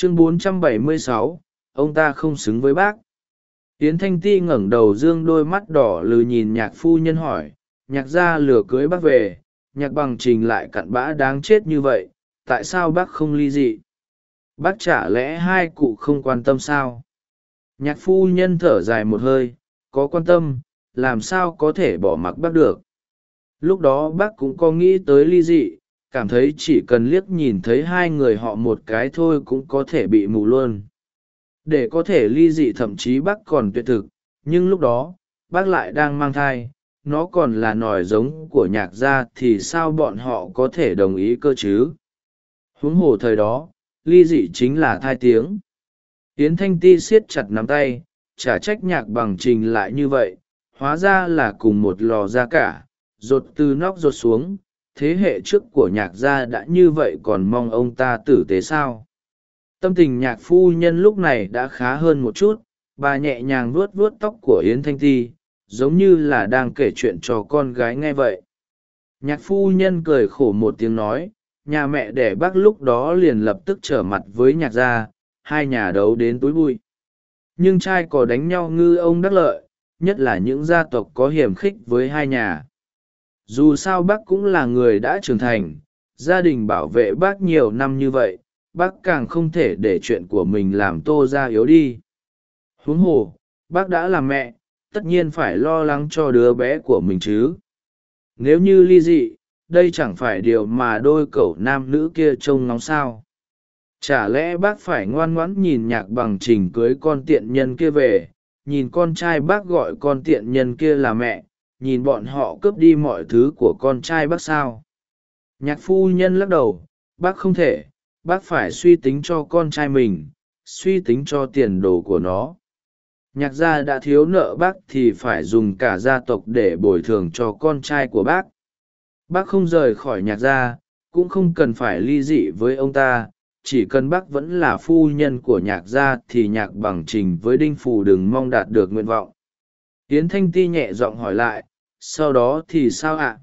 chương 476, ông ta không xứng với bác. Yến thanh ti ngẩng đầu dương đôi mắt đỏ lừ nhìn nhạc phu nhân hỏi nhạc gia lừa cưới bác về nhạc bằng trình lại cặn bã đáng chết như vậy tại sao bác không ly dị? Bác chả lẽ hai cụ không quan tâm sao? Nhạc phu nhân thở dài một hơi có quan tâm làm sao có thể bỏ mặc bác được? Lúc đó bác cũng có nghĩ tới ly dị cảm thấy chỉ cần liếc nhìn thấy hai người họ một cái thôi cũng có thể bị mù luôn. Để có thể ly dị thậm chí bác còn tuyệt thực, nhưng lúc đó, bác lại đang mang thai, nó còn là nòi giống của nhạc gia thì sao bọn họ có thể đồng ý cơ chứ? Huống hồ thời đó, ly dị chính là thai tiếng. Yến thanh ti siết chặt nắm tay, chả trách nhạc bằng trình lại như vậy, hóa ra là cùng một lò ra cả, rột từ nóc rột xuống thế hệ trước của nhạc gia đã như vậy còn mong ông ta tử tế sao? Tâm tình nhạc phu nhân lúc này đã khá hơn một chút, bà nhẹ nhàng vuốt vuốt tóc của yến thanh ti, giống như là đang kể chuyện cho con gái nghe vậy. Nhạc phu nhân cười khổ một tiếng nói, nhà mẹ đẻ bác lúc đó liền lập tức trở mặt với nhạc gia, hai nhà đấu đến túi bụi. Nhưng trai có đánh nhau ngư ông đắc lợi, nhất là những gia tộc có hiểm khích với hai nhà dù sao bác cũng là người đã trưởng thành, gia đình bảo vệ bác nhiều năm như vậy, bác càng không thể để chuyện của mình làm tô ra yếu đi. Huống hồ, bác đã là mẹ, tất nhiên phải lo lắng cho đứa bé của mình chứ. Nếu như ly dị, đây chẳng phải điều mà đôi cậu nam nữ kia trông ngóng sao. Chả lẽ bác phải ngoan ngoãn nhìn nhạc bằng trình cưới con tiện nhân kia về, nhìn con trai bác gọi con tiện nhân kia là mẹ nhìn bọn họ cướp đi mọi thứ của con trai bác sao. Nhạc phu nhân lắc đầu, bác không thể, bác phải suy tính cho con trai mình, suy tính cho tiền đồ của nó. Nhạc gia đã thiếu nợ bác thì phải dùng cả gia tộc để bồi thường cho con trai của bác. Bác không rời khỏi nhạc gia, cũng không cần phải ly dị với ông ta, chỉ cần bác vẫn là phu nhân của nhạc gia thì nhạc bằng trình với đinh phù đừng mong đạt được nguyện vọng. Yến thanh ti nhẹ giọng hỏi lại sau đó thì sao ạ?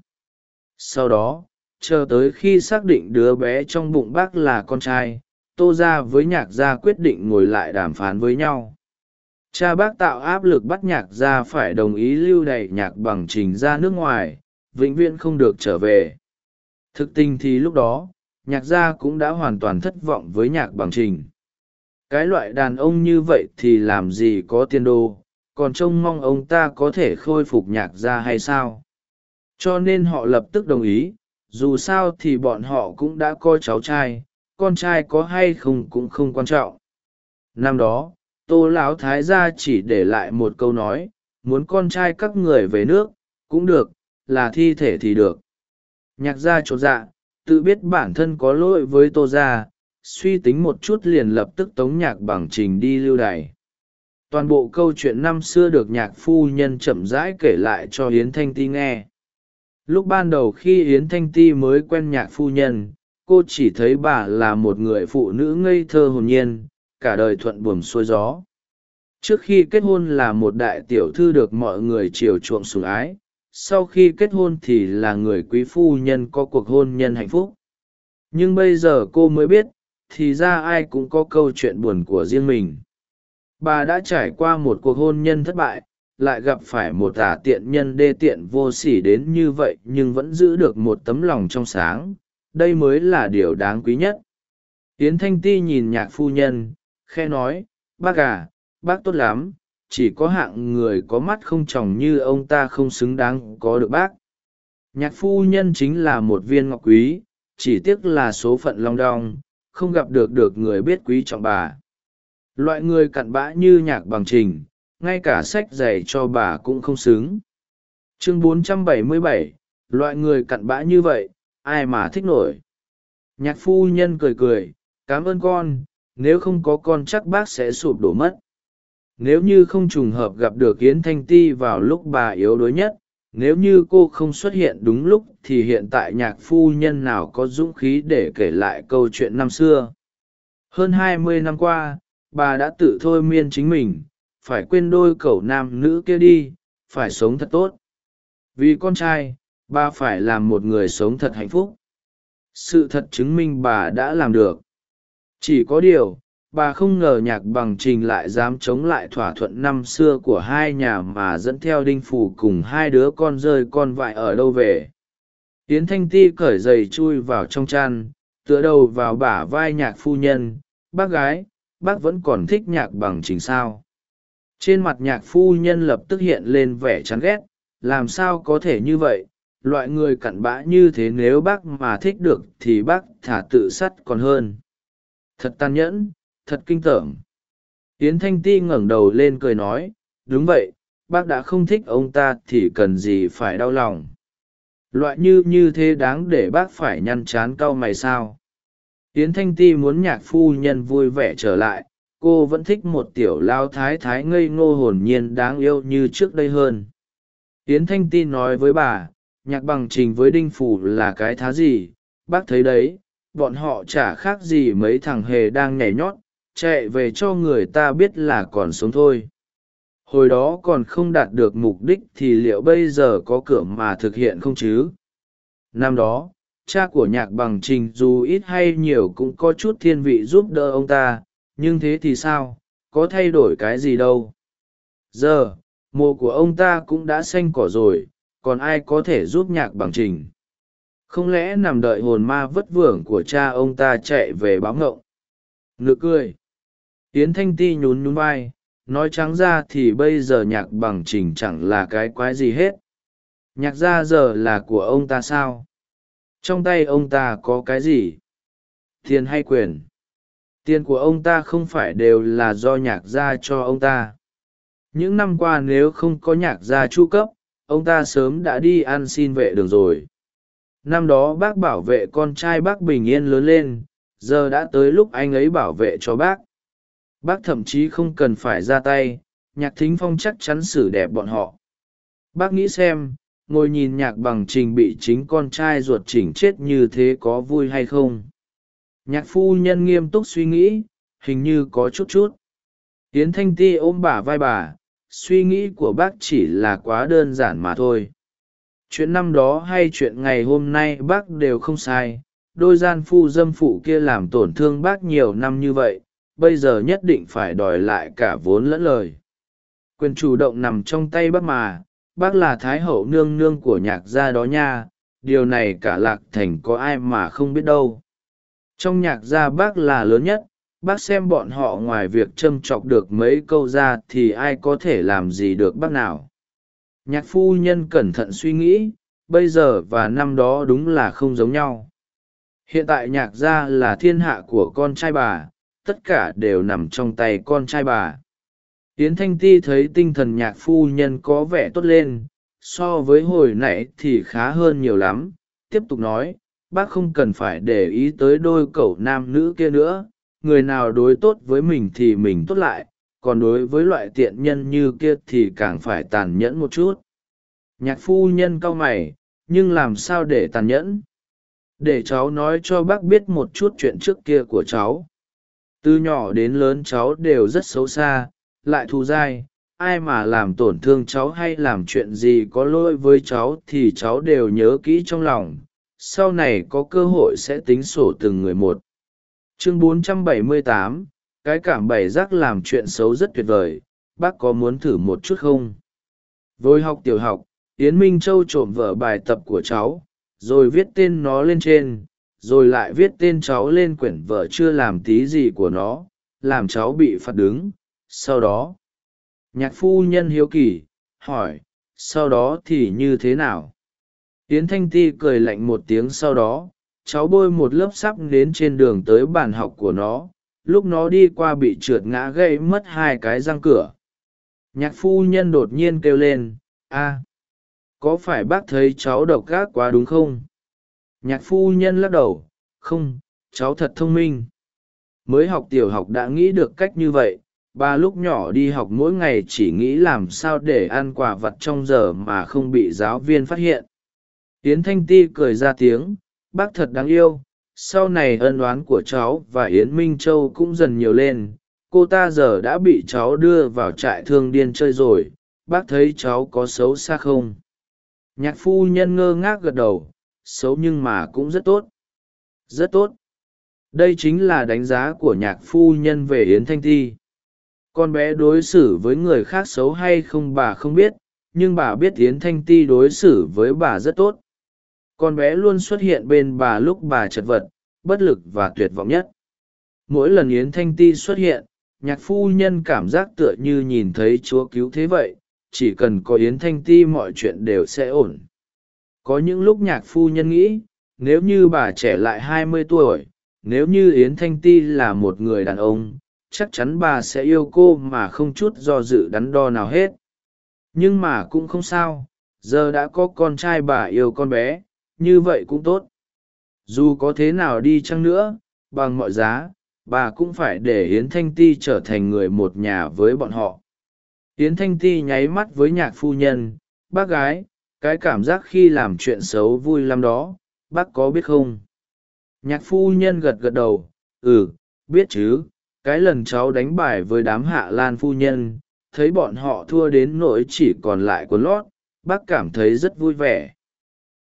Sau đó, chờ tới khi xác định đứa bé trong bụng bác là con trai, tô ra với nhạc gia quyết định ngồi lại đàm phán với nhau. Cha bác tạo áp lực bắt nhạc gia phải đồng ý lưu đày nhạc bằng trình ra nước ngoài, vĩnh viễn không được trở về. Thực tình thì lúc đó, nhạc gia cũng đã hoàn toàn thất vọng với nhạc bằng trình. Cái loại đàn ông như vậy thì làm gì có tiền đồ còn trông mong ông ta có thể khôi phục nhạc gia hay sao? Cho nên họ lập tức đồng ý, dù sao thì bọn họ cũng đã coi cháu trai, con trai có hay không cũng không quan trọng. Năm đó, tô lão thái gia chỉ để lại một câu nói, muốn con trai các người về nước, cũng được, là thi thể thì được. Nhạc gia chột dạ tự biết bản thân có lỗi với tô gia, suy tính một chút liền lập tức tống nhạc bằng trình đi lưu đày toàn bộ câu chuyện năm xưa được nhạc phu nhân chậm rãi kể lại cho yến thanh ti nghe. Lúc ban đầu khi yến thanh ti mới quen nhạc phu nhân, cô chỉ thấy bà là một người phụ nữ ngây thơ hồn nhiên, cả đời thuận buồm xuôi gió. Trước khi kết hôn là một đại tiểu thư được mọi người chiều chuộng sủng ái, sau khi kết hôn thì là người quý phu nhân có cuộc hôn nhân hạnh phúc. Nhưng bây giờ cô mới biết, thì ra ai cũng có câu chuyện buồn của riêng mình bà đã trải qua một cuộc hôn nhân thất bại, lại gặp phải một tả tiện nhân đê tiện vô sỉ đến như vậy nhưng vẫn giữ được một tấm lòng trong sáng. Đây mới là điều đáng quý nhất. Yến thanh ti nhìn nhạc phu nhân khe nói, bác à bác tốt lắm, chỉ có hạng người có mắt không tròng như ông ta không xứng đáng có được bác. Nhạc phu nhân chính là một viên ngọc quý, chỉ tiếc là số phận long đong, không gặp được được người biết quý trọng bà loại người cặn bã như nhạc bằng trình ngay cả sách giày cho bà cũng không xứng. Chương 477, loại người cặn bã như vậy ai mà thích nổi? Nhạc phu nhân cười cười cảm ơn con nếu không có con chắc bác sẽ sụp đổ mất. Nếu như không trùng hợp gặp được yến thanh ti vào lúc bà yếu đuối nhất nếu như cô không xuất hiện đúng lúc thì hiện tại nhạc phu nhân nào có dũng khí để kể lại câu chuyện năm xưa? Hơn hai mươi năm qua bà đã tự thôi miên chính mình, phải quên đôi cẩu nam nữ kia đi, phải sống thật tốt. Vì con trai, bà phải làm một người sống thật hạnh phúc. Sự thật chứng minh bà đã làm được. Chỉ có điều, bà không ngờ nhạc bằng trình lại dám chống lại thỏa thuận năm xưa của hai nhà mà dẫn theo đinh phủ cùng hai đứa con rơi con vại ở đâu về. Tiến thanh ti cởi giày chui vào trong chăn, tựa đầu vào bả vai nhạc phu nhân, bác gái bác vẫn còn thích nhạc bằng trình sao. Trên mặt nhạc phu nhân lập tức hiện lên vẻ chán ghét, làm sao có thể như vậy, loại người cặn bã như thế nếu bác mà thích được thì bác thả tự sắt còn hơn. Thật tàn nhẫn, thật kinh tởm. Yến thanh ti ngẩng đầu lên cười nói, đúng vậy, bác đã không thích ông ta thì cần gì phải đau lòng. Loại như như thế đáng để bác phải nhăn chán cau mày sao yến thanh ti muốn nhạc phu nhân vui vẻ trở lại, cô vẫn thích một tiểu lao thái thái ngây ngô hồn nhiên đáng yêu như trước đây hơn. Yến thanh ti nói với bà, nhạc bằng trình với đinh phủ là cái thá gì? Bác thấy đấy, bọn họ chả khác gì mấy thằng hề đang nhảy nhót, chạy về cho người ta biết là còn sống thôi. Hồi đó còn không đạt được mục đích thì liệu bây giờ có cửa mà thực hiện không chứ? Năm đó cha của nhạc bằng trình dù ít hay nhiều cũng có chút thiên vị giúp đỡ ông ta, nhưng thế thì sao, có thay đổi cái gì đâu. Giờ, mộ của ông ta cũng đã xanh cỏ rồi, còn ai có thể giúp nhạc bằng trình? Không lẽ nằm đợi hồn ma vất vưởng của cha ông ta chạy về báo ngộng? Nực cười. Yến thanh ti nhún nhún vai, nói trắng ra thì bây giờ nhạc bằng trình chẳng là cái quái gì hết. Nhạc gia giờ là của ông ta sao? Trong tay ông ta có cái gì? Tiền hay quyền? Tiền của ông ta không phải đều là do nhạc gia cho ông ta. Những năm qua nếu không có nhạc gia chu cấp, ông ta sớm đã đi ăn xin vệ đường rồi. Năm đó bác bảo vệ con trai bác bình yên lớn lên, giờ đã tới lúc anh ấy bảo vệ cho bác. Bác thậm chí không cần phải ra tay, nhạc thính phong chắc chắn xử đẹp bọn họ. Bác nghĩ xem ngồi nhìn nhạc bằng trình bị chính con trai ruột chỉnh chết như thế có vui hay không? Nhạc phu nhân nghiêm túc suy nghĩ, hình như có chút chút. Tiến thanh ti ôm bả vai bà, suy nghĩ của bác chỉ là quá đơn giản mà thôi. Chuyện năm đó hay chuyện ngày hôm nay bác đều không sai. Đôi gian phu dâm phụ kia làm tổn thương bác nhiều năm như vậy, bây giờ nhất định phải đòi lại cả vốn lẫn lời. Quyền chủ động nằm trong tay bác mà bác là thái hậu nương nương của nhạc gia đó nha, điều này cả lạc thành có ai mà không biết đâu. Trong nhạc gia bác là lớn nhất, bác xem bọn họ ngoài việc châm chọc được mấy câu ra thì ai có thể làm gì được bác nào. Nhạc phu nhân cẩn thận suy nghĩ, bây giờ và năm đó đúng là không giống nhau. Hiện tại nhạc gia là thiên hạ của con trai bà, tất cả đều nằm trong tay con trai bà yến thanh ti thấy tinh thần nhạc phu nhân có vẻ tốt lên, so với hồi nãy thì khá hơn nhiều lắm. Tiếp tục nói, bác không cần phải để ý tới đôi cậu nam nữ kia nữa. Người nào đối tốt với mình thì mình tốt lại, còn đối với loại tiện nhân như kia thì càng phải tàn nhẫn một chút. Nhạc phu nhân cau mày, nhưng làm sao để tàn nhẫn? Để cháu nói cho bác biết một chút chuyện trước kia của cháu. Từ nhỏ đến lớn cháu đều rất xấu xa lại thù dai ai mà làm tổn thương cháu hay làm chuyện gì có lỗi với cháu thì cháu đều nhớ kỹ trong lòng sau này có cơ hội sẽ tính sổ từng người một. Chương 478, cái cảm bày rác làm chuyện xấu rất tuyệt vời bác có muốn thử một chút không? Vôi học tiểu học yến minh châu trộm vở bài tập của cháu rồi viết tên nó lên trên rồi lại viết tên cháu lên quyển vở chưa làm tí gì của nó làm cháu bị phạt đứng sau đó, nhạc phu nhân hiếu kỳ, hỏi, sau đó thì như thế nào? Yến thanh ti cười lạnh một tiếng sau đó, cháu bôi một lớp sắp đến trên đường tới bàn học của nó, lúc nó đi qua bị trượt ngã gây mất hai cái răng cửa. Nhạc phu nhân đột nhiên kêu lên, a, có phải bác thấy cháu độc gác quá đúng không? Nhạc phu nhân lắc đầu, không, cháu thật thông minh. Mới học tiểu học đã nghĩ được cách như vậy ba lúc nhỏ đi học mỗi ngày chỉ nghĩ làm sao để ăn quả vặt trong giờ mà không bị giáo viên phát hiện. Yến thanh ti cười ra tiếng, bác thật đáng yêu, sau này ân oán của cháu và yến minh châu cũng dần nhiều lên. Cô ta giờ đã bị cháu đưa vào trại thương điên chơi rồi, bác thấy cháu có xấu xa không? Nhạc phu nhân ngơ ngác gật đầu, xấu nhưng mà cũng rất tốt. Rất tốt. Đây chính là đánh giá của nhạc phu nhân về yến thanh ti con bé đối xử với người khác xấu hay không bà không biết, nhưng bà biết yến thanh ti đối xử với bà rất tốt. Con bé luôn xuất hiện bên bà lúc bà chật vật, bất lực và tuyệt vọng nhất. Mỗi lần yến thanh ti xuất hiện, nhạc phu nhân cảm giác tựa như nhìn thấy chúa cứu thế vậy, chỉ cần có yến thanh ti mọi chuyện đều sẽ ổn. Có những lúc nhạc phu nhân nghĩ, nếu như bà trẻ lại hai mươi tuổi, nếu như yến thanh ti là một người đàn ông chắc chắn bà sẽ yêu cô mà không chút do dự đắn đo nào hết. Nhưng mà cũng không sao, giờ đã có con trai bà yêu con bé, như vậy cũng tốt. Dù có thế nào đi chăng nữa, bằng mọi giá, bà cũng phải để yến thanh ti trở thành người một nhà với bọn họ. Yến thanh ti nháy mắt với nhạc phu nhân, bác gái, cái cảm giác khi làm chuyện xấu vui lắm đó, bác có biết không? Nhạc phu nhân gật gật đầu ừ biết chứ cái lần cháu đánh bài với đám hạ lan phu nhân, thấy bọn họ thua đến nỗi chỉ còn lại quần lót, bác cảm thấy rất vui vẻ.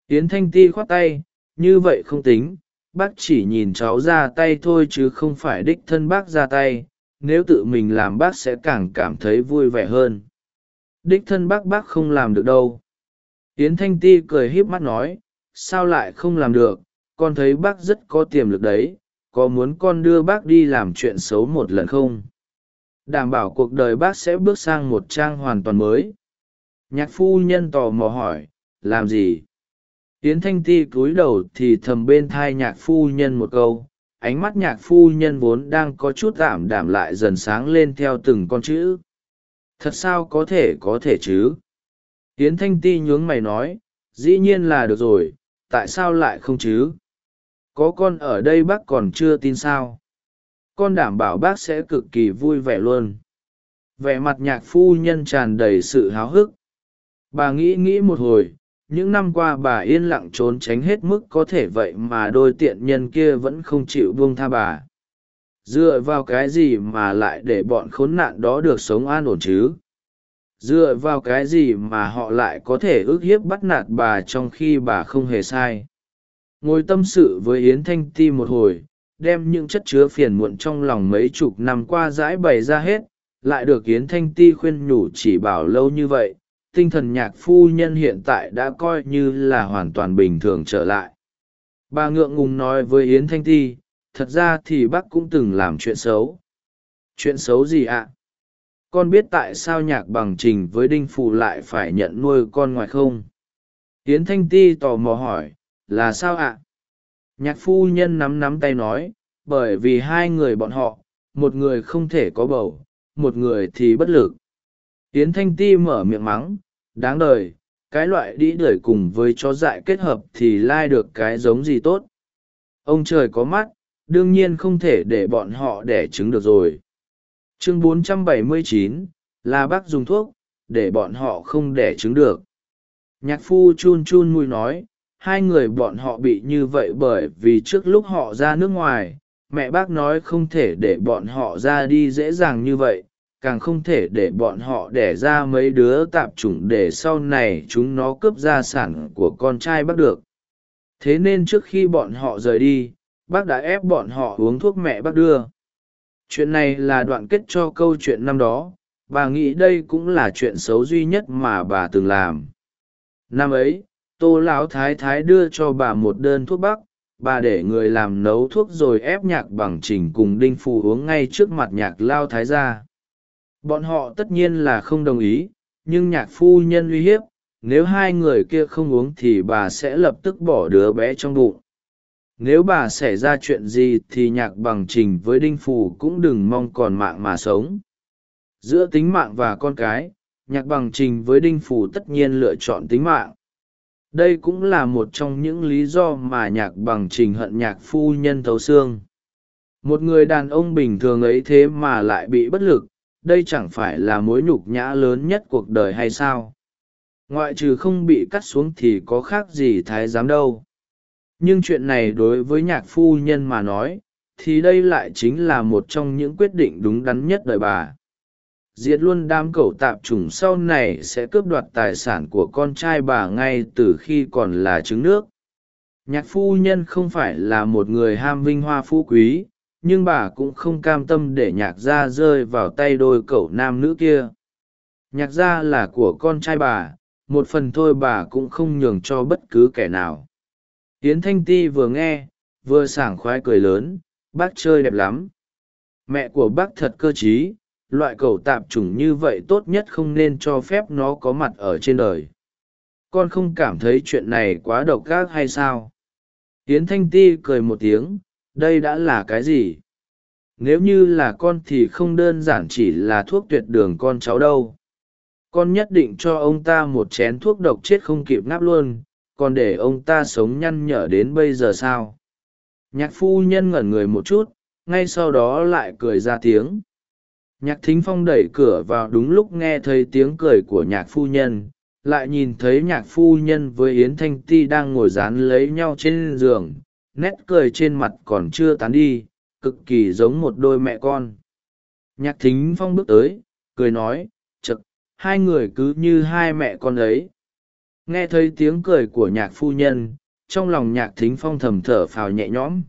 Yến thanh ti khoát tay, như vậy không tính, bác chỉ nhìn cháu ra tay thôi chứ không phải đích thân bác ra tay, nếu tự mình làm bác sẽ càng cảm thấy vui vẻ hơn. Đích thân bác bác không làm được đâu. Yến thanh ti cười híp mắt nói, sao lại không làm được, con thấy bác rất có tiềm lực đấy có muốn con đưa bác đi làm chuyện xấu một lần không? Đảm bảo cuộc đời bác sẽ bước sang một trang hoàn toàn mới. Nhạc phu nhân tò mò hỏi, làm gì? Tiến thanh ti cúi đầu thì thầm bên thai nhạc phu nhân một câu, ánh mắt nhạc phu nhân vốn đang có chút tạm đảm lại dần sáng lên theo từng con chữ. Thật sao có thể có thể chứ? Tiến thanh ti nhướng mày nói, dĩ nhiên là được rồi, tại sao lại không chứ? Có con ở đây bác còn chưa tin sao? Con đảm bảo bác sẽ cực kỳ vui vẻ luôn. Vẻ mặt nhạc phu nhân tràn đầy sự háo hức. Bà nghĩ nghĩ một hồi, những năm qua bà yên lặng trốn tránh hết mức có thể vậy mà đôi tiện nhân kia vẫn không chịu buông tha bà. Dựa vào cái gì mà lại để bọn khốn nạn đó được sống an ổn chứ? Dựa vào cái gì mà họ lại có thể ức hiếp bắt nạt bà trong khi bà không hề sai? Ngồi tâm sự với yến thanh ti một hồi, đem những chất chứa phiền muộn trong lòng mấy chục năm qua dãi bày ra hết, lại được yến thanh ti khuyên nhủ chỉ bảo lâu như vậy, tinh thần nhạc phu nhân hiện tại đã coi như là hoàn toàn bình thường trở lại. Bà ngượng ngùng nói với yến thanh ti, thật ra thì bác cũng từng làm chuyện xấu. Chuyện xấu gì ạ? Con biết tại sao nhạc bằng trình với đinh phụ lại phải nhận nuôi con ngoài không? Yến thanh ti tò mò hỏi là sao ạ? Nhạc phu nhân nắm nắm tay nói bởi vì hai người bọn họ một người không thể có bầu một người thì bất lực. Yến thanh ti mở miệng mắng đáng đời cái loại đĩ đởi cùng với chó dại kết hợp thì lai được cái giống gì tốt? Ông trời có mắt đương nhiên không thể để bọn họ đẻ trứng được rồi. Chương 479, là bác dùng thuốc để bọn họ không đẻ trứng được. Nhạc phu chun chun mùi nói hai người bọn họ bị như vậy bởi vì trước lúc họ ra nước ngoài, mẹ bác nói không thể để bọn họ ra đi dễ dàng như vậy, càng không thể để bọn họ đẻ ra mấy đứa tạp chủng để sau này chúng nó cướp gia sản của con trai bác được. Thế nên trước khi bọn họ rời đi, bác đã ép bọn họ uống thuốc mẹ bác đưa. Chuyện này là đoạn kết cho câu chuyện năm đó, bà nghĩ đây cũng là chuyện xấu duy nhất mà bà từng làm. Năm ấy tô lão thái thái đưa cho bà một đơn thuốc bắc, bà để người làm nấu thuốc rồi ép nhạc bằng trình cùng đinh phù uống ngay trước mặt nhạc lao thái ra bọn họ tất nhiên là không đồng ý, nhưng nhạc phu nhân uy hiếp, nếu hai người kia không uống thì bà sẽ lập tức bỏ đứa bé trong bụng. Nếu bà xảy ra chuyện gì thì nhạc bằng trình với đinh phù cũng đừng mong còn mạng mà sống. Giữa tính mạng và con cái, nhạc bằng trình với đinh phù tất nhiên lựa chọn tính mạng đây cũng là một trong những lý do mà nhạc bằng trình hận nhạc phu nhân thấu xương. Một người đàn ông bình thường ấy thế mà lại bị bất lực, đây chẳng phải là mối nhục nhã lớn nhất cuộc đời hay sao? Ngoại trừ không bị cắt xuống thì có khác gì thái giám đâu. Nhưng chuyện này đối với nhạc phu nhân mà nói, thì đây lại chính là một trong những quyết định đúng đắn nhất đời bà diệt luôn đám cẩu tạp trùng sau này sẽ cướp đoạt tài sản của con trai bà ngay từ khi còn là trứng nước. Nhạc phu nhân không phải là một người ham vinh hoa phú quý, nhưng bà cũng không cam tâm để nhạc gia rơi vào tay đôi cậu nam nữ kia. Nhạc gia là của con trai bà, một phần thôi bà cũng không nhường cho bất cứ kẻ nào. Yến thanh ti vừa nghe, vừa sảng khoái cười lớn, bác chơi đẹp lắm. Mẹ của bác thật cơ t r í loại cầu tạp chủng như vậy tốt nhất không nên cho phép nó có mặt ở trên đời. Con không cảm thấy chuyện này quá độc ác hay sao? Yến thanh ti cười một tiếng, đây đã là cái gì? Nếu như là con thì không đơn giản chỉ là thuốc tuyệt đường con cháu đâu. Con nhất định cho ông ta một chén thuốc độc chết không kịp ngáp luôn, còn để ông ta sống nhăn nhở đến bây giờ sao? Nhạc phu nhân ngẩn người một chút, ngay sau đó lại cười ra tiếng nhạc thính phong đẩy cửa vào đúng lúc nghe thấy tiếng cười của nhạc phu nhân, lại nhìn thấy nhạc phu nhân với yến thanh ti đang ngồi dán lấy nhau trên giường, nét cười trên mặt còn chưa tán đi, cực kỳ giống một đôi mẹ con. Nhạc thính phong bước tới, cười nói chực hai người cứ như hai mẹ con ấy. Nghe thấy tiếng cười của nhạc phu nhân, trong lòng nhạc thính phong thầm thở phào nhẹ nhõm.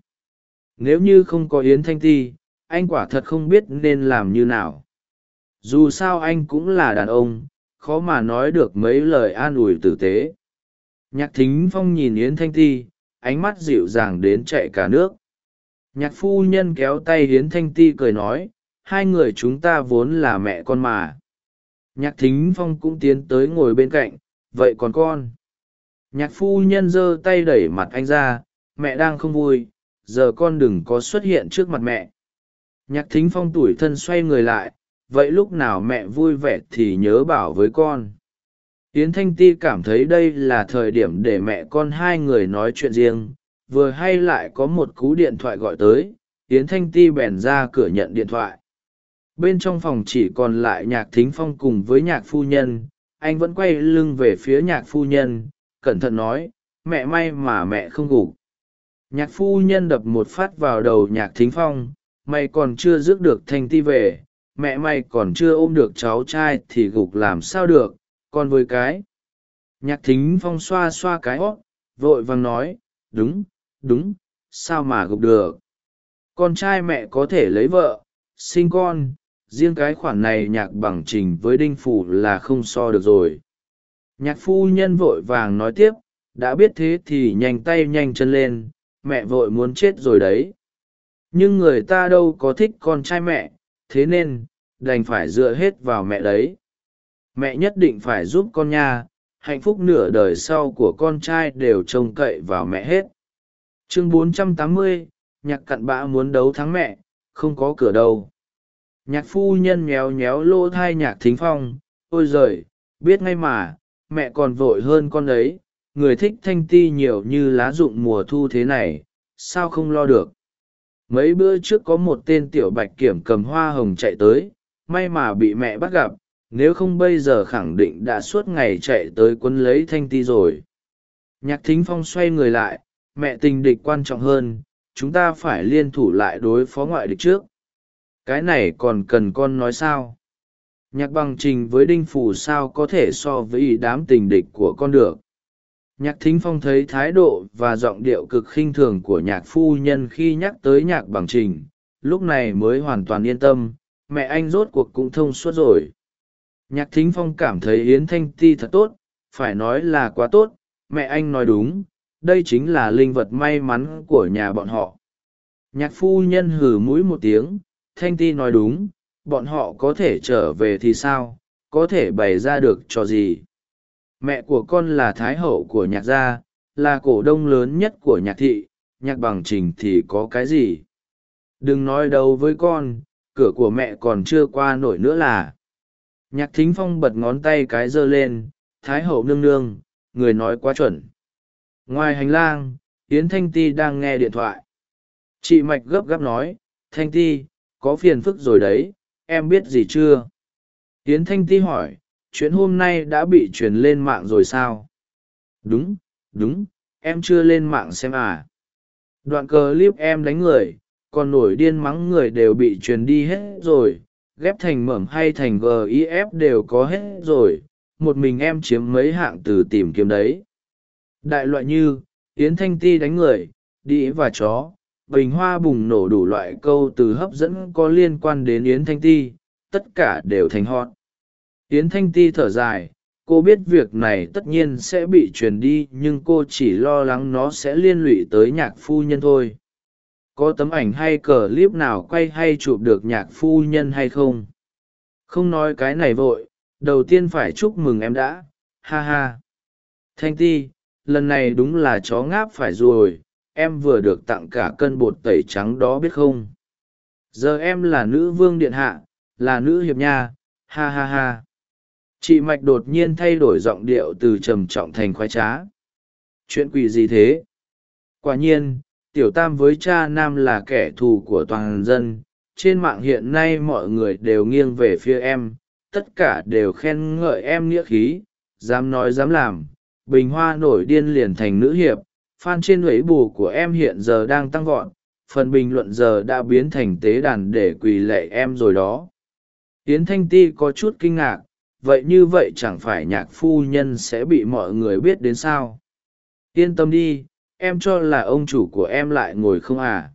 Nếu như không có yến thanh ti anh quả thật không biết nên làm như nào. Dù sao anh cũng là đàn ông, khó mà nói được mấy lời an ủi tử tế. Nhạc thính phong nhìn yến thanh ti, ánh mắt dịu dàng đến chạy cả nước. Nhạc phu nhân kéo tay yến thanh ti cười nói, hai người chúng ta vốn là mẹ con mà. Nhạc thính phong cũng tiến tới ngồi bên cạnh, vậy còn con? Nhạc phu nhân giơ tay đẩy mặt anh ra, mẹ đang không vui, giờ con đừng có xuất hiện trước mặt mẹ nhạc thính phong tủi thân xoay người lại, vậy lúc nào mẹ vui vẻ thì nhớ bảo với con. Yến thanh ti cảm thấy đây là thời điểm để mẹ con hai người nói chuyện riêng, vừa hay lại có một cú điện thoại gọi tới, yến thanh ti bèn ra cửa nhận điện thoại. Bên trong phòng chỉ còn lại nhạc thính phong cùng với nhạc phu nhân, anh vẫn quay lưng về phía nhạc phu nhân, cẩn thận nói, mẹ may mà mẹ không gục nhạc phu nhân đập một phát vào đầu nhạc thính phong mày còn chưa rước được thanh ti về, mẹ mày còn chưa ôm được cháu trai thì gục làm sao được còn với cái. Nhạc thính phong xoa xoa cái ót vội vàng nói, đúng đúng, sao mà gục được? Con trai mẹ có thể lấy vợ, sinh con, riêng cái khoản này nhạc bằng trình với đinh phủ là không so được rồi. Nhạc phu nhân vội vàng nói tiếp, đã biết thế thì nhanh tay nhanh chân lên, mẹ vội muốn chết rồi đấy nhưng người ta đâu có thích con trai mẹ thế nên đành phải dựa hết vào mẹ đấy. Mẹ nhất định phải giúp con nha hạnh phúc nửa đời sau của con trai đều trông cậy vào mẹ hết. Chương 480, nhạc cặn bã muốn đấu thắng mẹ không có cửa đâu. Nhạc phu nhân méo méo lỗ thai nhạc thính phong ôi giời biết ngay mà mẹ còn vội hơn con ấy người thích thanh ti nhiều như lá rụng mùa thu thế này sao không lo được? Mấy bữa trước có một tên tiểu bạch kiểm cầm hoa hồng chạy tới, may mà bị mẹ bắt gặp, nếu không bây giờ khẳng định đã suốt ngày chạy tới quấn lấy thanh ti rồi. Nhạc thính phong xoay người lại, mẹ tình địch quan trọng hơn, chúng ta phải liên thủ lại đối phó ngoại địch trước. Cái này còn cần con nói sao? Nhạc bằng trình với đinh phủ sao có thể so với đám tình địch của con được? Nhạc thính phong thấy thái độ và giọng điệu cực khinh thường của nhạc phu nhân khi nhắc tới nhạc bằng trình, lúc này mới hoàn toàn yên tâm, mẹ anh rốt cuộc cũng thông suốt rồi. Nhạc thính phong cảm thấy yến thanh ti thật tốt, phải nói là quá tốt, mẹ anh nói đúng, đây chính là linh vật may mắn của nhà bọn họ. Nhạc phu nhân hừ mũi một tiếng, thanh ti nói đúng, bọn họ có thể trở về thì sao, có thể bày ra được cho gì mẹ của con là thái hậu của nhạc gia, là cổ đông lớn nhất của nhạc thị, nhạc bằng trình thì có cái gì? Đừng nói đâu với con, cửa của mẹ còn chưa qua nổi nữa là. Nhạc thính phong bật ngón tay cái giơ lên, thái hậu nương nương, người nói quá chuẩn. Ngoài hành lang, yến thanh ti đang nghe điện thoại. Chị mạch gấp gáp nói, thanh ti, có phiền phức rồi đấy, em biết gì chưa? Yến thanh ti hỏi chuyện hôm nay đã bị truyền lên mạng rồi sao? Đúng đúng, em chưa lên mạng xem à. Đoạn clip em đánh người, còn nổi điên mắng người đều bị truyền đi hết rồi, ghép thành mẩm hay thành gif đều có hết rồi, một mình em chiếm mấy hạng từ tìm kiếm đấy. Đại loại như, yến thanh ti đánh người đĩ và chó, bình hoa bùng nổ đủ loại câu từ hấp dẫn có liên quan đến yến thanh ti, tất cả đều thành hot yến thanh ti thở dài, cô biết việc này tất nhiên sẽ bị truyền đi, nhưng cô chỉ lo lắng nó sẽ liên lụy tới nhạc phu nhân thôi. Có tấm ảnh hay cờ clip nào quay hay chụp được nhạc phu nhân hay không? Không nói cái này vội, đầu tiên phải chúc mừng em đã. Ha ha. Thanh ti, lần này đúng là chó ngáp phải rồi, em vừa được tặng cả cân bột tẩy trắng đó biết không? Giờ em là nữ vương điện hạ, là nữ hiệp nha. Ha ha ha chị mạch đột nhiên thay đổi giọng điệu từ trầm trọng thành khoái trá. Chuyện quỷ gì thế? Quả nhiên, tiểu tam với cha nam là kẻ thù của toàn dân. Trên mạng hiện nay mọi người đều nghiêng về phía em. Tất cả đều khen ngợi em nghĩa khí. Dám nói dám làm. Bình hoa nổi điên liền thành nữ hiệp. Fan trên lưỡi bù của em hiện giờ đang tăng vọt. Phần bình luận giờ đã biến thành tế đàn để quỳ lệ em rồi đó. Yến thanh ti có chút kinh ngạc vậy như vậy chẳng phải nhạc phu nhân sẽ bị mọi người biết đến sao? Yên tâm đi, em cho là ông chủ của em lại ngồi không à?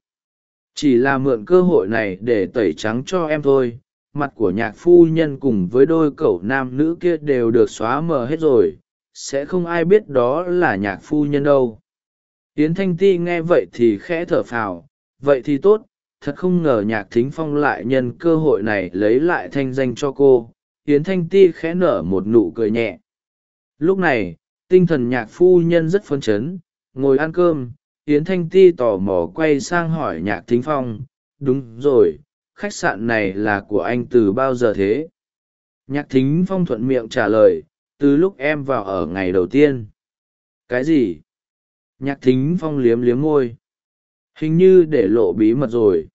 Chỉ là mượn cơ hội này để tẩy trắng cho em thôi, mặt của nhạc phu nhân cùng với đôi cậu nam nữ kia đều được xóa mờ hết rồi, sẽ không ai biết đó là nhạc phu nhân đâu. Yến thanh ti nghe vậy thì khẽ thở phào, vậy thì tốt, thật không ngờ nhạc thính phong lại nhân cơ hội này lấy lại thanh danh cho cô yến thanh ti khẽ nở một nụ cười nhẹ. Lúc này, tinh thần nhạc phu nhân rất phấn chấn, ngồi ăn cơm, yến thanh ti tò mò quay sang hỏi nhạc thính phong, đúng rồi, khách sạn này là của anh từ bao giờ thế? Nhạc thính phong thuận miệng trả lời, từ lúc em vào ở ngày đầu tiên. Cái gì? Nhạc thính phong liếm liếm môi. Hình như để lộ bí mật rồi.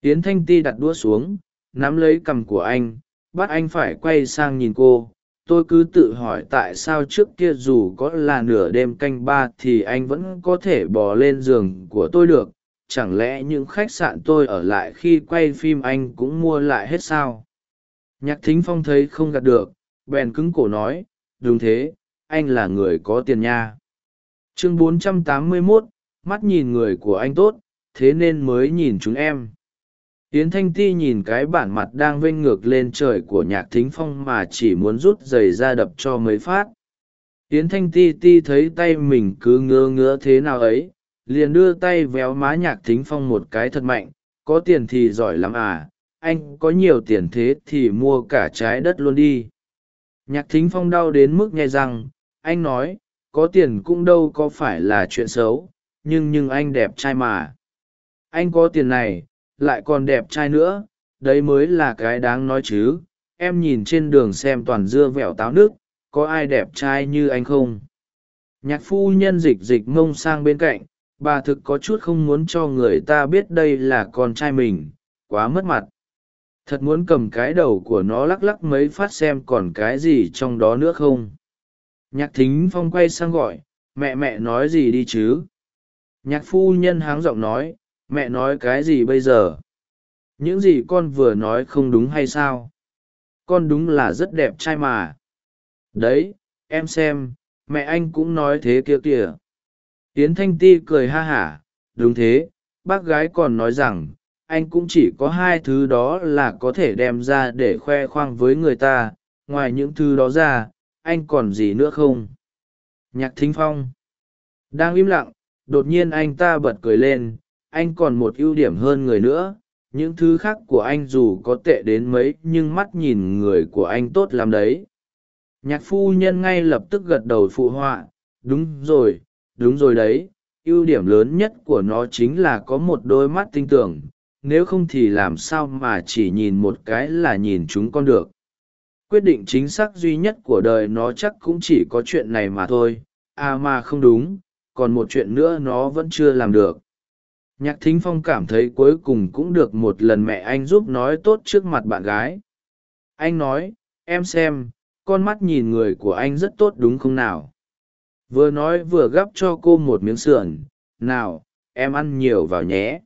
Yến thanh ti đặt đũa xuống, nắm lấy cằm của anh bắt anh phải quay sang nhìn cô. Tôi cứ tự hỏi tại sao trước kia dù có là nửa đêm canh ba thì anh vẫn có thể bò lên giường của tôi được. Chẳng lẽ những khách sạn tôi ở lại khi quay phim anh cũng mua lại hết sao? Nhạc thính phong thấy không gạt được bèn cứng cổ nói đúng thế anh là người có tiền nha. Chương 481, mắt nhìn người của anh tốt thế nên mới nhìn chúng em yến thanh ti nhìn cái bản mặt đang vênh ngược lên trời của nhạc thính phong mà chỉ muốn rút giày ra đập cho mấy phát. Yến thanh ti ti thấy tay mình cứ ngứa ngứa thế nào ấy, liền đưa tay véo má nhạc thính phong một cái thật mạnh, có tiền thì giỏi lắm à anh có nhiều tiền thế thì mua cả trái đất luôn đi. Nhạc thính phong đau đến mức nghe rằng anh nói, có tiền cũng đâu có phải là chuyện xấu, nhưng nhưng anh đẹp trai mà. Anh có tiền này lại còn đẹp trai nữa, đấy mới là cái đáng nói chứ. Em nhìn trên đường xem toàn dưa vẹo táo nước, có ai đẹp trai như anh không? Nhạc phu nhân dịch dịch mông sang bên cạnh, bà thực có chút không muốn cho người ta biết đây là con trai mình, quá mất mặt. Thật muốn cầm cái đầu của nó lắc lắc mấy phát xem còn cái gì trong đó nữa không? Nhạc thính phong quay sang gọi, mẹ mẹ nói gì đi chứ? Nhạc phu nhân háng giọng nói mẹ nói cái gì bây giờ? Những gì con vừa nói không đúng hay sao? Con đúng là rất đẹp trai mà. Đấy, em xem, mẹ anh cũng nói thế kia kìa. Tiến thanh ti cười ha hả, đúng thế, bác gái còn nói rằng, anh cũng chỉ có hai thứ đó là có thể đem ra để khoe khoang với người ta, ngoài những thứ đó ra, anh còn gì nữa không? Nhạc thính phong. Đang im lặng, đột nhiên anh ta bật cười lên anh còn một ưu điểm hơn người nữa. Những thứ khác của anh dù có tệ đến mấy, nhưng mắt nhìn người của anh tốt lắm đấy. Nhạc phu nhân ngay lập tức gật đầu phụ họa. Đúng rồi đúng rồi đấy. Ưu điểm lớn nhất của nó chính là có một đôi mắt tinh tưởng. Nếu không thì làm sao mà chỉ nhìn một cái là nhìn chúng con được. Quyết định chính xác duy nhất của đời nó chắc cũng chỉ có chuyện này mà thôi. À mà không đúng, còn một chuyện nữa nó vẫn chưa làm được nhạc thính phong cảm thấy cuối cùng cũng được một lần mẹ anh giúp nói tốt trước mặt bạn gái. Anh nói, em xem, con mắt nhìn người của anh rất tốt đúng không nào? Vừa nói vừa gắp cho cô một miếng sườn. Nào, em ăn nhiều vào nhé.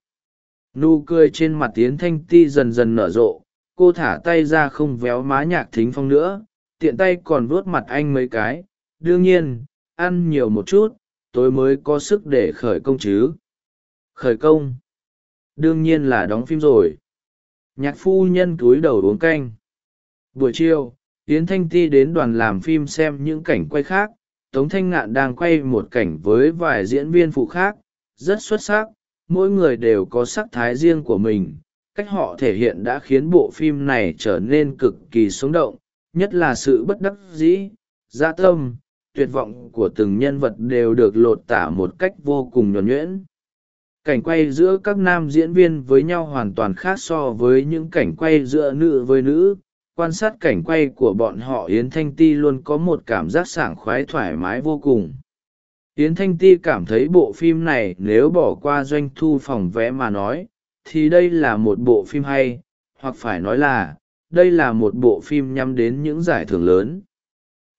Nụ cười trên mặt tiến thanh ti dần dần nở rộ. Cô thả tay ra không véo má nhạc thính phong nữa, tiện tay còn vuốt mặt anh mấy cái. Đương nhiên, ăn nhiều một chút tôi mới có sức để khởi công chứ khởi công. Đương nhiên là đóng phim rồi. Nhạc phu nhân cúi đầu uống canh. Buổi chiều, yến thanh ti đến đoàn làm phim xem những cảnh quay khác. Tống thanh ngạn đang quay một cảnh với vài diễn viên phụ khác. Rất xuất sắc. Mỗi người đều có sắc thái riêng của mình. Cách họ thể hiện đã khiến bộ phim này trở nên cực kỳ sống động. Nhất là sự bất đắc dĩ gia tâm, tuyệt vọng của từng nhân vật đều được lột tả một cách vô cùng nhuẩn nhuyễn cảnh quay giữa các nam diễn viên với nhau hoàn toàn khác so với những cảnh quay giữa nữ với nữ. Quan sát cảnh quay của bọn họ, yến thanh ti luôn có một cảm giác sảng khoái thoải mái vô cùng. Yến thanh ti cảm thấy bộ phim này nếu bỏ qua doanh thu phòng vé mà nói, thì đây là một bộ phim hay, hoặc phải nói là, đây là một bộ phim nhắm đến những giải thưởng lớn.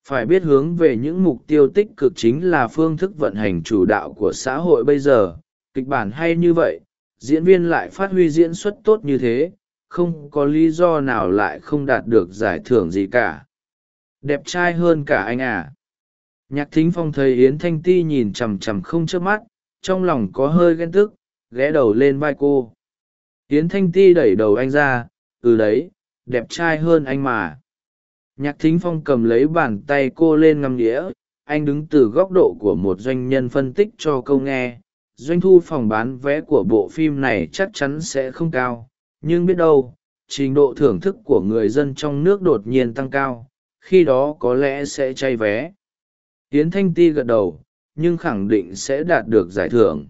Phải biết hướng về những mục tiêu tích cực chính là phương thức vận hành chủ đạo của xã hội bây giờ kịch bản hay như vậy diễn viên lại phát huy diễn xuất tốt như thế không có lý do nào lại không đạt được giải thưởng gì cả. Đẹp trai hơn cả anh à. Nhạc thính phong thấy yến thanh ti nhìn chằm chằm không chớp mắt trong lòng có hơi ghen tức ghé đầu lên vai cô. Yến thanh ti đẩy đầu anh ra ừ đấy đẹp trai hơn anh mà. Nhạc thính phong cầm lấy bàn tay cô lên ngắm nghĩa, anh đứng từ góc độ của một doanh nhân phân tích cho câu nghe doanh thu phòng bán vé của bộ phim này chắc chắn sẽ không cao. Nhưng biết đâu, trình độ thưởng thức của người dân trong nước đột nhiên tăng cao, khi đó có lẽ sẽ chay vé. Tiến thanh ti gật đầu, nhưng khẳng định sẽ đạt được giải thưởng.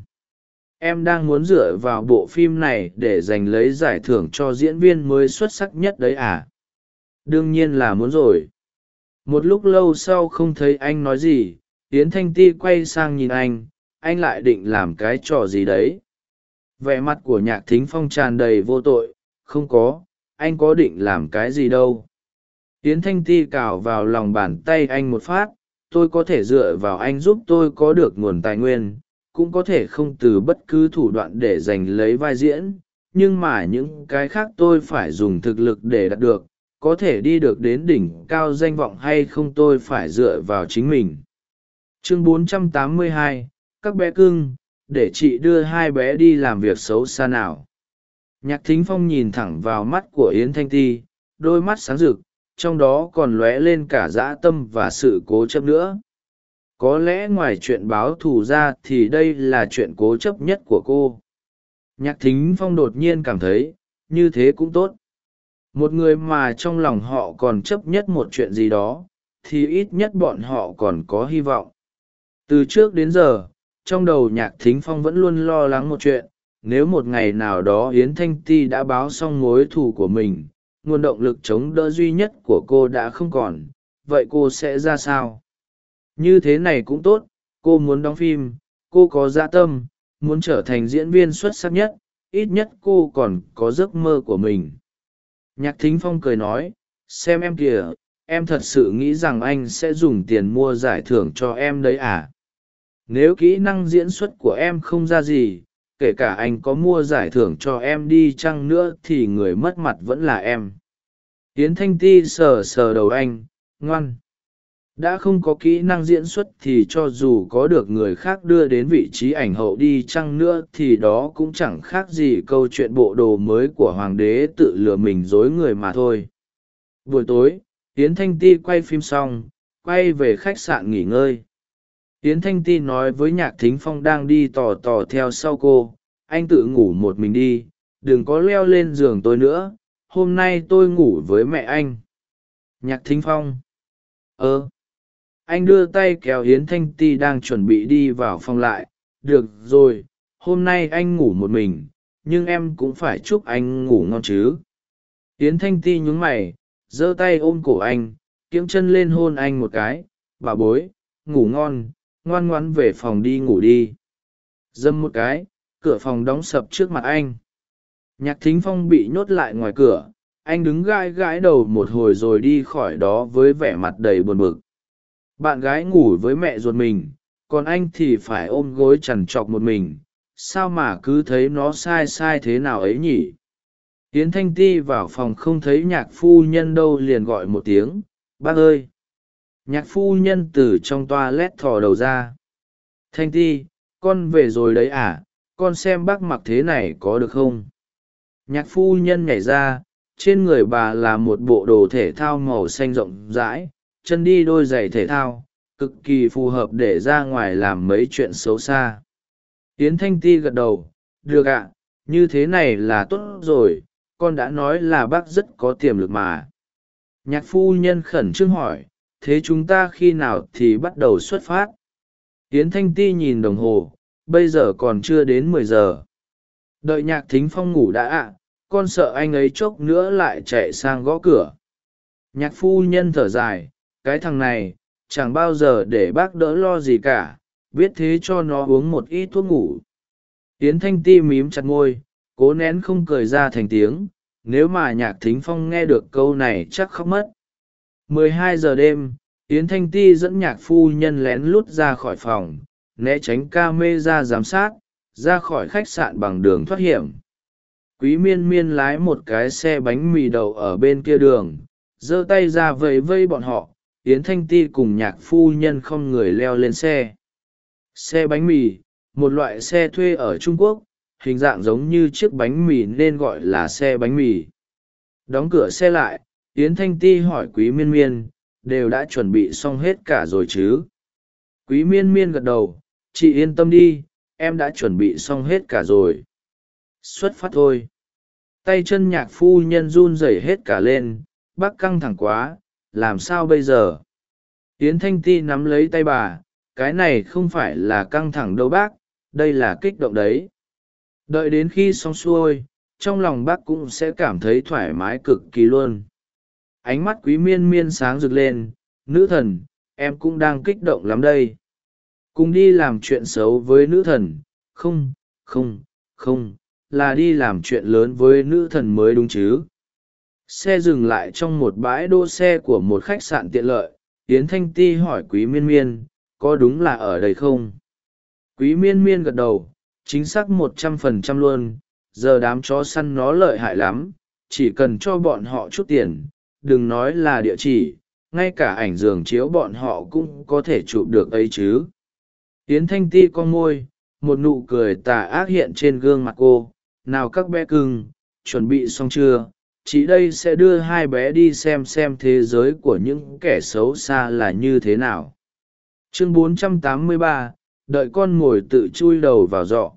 Em đang muốn dựa vào bộ phim này để giành lấy giải thưởng cho diễn viên mới xuất sắc nhất đấy à? Đương nhiên là muốn rồi. Một lúc lâu sau không thấy anh nói gì tiến thanh ti quay sang nhìn anh anh lại định làm cái trò gì đấy? Vẻ mặt của nhạc thính phong tràn đầy vô tội không có anh có định làm cái gì đâu. Tiến thanh ti cào vào lòng bàn tay anh một phát tôi có thể dựa vào anh giúp tôi có được nguồn tài nguyên cũng có thể không từ bất cứ thủ đoạn để giành lấy vai diễn nhưng mà những cái khác tôi phải dùng thực lực để đạt được có thể đi được đến đỉnh cao danh vọng hay không tôi phải dựa vào chính mình. Chương 482, các bé cưng, để chị đưa hai bé đi làm việc xấu xa nào. Nhạc thính phong nhìn thẳng vào mắt của yến thanh ti, đôi mắt sáng rực, trong đó còn lóe lên cả dã tâm và sự cố chấp nữa. Có lẽ ngoài chuyện báo thù ra thì đây là chuyện cố chấp nhất của cô. Nhạc thính phong đột nhiên cảm thấy, như thế cũng tốt. Một người mà trong lòng họ còn chấp nhất một chuyện gì đó, thì ít nhất bọn họ còn có hy vọng. Từ trước đến giờ trong đầu nhạc thính phong vẫn luôn lo lắng một chuyện, nếu một ngày nào đó yến thanh ti đã báo xong mối thù của mình, nguồn động lực chống đỡ duy nhất của cô đã không còn, vậy cô sẽ ra sao? Như thế này cũng tốt, cô muốn đóng phim, cô có gia tâm, muốn trở thành diễn viên xuất sắc nhất, ít nhất cô còn có giấc mơ của mình. Nhạc thính phong cười nói, xem em kìa, em thật sự nghĩ rằng anh sẽ dùng tiền mua giải thưởng cho em đấy à? Nếu kỹ năng diễn xuất của em không ra gì, kể cả anh có mua giải thưởng cho em đi chăng nữa thì người mất mặt vẫn là em. Tiến thanh ti sờ sờ đầu anh, ngoan. Đã không có kỹ năng diễn xuất thì cho dù có được người khác đưa đến vị trí ảnh hậu đi chăng nữa thì đó cũng chẳng khác gì câu chuyện bộ đồ mới của hoàng đế tự lừa mình dối người mà thôi. Buổi tối tiến thanh ti quay phim xong, quay về khách sạn nghỉ ngơi. Yến thanh ti nói với nhạc thính phong đang đi tò tò theo sau cô, anh tự ngủ một mình đi, đừng có leo lên giường tôi nữa, hôm nay tôi ngủ với mẹ anh. Nhạc thính phong, ơ, anh đưa tay kéo yến thanh ti đang chuẩn bị đi vào phòng lại, được rồi, hôm nay anh ngủ một mình, nhưng em cũng phải chúc anh ngủ ngon chứ. Yến thanh ti nhún mày, giơ tay ôm cổ anh, kiễng chân lên hôn anh một cái, bà bối, ngủ ngon ngoan ngoan về phòng đi ngủ đi. Dâm một cái, cửa phòng đóng sập trước mặt anh. Nhạc thính phong bị nhốt lại ngoài cửa, anh đứng gãi gãi đầu một hồi rồi đi khỏi đó với vẻ mặt đầy buồn bực. Bạn gái ngủ với mẹ ruột mình, còn anh thì phải ôm gối chằn trọc một mình. Sao mà cứ thấy nó sai sai thế nào ấy nhỉ? Tiến thanh ti vào phòng không thấy nhạc phu nhân đâu liền gọi một tiếng. Bác ơi! Nhạc phu nhân từ trong toa lét thò đầu ra. Thanh ti, con về rồi đấy à? Con xem bác mặc thế này có được không? Nhạc phu nhân nhảy ra, trên người bà là một bộ đồ thể thao màu xanh rộng rãi, chân đi đôi giày thể thao, cực kỳ phù hợp để ra ngoài làm mấy chuyện xấu xa. Yến thanh ti gật đầu, được ạ, như thế này là tốt rồi, con đã nói là bác rất có tiềm lực mà. Nhạc phu nhân khẩn trương hỏi thế chúng ta khi nào thì bắt đầu xuất phát? Yến thanh ti nhìn đồng hồ, bây giờ còn chưa đến mười giờ. Đợi nhạc thính phong ngủ đã ạ, con sợ anh ấy chốc nữa lại chạy sang gõ cửa. Nhạc phu nhân thở dài, cái thằng này, chẳng bao giờ để bác đỡ lo gì cả, biết thế cho nó uống một ít thuốc ngủ. Yến thanh ti mím chặt ngôi cố nén không cười ra thành tiếng, nếu mà nhạc thính phong nghe được câu này chắc khóc mất mười hai giờ đêm, yến thanh ti dẫn nhạc phu nhân lén lút ra khỏi phòng, né tránh ca mê ra giám sát, ra khỏi khách sạn bằng đường thoát hiểm. Quý miên miên lái một cái xe bánh mì đậu ở bên kia đường, giơ tay ra vẫy vây bọn họ, yến thanh ti cùng nhạc phu nhân không người leo lên xe. Xe bánh mì, một loại xe thuê ở trung quốc, hình dạng giống như chiếc bánh mì nên gọi là xe bánh mì. Đóng cửa xe lại yến thanh ti hỏi quý miên miên, đều đã chuẩn bị xong hết cả rồi chứ? Quý miên miên gật đầu, chị yên tâm đi, em đã chuẩn bị xong hết cả rồi. Xuất phát thôi. Tay chân nhạc phu nhân run rẩy hết cả lên, bác căng thẳng quá, làm sao bây giờ? Yến thanh ti nắm lấy tay bà, cái này không phải là căng thẳng đâu bác, đây là kích động đấy. Đợi đến khi xong xuôi, trong lòng bác cũng sẽ cảm thấy thoải mái cực kỳ luôn ánh mắt quý miên miên sáng rực lên, nữ thần, em cũng đang kích động lắm đây. Cùng đi làm chuyện xấu với nữ thần. Không không không, là đi làm chuyện lớn với nữ thần mới đúng chứ. Xe dừng lại trong một bãi đỗ xe của một khách sạn tiện lợi. Yến thanh ti hỏi quý miên miên, có đúng là ở đây không? Quý miên miên gật đầu, chính xác một trăm phần trăm luôn. Giờ đám chó săn nó lợi hại lắm. Chỉ cần cho bọn họ chút tiền đừng nói là địa chỉ ngay cả ảnh giường chiếu bọn họ cũng có thể chụp được ấy chứ. Yến thanh ti con môi một nụ cười tà ác hiện trên gương mặt cô. Nào các bé cưng chuẩn bị xong chưa? Chị đây sẽ đưa hai bé đi xem xem thế giới của những kẻ xấu xa là như thế nào. Chương 483, đợi con ngồi tự chui đầu vào giọ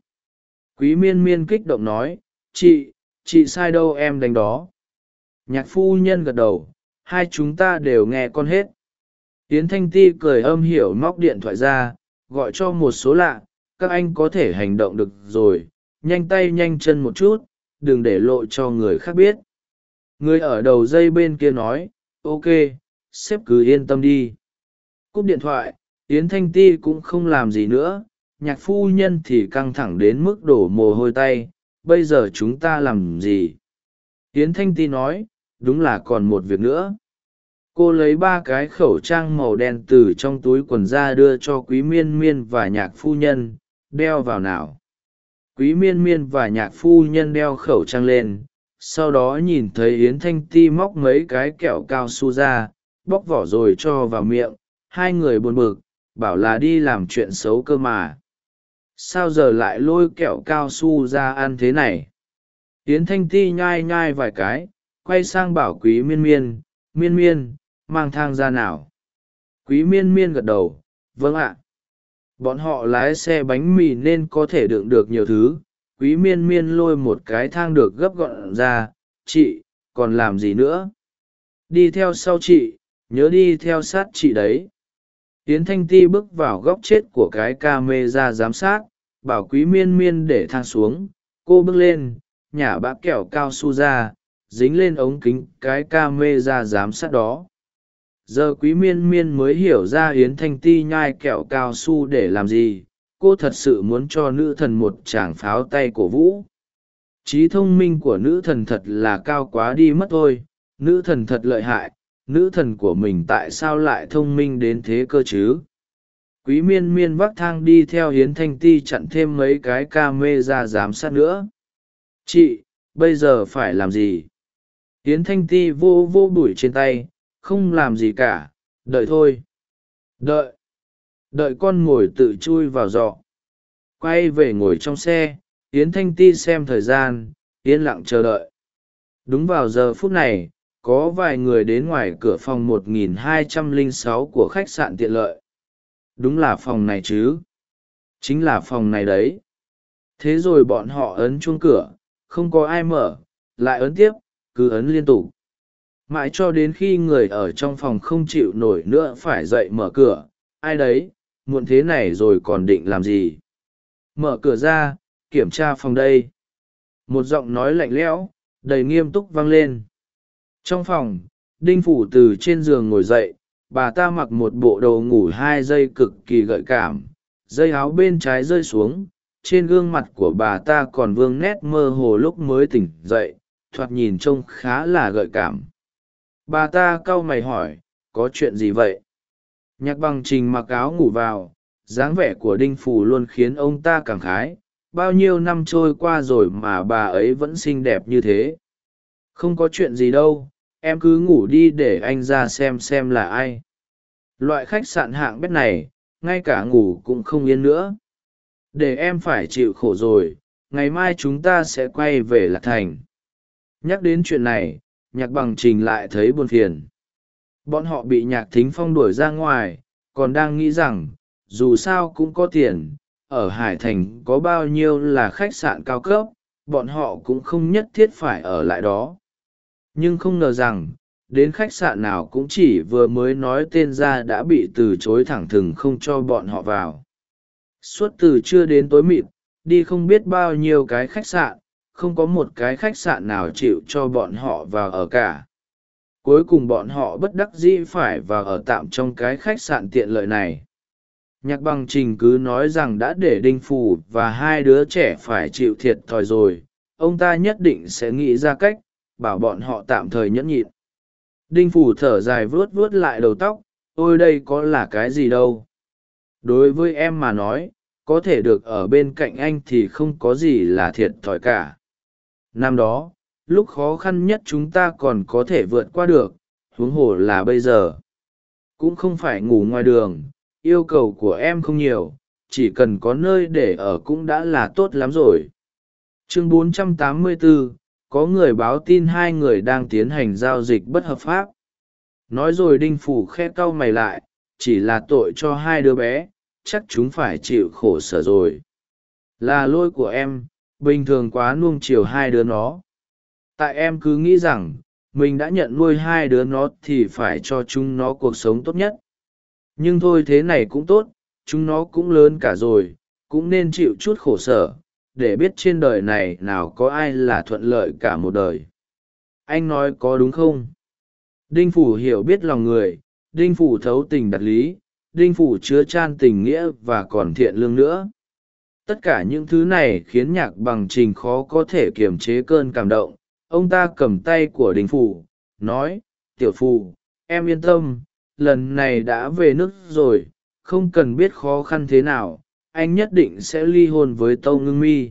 quý miên miên kích động nói chị chị sai đâu em đánh đó? Nhạc phu nhân gật đầu, hai chúng ta đều nghe con hết. Tiến thanh ti cười âm hiểu móc điện thoại ra, gọi cho một số lạ, các anh có thể hành động được rồi, nhanh tay nhanh chân một chút, đừng để lộ cho người khác biết. Người ở đầu dây bên kia nói, ok, sếp cứ yên tâm đi. Cúp điện thoại, yến thanh ti cũng không làm gì nữa, nhạc phu nhân thì căng thẳng đến mức đổ mồ hôi tay, bây giờ chúng ta làm gì? Yến thanh ti nói đúng là còn một việc nữa. Cô lấy ba cái khẩu trang màu đen từ trong túi quần ra đưa cho quý miên miên và nhạc phu nhân, đeo vào nào. Quý miên miên và nhạc phu nhân đeo khẩu trang lên, sau đó nhìn thấy yến thanh ti móc mấy cái kẹo cao su ra, bóc vỏ rồi cho vào miệng, hai người buồn bực, bảo là đi làm chuyện xấu cơ mà. Sao giờ lại lôi kẹo cao su ra ăn thế này? Yến thanh ti nhai nhai vài cái quay sang bảo quý miên miên miên miên, mang thang ra nào. Quý miên miên gật đầu vâng ạ. Bọn họ lái xe bánh mì nên có thể đựng được nhiều thứ. Quý miên miên lôi một cái thang được gấp gọn ra. Chị, còn làm gì nữa? Đi theo sau chị, nhớ đi theo sát chị đấy. Yến thanh ti bước vào góc chết của cái ca mê ra giám sát. Bảo quý miên miên để thang xuống. Cô bước lên nhả bã kẹo cao su ra dính lên ống kính cái ca mê ra giám sát đó. Giờ quý miên miên mới hiểu ra yến thanh ti nhai kẹo cao su để làm gì, cô thật sự muốn cho nữ thần một tràng pháo tay cổ vũ. Trí thông minh của nữ thần thật là cao quá đi mất thôi, nữ thần thật lợi hại, nữ thần của mình tại sao lại thông minh đến thế cơ chứ? Quý miên miên vác thang đi theo hiến thanh ti chặn thêm mấy cái ca mê ra giám sát nữa. Chị, bây giờ phải làm gì? Yến thanh ti vô vô bụi trên tay, không làm gì cả, đợi thôi. Đợi. Đợi con ngồi tự chui vào giọ quay về ngồi trong xe, yến thanh ti xem thời gian, yên lặng chờ đợi. Đúng vào giờ phút này, có vài người đến ngoài cửa phòng 1206 của khách sạn tiện lợi. Đúng là phòng này chứ? Chính là phòng này đấy. Thế rồi bọn họ ấn chuông cửa, không có ai mở, lại ấn tiếp cứ ấn liên tục. Mãi cho đến khi người ở trong phòng không chịu nổi nữa phải dậy mở cửa. Ai đấy? Muộn thế này rồi còn định làm gì? Mở cửa ra, kiểm tra phòng đây. Một giọng nói lạnh lẽo, đầy nghiêm túc vang lên. Trong phòng, đinh phủ từ trên giường ngồi dậy. Bà ta mặc một bộ đồ ngủ hai dây cực kỳ gợi cảm. Dây áo bên trái rơi xuống, trên gương mặt của bà ta còn vương nét mơ hồ lúc mới tỉnh dậy thoạt nhìn trông khá là gợi cảm. Bà ta cau mày hỏi, có chuyện gì vậy? Nhạc bằng trình mặc áo ngủ vào, dáng vẻ của đinh phủ luôn khiến ông ta cảm khái, bao nhiêu năm trôi qua rồi mà bà ấy vẫn xinh đẹp như thế. Không có chuyện gì đâu, em cứ ngủ đi để anh ra xem xem là ai. Loại khách sạn hạng bét này, ngay cả ngủ cũng không yên nữa. Để em phải chịu khổ rồi, ngày mai chúng ta sẽ quay về lạc thành nhắc đến chuyện này, nhạc bằng trình lại thấy buồn phiền. Bọn họ bị nhạc thính phong đuổi ra ngoài, còn đang nghĩ rằng, dù sao cũng có tiền, ở hải thành có bao nhiêu là khách sạn cao cấp, bọn họ cũng không nhất thiết phải ở lại đó. Nhưng không ngờ rằng, đến khách sạn nào cũng chỉ vừa mới nói tên ra đã bị từ chối thẳng thừng không cho bọn họ vào. Suốt từ trưa đến tối mịt, đi không biết bao nhiêu cái khách sạn không có một cái khách sạn nào chịu cho bọn họ vào ở cả. Cuối cùng bọn họ bất đắc dĩ phải vào ở tạm trong cái khách sạn tiện lợi này. Nhạc bằng trình cứ nói rằng đã để đinh phù và hai đứa trẻ phải chịu thiệt thòi rồi. Ông ta nhất định sẽ nghĩ ra cách, bảo bọn họ tạm thời nhẫn nhịn. Đinh phù thở dài vuốt vuốt lại đầu tóc, ôi đây có là cái gì đâu? Đối với em mà nói, có thể được ở bên cạnh anh thì không có gì là thiệt thòi cả năm đó lúc khó khăn nhất chúng ta còn có thể vượt qua được huống hồ là bây giờ. Cũng không phải ngủ ngoài đường yêu cầu của em không nhiều chỉ cần có nơi để ở cũng đã là tốt lắm rồi. Chương 484, có người báo tin hai người đang tiến hành giao dịch bất hợp pháp. Nói rồi đinh phủ khe cau mày lại chỉ là tội cho hai đứa bé chắc chúng phải chịu khổ sở rồi. Là lỗi của em bình thường quá nuông chiều hai đứa nó. Tại em cứ nghĩ rằng, mình đã nhận nuôi hai đứa nó thì phải cho chúng nó cuộc sống tốt nhất. Nhưng thôi thế này cũng tốt, chúng nó cũng lớn cả rồi, cũng nên chịu chút khổ sở, để biết trên đời này nào có ai là thuận lợi cả một đời. Anh nói có đúng không? Đinh phủ hiểu biết lòng người, đinh phủ thấu tình đạt lý, đinh phủ chứa chan tình nghĩa và còn thiện lương nữa tất cả những thứ này khiến nhạc bằng trình khó có thể kiềm chế cơn cảm động. Ông ta cầm tay của đinh phủ, nói, tiểu phù, em yên tâm, lần này đã về nước rồi, không cần biết khó khăn thế nào, anh nhất định sẽ ly hôn với tâu ngưng mi.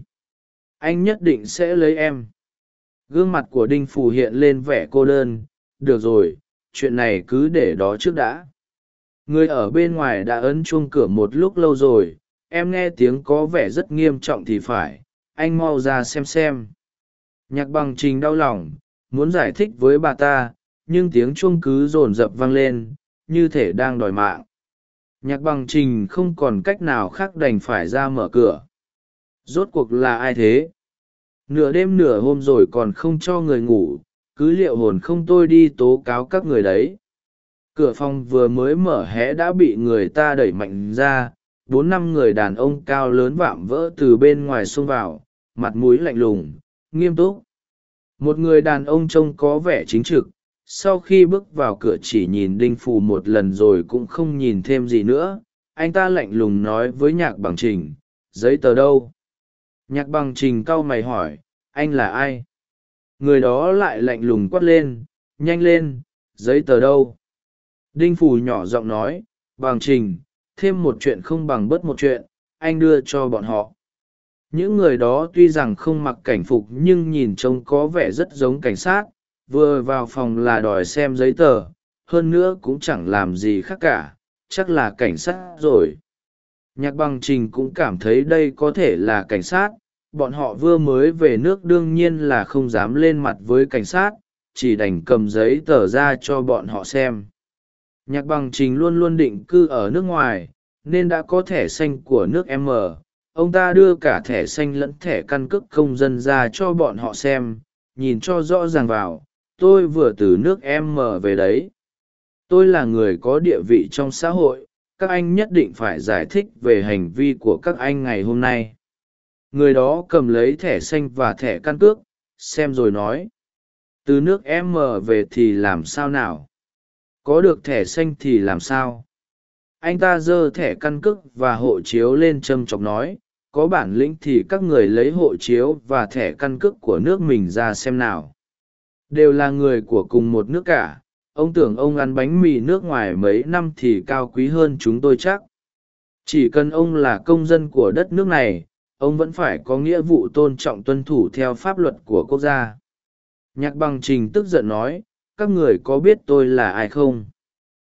Anh nhất định sẽ lấy em. Gương mặt của đinh phù hiện lên vẻ cô đơn. Được rồi, chuyện này cứ để đó trước đã. Người ở bên ngoài đã ấn chuông cửa một lúc lâu rồi em nghe tiếng có vẻ rất nghiêm trọng thì phải, anh mau ra xem xem. Nhạc bằng trình đau lòng, muốn giải thích với bà ta, nhưng tiếng chuông cứ rồn rập vang lên, như thể đang đòi mạng. Nhạc bằng trình không còn cách nào khác đành phải ra mở cửa. Rốt cuộc là ai thế? Nửa đêm nửa hôm rồi còn không cho người ngủ, cứ liệu hồn không tôi đi tố cáo các người đấy. Cửa phòng vừa mới mở hé đã bị người ta đẩy mạnh ra bốn năm người đàn ông cao lớn vạm vỡ từ bên ngoài xông vào, mặt mũi lạnh lùng, nghiêm túc. Một người đàn ông trông có vẻ chính trực, sau khi bước vào cửa chỉ nhìn đinh phù một lần rồi cũng không nhìn thêm gì nữa, anh ta lạnh lùng nói với nhạc bằng trình, giấy tờ đâu? Nhạc bằng trình cau mày hỏi, anh là ai? Người đó lại lạnh lùng quát lên, nhanh lên, giấy tờ đâu? Đinh phù nhỏ giọng nói, bằng trình thêm một chuyện không bằng bớt một chuyện, anh đưa cho bọn họ. Những người đó tuy rằng không mặc cảnh phục nhưng nhìn trông có vẻ rất giống cảnh sát, vừa vào phòng là đòi xem giấy tờ, hơn nữa cũng chẳng làm gì khác cả, chắc là cảnh sát rồi. Nhạc bằng trình cũng cảm thấy đây có thể là cảnh sát, bọn họ vừa mới về nước đương nhiên là không dám lên mặt với cảnh sát, chỉ đành cầm giấy tờ ra cho bọn họ xem nhạc bằng trình luôn luôn định cư ở nước ngoài, nên đã có thẻ xanh của nước m ông ta đưa cả thẻ xanh lẫn thẻ căn cước công dân ra cho bọn họ xem, nhìn cho rõ ràng vào. Tôi vừa từ nước m về đấy. Tôi là người có địa vị trong xã hội, các anh nhất định phải giải thích về hành vi của các anh ngày hôm nay. Người đó cầm lấy thẻ xanh và thẻ căn cước, xem rồi nói, từ nước m về thì làm sao nào? Có được thẻ xanh thì làm sao? Anh ta giơ thẻ căn cước và hộ chiếu lên châm chọc nói, có bản lĩnh thì các người lấy hộ chiếu và thẻ căn cước của nước mình ra xem nào. Đều là người của cùng một nước cả, ông tưởng ông ăn bánh mì nước ngoài mấy năm thì cao quý hơn chúng tôi chắc. Chỉ cần ông là công dân của đất nước này, ông vẫn phải có nghĩa vụ tôn trọng tuân thủ theo pháp luật của quốc gia. Nhạc bằng trình tức giận nói các người có biết tôi là ai không?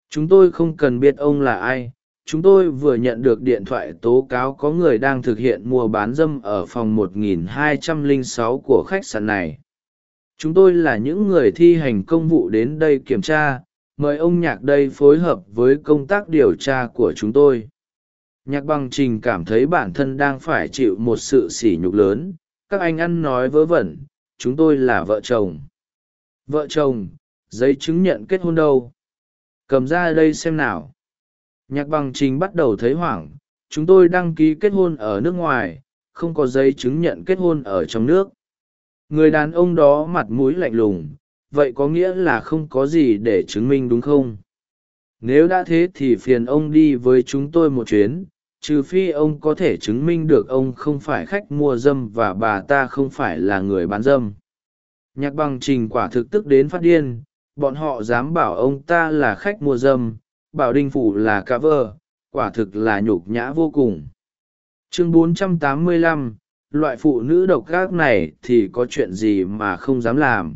Chúng tôi không cần biết ông là ai. Chúng tôi vừa nhận được điện thoại tố cáo có người đang thực hiện mua bán dâm ở phòng 1206 của khách sạn này. Chúng tôi là những người thi hành công vụ đến đây kiểm tra. Mời ông nhạc đây phối hợp với công tác điều tra của chúng tôi. Nhạc bằng trình cảm thấy bản thân đang phải chịu một sự sỉ nhục lớn. Các anh ăn nói vớ vẩn. Chúng tôi là vợ chồng. Vợ chồng giấy chứng nhận kết hôn đâu? Cầm ra đây xem nào. Nhạc bằng trình bắt đầu thấy hoảng, chúng tôi đăng ký kết hôn ở nước ngoài, không có giấy chứng nhận kết hôn ở trong nước. Người đàn ông đó mặt mũi lạnh lùng, vậy có nghĩa là không có gì để chứng minh đúng không? Nếu đã thế thì phiền ông đi với chúng tôi một chuyến, trừ phi ông có thể chứng minh được ông không phải khách mua dâm và bà ta không phải là người bán dâm. Nhạc bằng trình quả thực tức đến phát điên bọn họ dám bảo ông ta là khách mua dâm bảo đinh phủ là cá vơ quả thực là nhục nhã vô cùng. Chương 485, loại phụ nữ độc gác này thì có chuyện gì mà không dám làm?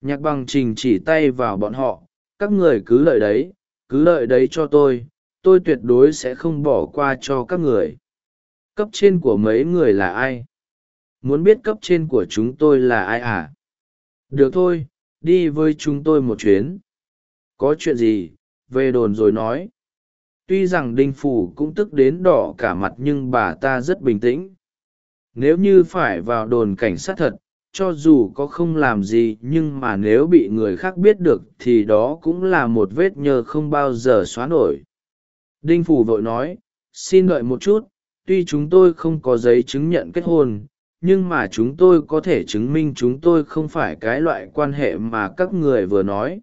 Nhạc bằng trình chỉ tay vào bọn họ các người cứ lợi đấy cứ lợi đấy cho tôi tôi tuyệt đối sẽ không bỏ qua cho các người. Cấp trên của mấy người là ai? Muốn biết cấp trên của chúng tôi là ai à? Được thôi đi với chúng tôi một chuyến. Có chuyện gì? Về đồn rồi nói. Tuy rằng đinh phủ cũng tức đến đỏ cả mặt nhưng bà ta rất bình tĩnh. Nếu như phải vào đồn cảnh sát thật, cho dù có không làm gì nhưng mà nếu bị người khác biết được thì đó cũng là một vết nhơ không bao giờ xóa nổi. Đinh phủ vội nói, xin đợi một chút, tuy chúng tôi không có giấy chứng nhận kết hôn nhưng mà chúng tôi có thể chứng minh chúng tôi không phải cái loại quan hệ mà các người vừa nói.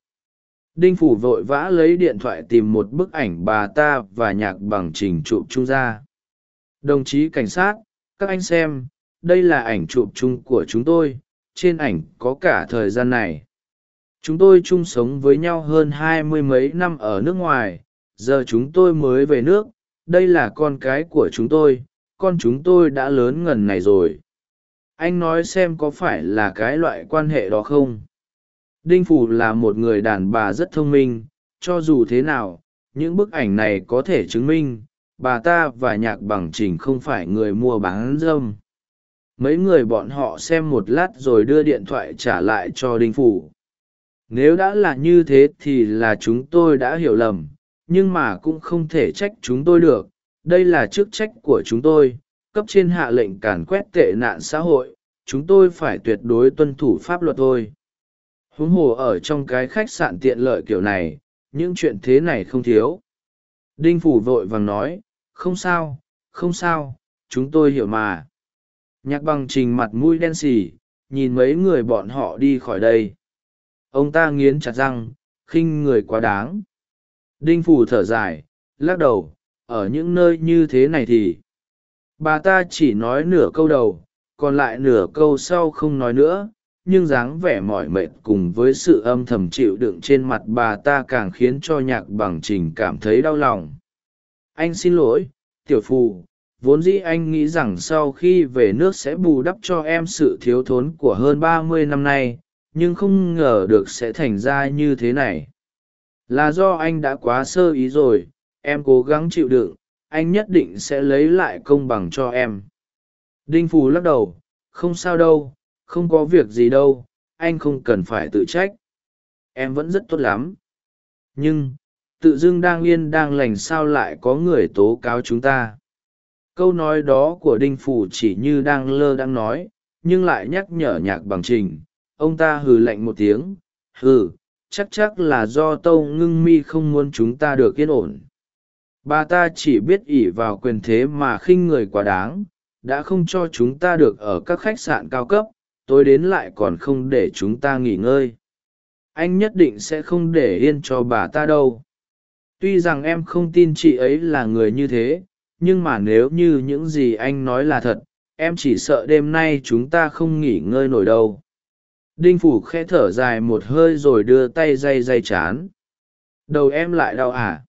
Đinh phủ vội vã lấy điện thoại tìm một bức ảnh bà ta và nhạc bằng trình chụp chung ra. Đồng chí cảnh sát, các anh xem, đây là ảnh chụp chung của chúng tôi, trên ảnh có cả thời gian này. Chúng tôi chung sống với nhau hơn hai mươi mấy năm ở nước ngoài, giờ chúng tôi mới về nước, đây là con cái của chúng tôi, con chúng tôi đã lớn ngần này rồi anh nói xem có phải là cái loại quan hệ đó không? Đinh phủ là một người đàn bà rất thông minh, cho dù thế nào, những bức ảnh này có thể chứng minh, bà ta và nhạc bằng trình không phải người mua bán dâm. Mấy người bọn họ xem một lát rồi đưa điện thoại trả lại cho đinh phủ. Nếu đã là như thế thì là chúng tôi đã hiểu lầm, nhưng mà cũng không thể trách chúng tôi được, đây là chức trách của chúng tôi cấp trên hạ lệnh càn quét tệ nạn xã hội, chúng tôi phải tuyệt đối tuân thủ pháp luật thôi. Huống hồ ở trong cái khách sạn tiện lợi kiểu này, những chuyện thế này không thiếu. Đinh phủ vội vàng nói, không sao không sao, chúng tôi hiểu mà. Nhạc bằng trình mặt mũi đen xì, nhìn mấy người bọn họ đi khỏi đây. Ông ta nghiến chặt răng, khinh người quá đáng. Đinh phủ thở dài, lắc đầu, ở những nơi như thế này thì bà ta chỉ nói nửa câu đầu, còn lại nửa câu sau không nói nữa, nhưng dáng vẻ mỏi mệt cùng với sự âm thầm chịu đựng trên mặt bà ta càng khiến cho nhạc bằng trình cảm thấy đau lòng. Anh xin lỗi, tiểu phù, vốn dĩ anh nghĩ rằng sau khi về nước sẽ bù đắp cho em sự thiếu thốn của hơn ba mươi năm nay, nhưng không ngờ được sẽ thành ra như thế này. Là do anh đã quá sơ ý rồi, em cố gắng chịu đựng anh nhất định sẽ lấy lại công bằng cho em. Đinh phù lắc đầu, không sao đâu, không có việc gì đâu, anh không cần phải tự trách. Em vẫn rất tốt lắm. Nhưng, tự dưng đang yên đang lành sao lại có người tố cáo chúng ta? Câu nói đó của đinh phủ chỉ như đang lơ đang nói, nhưng lại nhắc nhở nhạc bằng trình. Ông ta hừ lạnh một tiếng, hừ, chắc chắc là do tâu ngưng mi không muốn chúng ta được yên ổn bà ta chỉ biết ỷ vào quyền thế mà khinh người quá đáng, đã không cho chúng ta được ở các khách sạn cao cấp, tối đến lại còn không để chúng ta nghỉ ngơi. Anh nhất định sẽ không để yên cho bà ta đâu. Tuy rằng em không tin chị ấy là người như thế, nhưng mà nếu như những gì anh nói là thật, em chỉ sợ đêm nay chúng ta không nghỉ ngơi nổi đâu. Đinh phủ khẽ thở dài một hơi rồi đưa tay day day chán. Đầu em lại đau à?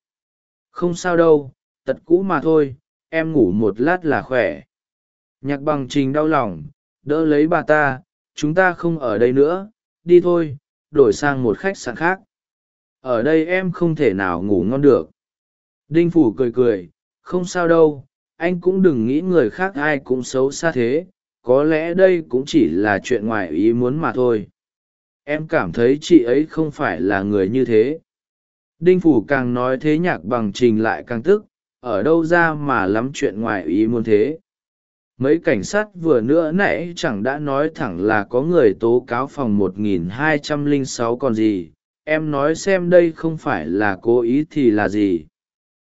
Không sao đâu, tật cũ mà thôi, em ngủ một lát là khỏe. Nhạc bằng trình đau lòng, đỡ lấy bà ta, chúng ta không ở đây nữa, đi thôi, đổi sang một khách sạn khác. Ở đây em không thể nào ngủ ngon được. Đinh phủ cười cười, không sao đâu, anh cũng đừng nghĩ người khác ai cũng xấu xa thế, có lẽ đây cũng chỉ là chuyện ngoài ý muốn mà thôi. Em cảm thấy chị ấy không phải là người như thế đinh phủ càng nói thế nhạc bằng trình lại càng tức, ở đâu ra mà lắm chuyện ngoài ý muốn thế. Mấy cảnh sát vừa nữa nãy chẳng đã nói thẳng là có người tố cáo phòng 1206 còn gì, em nói xem đây không phải là cố ý thì là gì.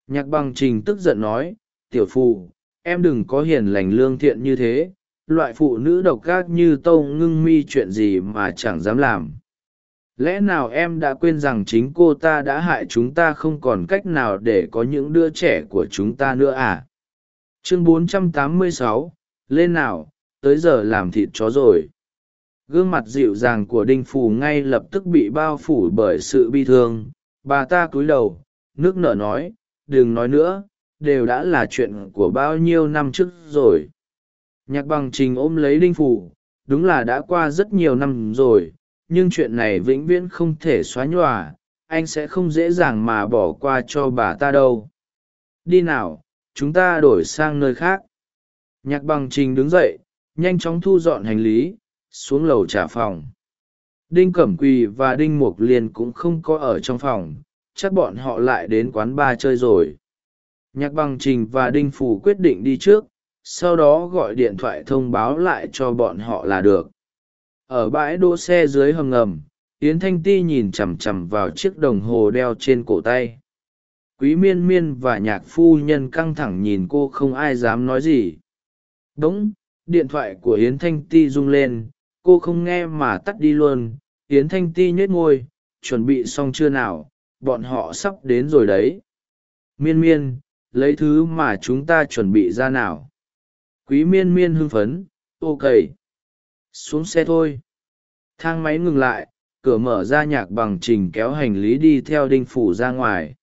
Nhạc bằng trình tức giận nói, tiểu phụ em đừng có hiền lành lương thiện như thế, loại phụ nữ độc gác như tâu ngưng mi chuyện gì mà chẳng dám làm lẽ nào em đã quên rằng chính cô ta đã hại chúng ta không còn cách nào để có những đứa trẻ của chúng ta nữa à? Chương 486, lên nào tới giờ làm thịt chó rồi. Gương mặt dịu dàng của đinh phù ngay lập tức bị bao phủ bởi sự bi thương. Bà ta cúi đầu nước nở nói đừng nói nữa đều đã là chuyện của bao nhiêu năm trước rồi. Nhạc bằng trình ôm lấy đinh phù đúng là đã qua rất nhiều năm rồi nhưng chuyện này vĩnh viễn không thể xóa nhòa, anh sẽ không dễ dàng mà bỏ qua cho bà ta đâu. Đi nào, chúng ta đổi sang nơi khác. Nhạc bằng trình đứng dậy, nhanh chóng thu dọn hành lý, xuống lầu trả phòng. Đinh cẩm quỳ và đinh mục liên cũng không có ở trong phòng, chắc bọn họ lại đến quán bar chơi rồi. Nhạc bằng trình và đinh phủ quyết định đi trước, sau đó gọi điện thoại thông báo lại cho bọn họ là được ở bãi đỗ xe dưới hầm ngầm, yến thanh ti nhìn chằm chằm vào chiếc đồng hồ đeo trên cổ tay. Quý miên miên và nhạc phu nhân căng thẳng nhìn cô không ai dám nói gì. Đ ú n g điện thoại của yến thanh ti rung lên, cô không nghe mà tắt đi luôn. Yến thanh ti nhếch ngôi chuẩn bị xong chưa nào, bọn họ sắp đến rồi đấy. Miên miên, lấy thứ mà chúng ta chuẩn bị ra nào. Quý miên miên hưng phấn, ok xuống xe thôi. Thang máy ngừng lại cửa mở ra nhạc bằng trình kéo hành lý đi theo đinh phủ ra ngoài.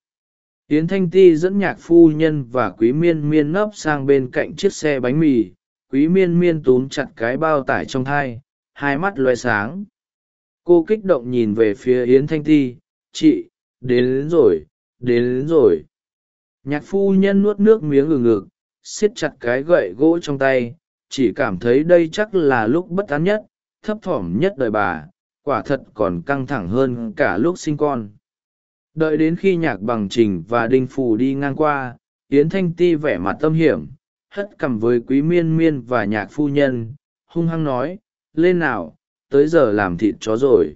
Yến thanh ti dẫn nhạc phu nhân và quý miên miên nấp sang bên cạnh chiếc xe bánh mì. Quý miên miên túm chặt cái bao tải trong thai hai mắt loe sáng. Cô kích động nhìn về phía yến thanh ti. Chị đến, đến rồi đến, đến rồi. Nhạc phu nhân nuốt nước miếng ngừng ngực siết chặt cái gậy gỗ trong tay chỉ cảm thấy đây chắc là lúc bất an nhất, thấp thỏm nhất đời bà, quả thật còn căng thẳng hơn cả lúc sinh con. Đợi đến khi nhạc bằng trình và đinh phù đi ngang qua, yến thanh ti vẻ mặt tâm hiểm, hất cằm với quý miên miên và nhạc phu nhân, hung hăng nói, lên nào, tới giờ làm thịt chó rồi.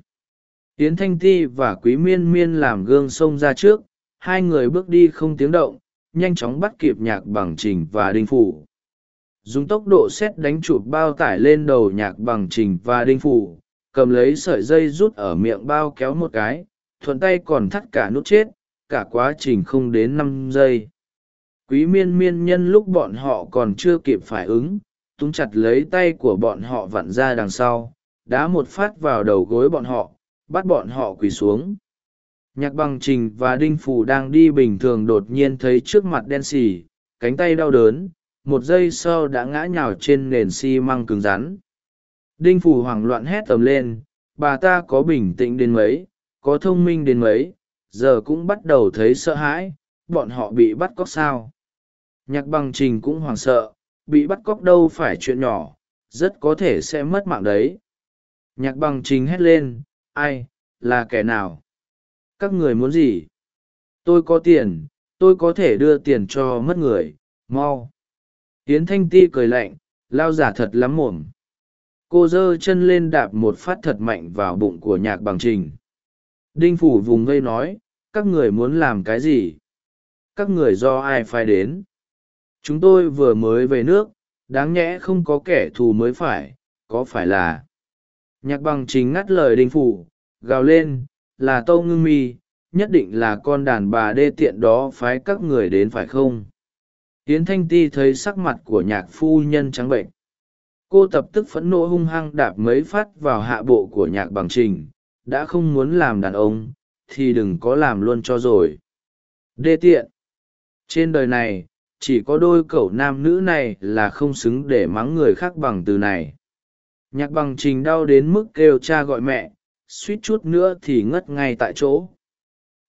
Yến thanh ti và quý miên miên làm gương sông ra trước, hai người bước đi không tiếng động, nhanh chóng bắt kịp nhạc bằng trình và đinh phủ dùng tốc độ xét đánh chụp bao tải lên đầu nhạc bằng trình và đinh phủ, cầm lấy sợi dây rút ở miệng bao kéo một cái, thuận tay còn thắt cả nút chết, cả quá trình không đến năm giây. Quý miên miên nhân lúc bọn họ còn chưa kịp phản ứng, túng chặt lấy tay của bọn họ vặn ra đằng sau, đá một phát vào đầu gối bọn họ, bắt bọn họ quỳ xuống. Nhạc bằng trình và đinh phù đang đi bình thường đột nhiên thấy trước mặt đen xì, cánh tay đau đớn một giây sau đã ngã nhào trên nền xi măng cứng rắn. Đinh phù hoảng loạn hét tầm lên, bà ta có bình tĩnh đến mấy, có thông minh đến mấy, giờ cũng bắt đầu thấy sợ hãi, bọn họ bị bắt cóc sao? Nhạc bằng trình cũng hoảng sợ, bị bắt cóc đâu phải chuyện nhỏ, rất có thể sẽ mất mạng đấy. Nhạc bằng trình hét lên, ai, là kẻ nào? Các người muốn gì? Tôi có tiền, tôi có thể đưa tiền cho mất người, mau yến thanh ti cười lạnh, lao giả thật lắm mồm. Cô giơ chân lên đạp một phát thật mạnh vào bụng của nhạc bằng trình. Đinh phủ vùng vây nói, các người muốn làm cái gì? Các người do ai phai đến? Chúng tôi vừa mới về nước, đáng nhẽ không có kẻ thù mới phải, có phải là? Nhạc bằng chính ngắt lời đinh phủ, gào lên, là tâu ngưng mi, nhất định là con đàn bà đê tiện đó phái các người đến phải không? Yến thanh ti thấy sắc mặt của nhạc phu nhân trắng bệnh. Cô tập tức phẫn nộ hung hăng đạp mấy phát vào hạ bộ của nhạc bằng trình. Đã không muốn làm đàn ông, thì đừng có làm luôn cho rồi. Đê tiện. Trên đời này, chỉ có đôi cậu nam nữ này là không xứng để mắng người khác bằng từ này. Nhạc bằng trình đau đến mức kêu cha gọi mẹ, suýt chút nữa thì ngất ngay tại chỗ.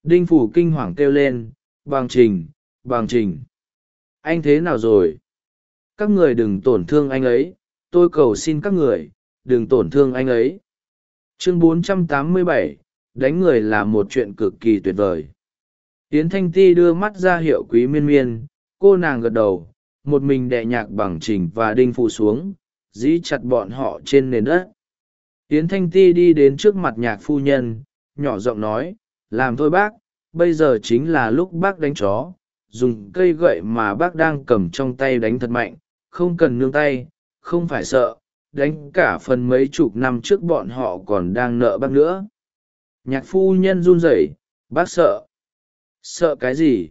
Đinh phủ kinh hoàng kêu lên, bằng trình bằng trình anh thế nào rồi? Các người đừng tổn thương anh ấy. Tôi cầu xin các người đừng tổn thương anh ấy. Chương 487, đánh người là một chuyện cực kỳ tuyệt vời. Yến thanh ti đưa mắt ra hiệu quý miên miên. Cô nàng gật đầu một mình đệ nhạc bằng trình và đinh phụ xuống dĩ chặt bọn họ trên nền đất. Yến thanh ti đi đến trước mặt nhạc phu nhân nhỏ giọng nói làm thôi bác bây giờ chính là lúc bác đánh chó dùng cây gậy mà bác đang cầm trong tay đánh thật mạnh, không cần nương tay, không phải sợ, đánh cả phần mấy chục năm trước bọn họ còn đang nợ bác nữa. Nhạc phu nhân run rẩy, bác sợ. Sợ cái gì?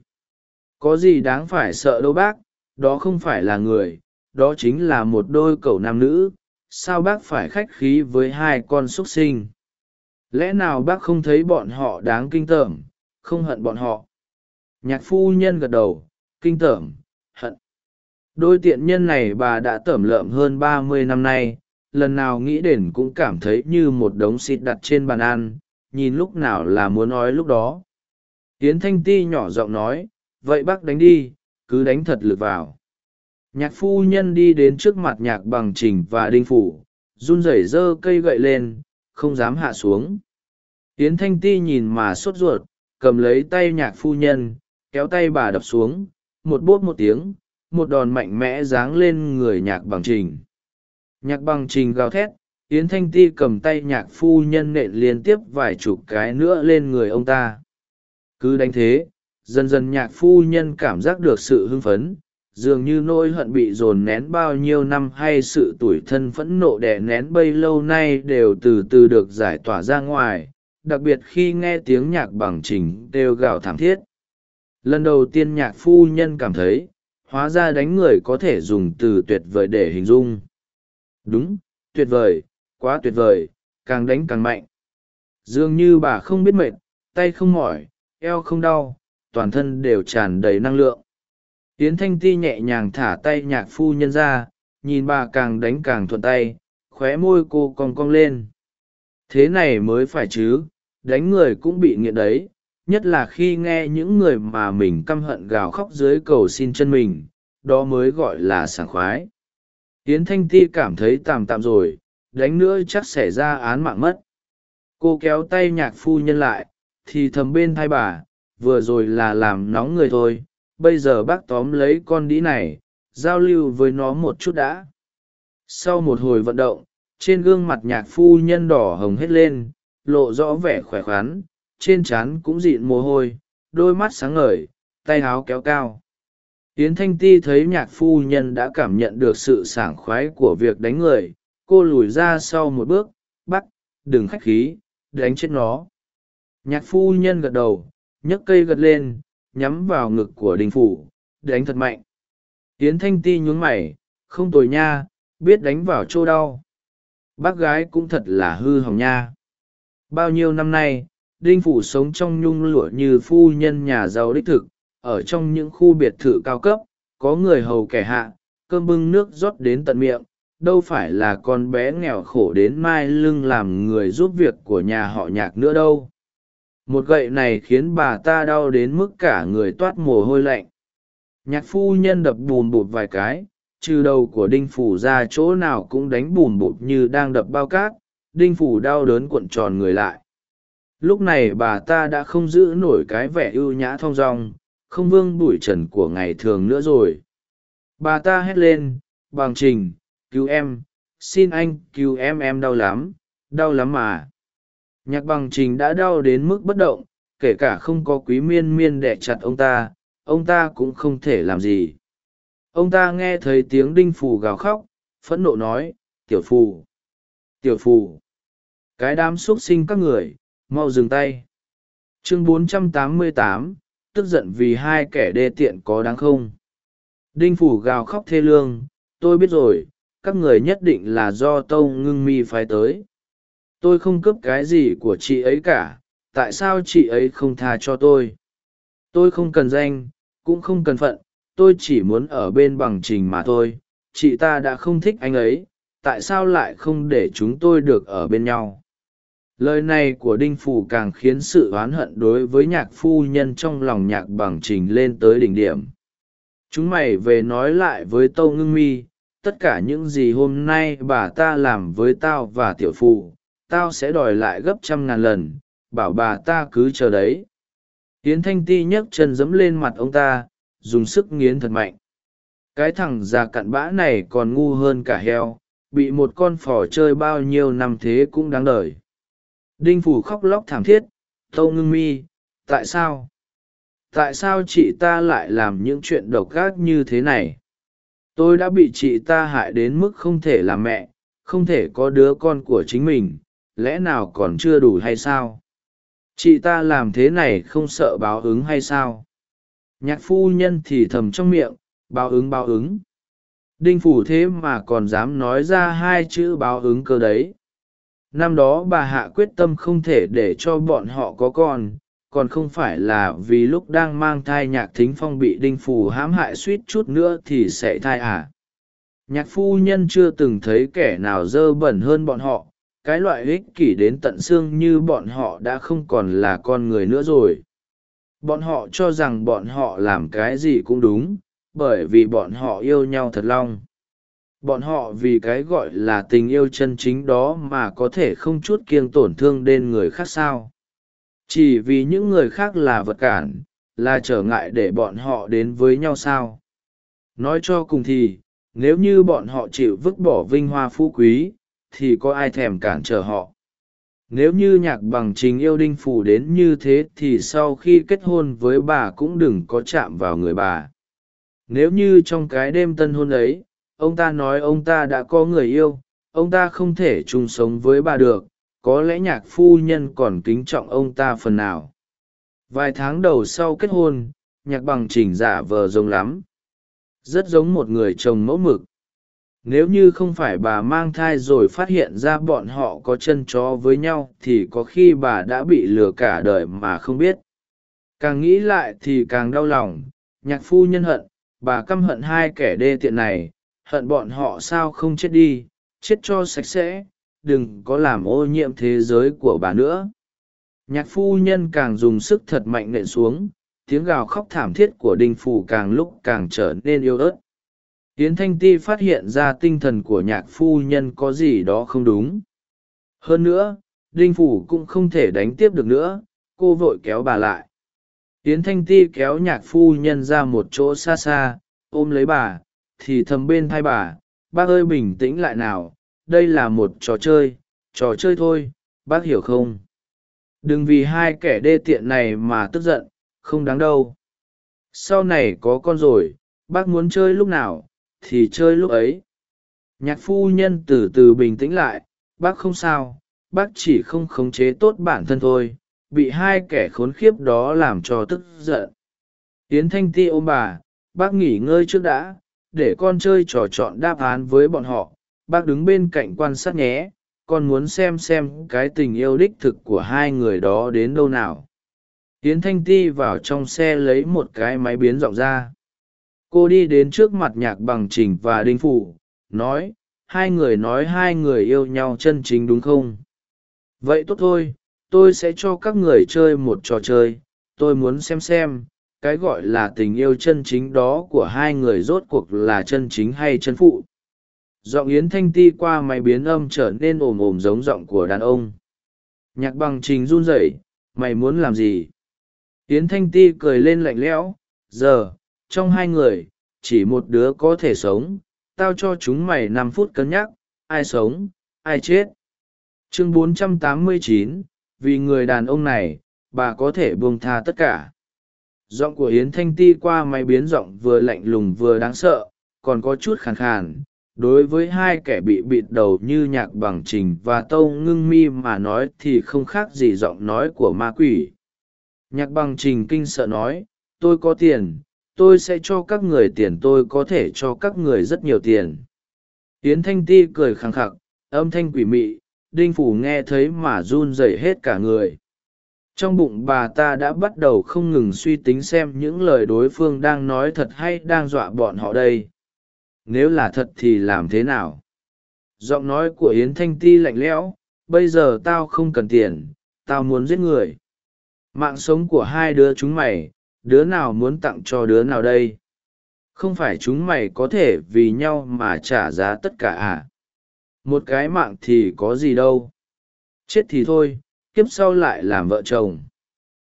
Có gì đáng phải sợ đâu bác, đó không phải là người, đó chính là một đôi cậu nam nữ, sao bác phải khách khí với hai con x u ấ t sinh? Lẽ nào bác không thấy bọn họ đáng kinh tởm, không hận bọn họ? Nhạc phu nhân gật đầu, kinh tởm, hận. Đôi tiện nhân này bà đã tởm lợm hơn ba mươi năm nay, lần nào nghĩ đến cũng cảm thấy như một đống xịt đặt trên bàn ăn, nhìn lúc nào là muốn nói lúc đó. Tiến thanh ti nhỏ giọng nói, vậy bác đánh đi, cứ đánh thật lực vào. Nhạc phu nhân đi đến trước mặt nhạc bằng trình và đinh phủ, run rẩy giơ cây gậy lên, không dám hạ xuống. Tiến thanh ti nhìn mà sốt ruột, cầm lấy tay nhạc phu nhân kéo tay bà đập xuống, một bốt một tiếng, một đòn mạnh mẽ giáng lên người nhạc bằng trình. Nhạc bằng trình gào thét, yến thanh ti cầm tay nhạc phu nhân nện liên tiếp vài chục cái nữa lên người ông ta. Cứ đánh thế, dần dần nhạc phu nhân cảm giác được sự hưng phấn, dường như nỗi hận bị dồn nén bao nhiêu năm hay sự tủi thân phẫn nộ đè nén bấy lâu nay đều từ từ được giải tỏa ra ngoài, đặc biệt khi nghe tiếng nhạc bằng trình đều gào thảm thiết lần đầu tiên nhạc phu nhân cảm thấy, hóa ra đánh người có thể dùng từ tuyệt vời để hình dung. Đúng, tuyệt vời, quá tuyệt vời, càng đánh càng mạnh. Dường như bà không biết mệt, tay không mỏi, eo không đau, toàn thân đều tràn đầy năng lượng. Yến thanh ti nhẹ nhàng thả tay nhạc phu nhân ra, nhìn bà càng đánh càng thuận tay, khóe môi cô cong cong lên. Thế này mới phải chứ, đánh người cũng bị nghiện đấy nhất là khi nghe những người mà mình căm hận gào khóc dưới cầu xin chân mình, đó mới gọi là sảng khoái. Yến thanh ti cảm thấy tàm tạm rồi, đánh nữa chắc xảy ra án mạng mất. Cô kéo tay nhạc phu nhân lại, thì thầm bên thai bà, vừa rồi là làm nóng người thôi, bây giờ bác tóm lấy con đĩ này, giao lưu với nó một chút đã. Sau một hồi vận động, trên gương mặt nhạc phu nhân đỏ hồng hết lên, lộ rõ vẻ khỏe khoắn trên trán cũng dịn mồ hôi, đôi mắt sáng ngời, tay háo kéo cao. Yến thanh ti thấy nhạc phu nhân đã cảm nhận được sự sảng khoái của việc đánh người, cô lùi ra sau một bước bắt đừng khách khí, đánh chết nó. Nhạc phu nhân gật đầu, nhấc cây gật lên, nhắm vào ngực của đình phủ, đánh thật mạnh. Yến thanh ti nhún mày, không tồi nha, biết đánh vào chỗ đau. Bác gái cũng thật là hư hỏng nha. Bao nhiêu năm nay đinh phủ sống trong nhung lụa như phu nhân nhà giàu đích thực, ở trong những khu biệt thự cao cấp, có người hầu kẻ hạ, cơm bưng nước rót đến tận miệng, đâu phải là con bé nghèo khổ đến mai lưng làm người giúp việc của nhà họ nhạc nữa đâu. Một gậy này khiến bà ta đau đến mức cả người toát mồ hôi lạnh. Nhạc phu nhân đập bùn bụt vài cái, trừ đầu của đinh phủ ra chỗ nào cũng đánh bùn bụt như đang đập bao cát, đinh phủ đau đớn cuộn tròn người lại lúc này bà ta đã không giữ nổi cái vẻ ưu nhã thong dong, không vương bụi trần của ngày thường nữa rồi. Bà ta hét lên, bằng trình, cứu em, xin anh cứu em em đau lắm đau lắm mà. Nhạc bằng trình đã đau đến mức bất động, kể cả không có quý miên miên đẻ chặt ông ta ông ta cũng không thể làm gì. Ông ta nghe thấy tiếng đinh phù gào khóc, phẫn nộ nói, tiểu phù tiểu phù, cái đám x u ấ t sinh các người mau dừng tay. Chương 488, tức giận vì hai kẻ đê tiện có đáng không? Đinh phủ gào khóc thê lương tôi biết rồi các người nhất định là do tâu ngưng mi phái tới. Tôi không cướp cái gì của chị ấy cả tại sao chị ấy không tha cho tôi? Tôi không cần danh cũng không cần phận tôi chỉ muốn ở bên bằng trình mà thôi. Chị ta đã không thích anh ấy tại sao lại không để chúng tôi được ở bên nhau? Lời này của đinh phủ càng khiến sự oán hận đối với nhạc phu nhân trong lòng nhạc bằng trình lên tới đỉnh điểm. Chúng mày về nói lại với tâu ngưng mi, tất cả những gì hôm nay bà ta làm với tao và tiểu phụ tao sẽ đòi lại gấp trăm ngàn lần, bảo bà ta cứ chờ đấy. Tiến thanh ti nhấc chân dẫm lên mặt ông ta, dùng sức nghiến thật mạnh. Cái thằng già cặn bã này còn ngu hơn cả heo, bị một con phò chơi bao nhiêu năm thế cũng đáng đời đinh phủ khóc lóc thảm thiết, tâu ngưng mi, tại sao? Tại sao chị ta lại làm những chuyện độc ác như thế này? Tôi đã bị chị ta hại đến mức không thể làm mẹ, không thể có đứa con của chính mình, lẽ nào còn chưa đủ hay sao? Chị ta làm thế này không sợ báo ứng hay sao? Nhạc phu nhân thì thầm trong miệng, báo ứng báo ứng. Đinh phủ thế mà còn dám nói ra hai chữ báo ứng cơ đấy năm đó bà hạ quyết tâm không thể để cho bọn họ có con, còn không phải là vì lúc đang mang thai nhạc thính phong bị đinh phù hãm hại suýt chút nữa thì sẽ thai à. nhạc phu nhân chưa từng thấy kẻ nào dơ bẩn hơn bọn họ, cái loại ích kỷ đến tận xương như bọn họ đã không còn là con người nữa rồi bọn họ cho rằng bọn họ làm cái gì cũng đúng, bởi vì bọn họ yêu nhau thật long bọn họ vì cái gọi là tình yêu chân chính đó mà có thể không chút kiêng tổn thương đến người khác sao. Chỉ vì những người khác là vật cản, là trở ngại để bọn họ đến với nhau sao. Nói cho cùng thì, nếu như bọn họ chịu vứt bỏ vinh hoa phú quý, thì có ai thèm cản trở họ? Nếu như nhạc bằng trình yêu đinh phủ đến như thế thì sau khi kết hôn với bà cũng đừng có chạm vào người bà. Nếu như trong cái đêm tân hôn ấy ông ta nói ông ta đã có người yêu, ông ta không thể chung sống với bà được, có lẽ nhạc phu nhân còn kính trọng ông ta phần nào. Vài tháng đầu sau kết hôn, nhạc bằng trình giả vờ giống lắm. Rất giống một người chồng mẫu mực. Nếu như không phải bà mang thai rồi phát hiện ra bọn họ có chân chó với nhau, thì có khi bà đã bị lừa cả đời mà không biết. Càng nghĩ lại thì càng đau lòng. Nhạc phu nhân hận, bà căm hận hai kẻ đê tiện này hận bọn họ sao không chết đi, chết cho sạch sẽ, đừng có làm ô nhiễm thế giới của bà nữa. Nhạc phu nhân càng dùng sức thật mạnh nện xuống, tiếng gào khóc thảm thiết của đinh phủ càng lúc càng trở nên yêu ớt. Tiến thanh ti phát hiện ra tinh thần của nhạc phu nhân có gì đó không đúng. Hơn nữa đinh phủ cũng không thể đánh tiếp được nữa, cô vội kéo bà lại. Tiến thanh ti kéo nhạc phu nhân ra một chỗ xa xa, ôm lấy bà thì thầm bên thai bà, bác ơi bình tĩnh lại nào, đây là một trò chơi trò chơi thôi, bác hiểu không? Đừng vì hai kẻ đê tiện này mà tức giận, không đáng đâu. Sau này có con rồi, bác muốn chơi lúc nào, thì chơi lúc ấy. Nhạc phu nhân từ từ bình tĩnh lại, bác không sao, bác chỉ không khống chế tốt bản thân thôi, bị hai kẻ khốn khiếp đó làm cho tức giận. Yến thanh ti ôm bà, bác nghỉ ngơi trước đã để con chơi trò chọn đáp án với bọn họ. Bác đứng bên cạnh quan sát nhé, con muốn xem xem cái tình yêu đích thực của hai người đó đến đâu nào. Tiến thanh ti vào trong xe lấy một cái máy biến giọng ra. Cô đi đến trước mặt nhạc bằng trình và đinh phủ, nói, hai người nói hai người yêu nhau chân chính đúng không? Vậy tốt thôi, tôi sẽ cho các người chơi một trò chơi, tôi muốn xem xem cái gọi là tình yêu chân chính đó của hai người rốt cuộc là chân chính hay chân phụ? Giọng yến thanh ti qua máy biến âm trở nên ồm ồm giống giọng của đàn ông. Nhạc bằng trình run rẩy mày muốn làm gì? Yến thanh ti cười lên lạnh lẽo giờ trong hai người chỉ một đứa có thể sống tao cho chúng mày năm phút cân nhắc ai sống ai chết. Chương 489, vì người đàn ông này bà có thể buông tha tất cả giọng của yến thanh ti qua máy biến giọng vừa lạnh lùng vừa đáng sợ, còn có chút khàn khàn. Đối với hai kẻ bị bịt đầu như nhạc bằng trình và tâu ngưng mi mà nói thì không khác gì giọng nói của ma quỷ. Nhạc bằng trình kinh sợ nói, tôi có tiền, tôi sẽ cho các người tiền, tôi có thể cho các người rất nhiều tiền. Yến thanh ti cười khẳng khặc, âm thanh quỷ mị, đinh phủ nghe thấy mà run rẩy hết cả người trong bụng bà ta đã bắt đầu không ngừng suy tính xem những lời đối phương đang nói thật hay đang dọa bọn họ đây. Nếu là thật thì làm thế nào? Giọng nói của yến thanh ti lạnh lẽo, bây giờ tao không cần tiền, tao muốn giết người. Mạng sống của hai đứa chúng mày, đứa nào muốn tặng cho đứa nào đây? Không phải chúng mày có thể vì nhau mà trả giá tất cả à? Một cái mạng thì có gì đâu. Chết thì thôi kiếp sau lại làm vợ chồng.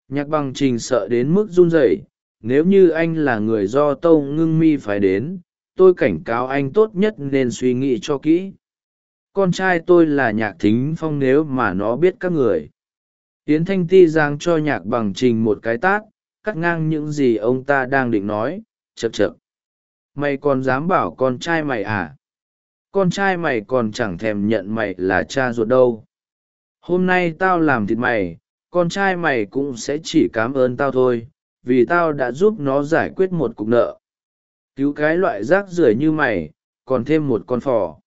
Nhạc bằng trình sợ đến mức run rẩy, nếu như anh là người do tâu ngưng mi phải đến, tôi cảnh cáo anh tốt nhất nên suy nghĩ cho kỹ. Con trai tôi là nhạc thính phong nếu mà nó biết các người. Tiến thanh ti giang cho nhạc bằng trình một cái tát, cắt ngang những gì ông ta đang định nói chật chật mày còn dám bảo con trai mày à? Con trai mày còn chẳng thèm nhận mày là cha ruột đâu hôm nay tao làm thịt mày, con trai mày cũng sẽ chỉ cảm ơn tao thôi, vì tao đã giúp nó giải quyết một cục nợ. Cứu cái loại rác rưởi như mày, còn thêm một con phò.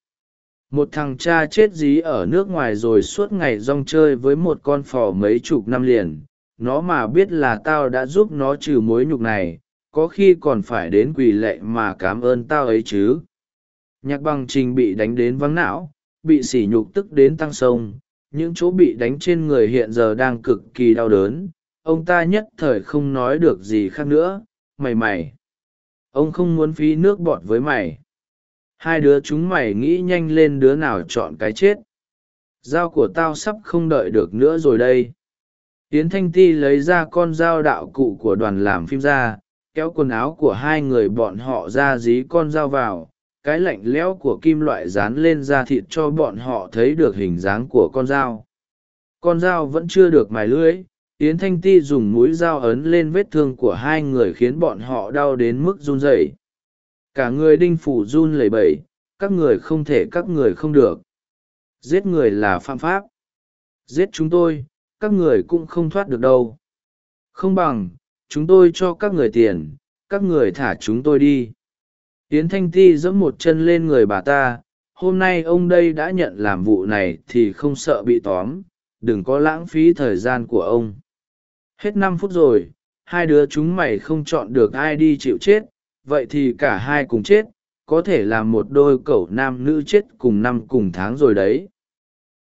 Một thằng cha chết dí ở nước ngoài rồi suốt ngày rong chơi với một con phò mấy chục năm liền. Nó mà biết là tao đã giúp nó trừ mối nhục này, có khi còn phải đến quỳ lệ mà cảm ơn tao ấy chứ. Nhạc bằng trình bị đánh đến vắng não, bị sỉ nhục tức đến tăng sông những chỗ bị đánh trên người hiện giờ đang cực kỳ đau đớn. Ông ta nhất thời không nói được gì khác nữa. Mày mày. Ông không muốn phí nước bọt với mày. Hai đứa chúng mày nghĩ nhanh lên đứa nào chọn cái chết. Dao của tao sắp không đợi được nữa rồi đây. Tiến thanh ti lấy ra con dao đạo cụ của đoàn làm phim ra, kéo quần áo của hai người bọn họ ra dí con dao vào cái lạnh lẽo của kim loại dán lên da thịt cho bọn họ thấy được hình dáng của con dao. Con dao vẫn chưa được mài lưỡi, yến thanh ti dùng mũi dao ấn lên vết thương của hai người khiến bọn họ đau đến mức run rẩy. Cả người đinh phủ run lẩy bẩy, các người không thể, các người không được. Giết người là phạm pháp. Giết chúng tôi, các người cũng không thoát được đâu. Không bằng, chúng tôi cho các người tiền, các người thả chúng tôi đi yến thanh ti giẫm một chân lên người bà ta, hôm nay ông đây đã nhận làm vụ này thì không sợ bị tóm, đừng có lãng phí thời gian của ông. Hết năm phút rồi, hai đứa chúng mày không chọn được ai đi chịu chết, vậy thì cả hai cùng chết, có thể là một đôi cẩu nam nữ chết cùng năm cùng tháng rồi đấy.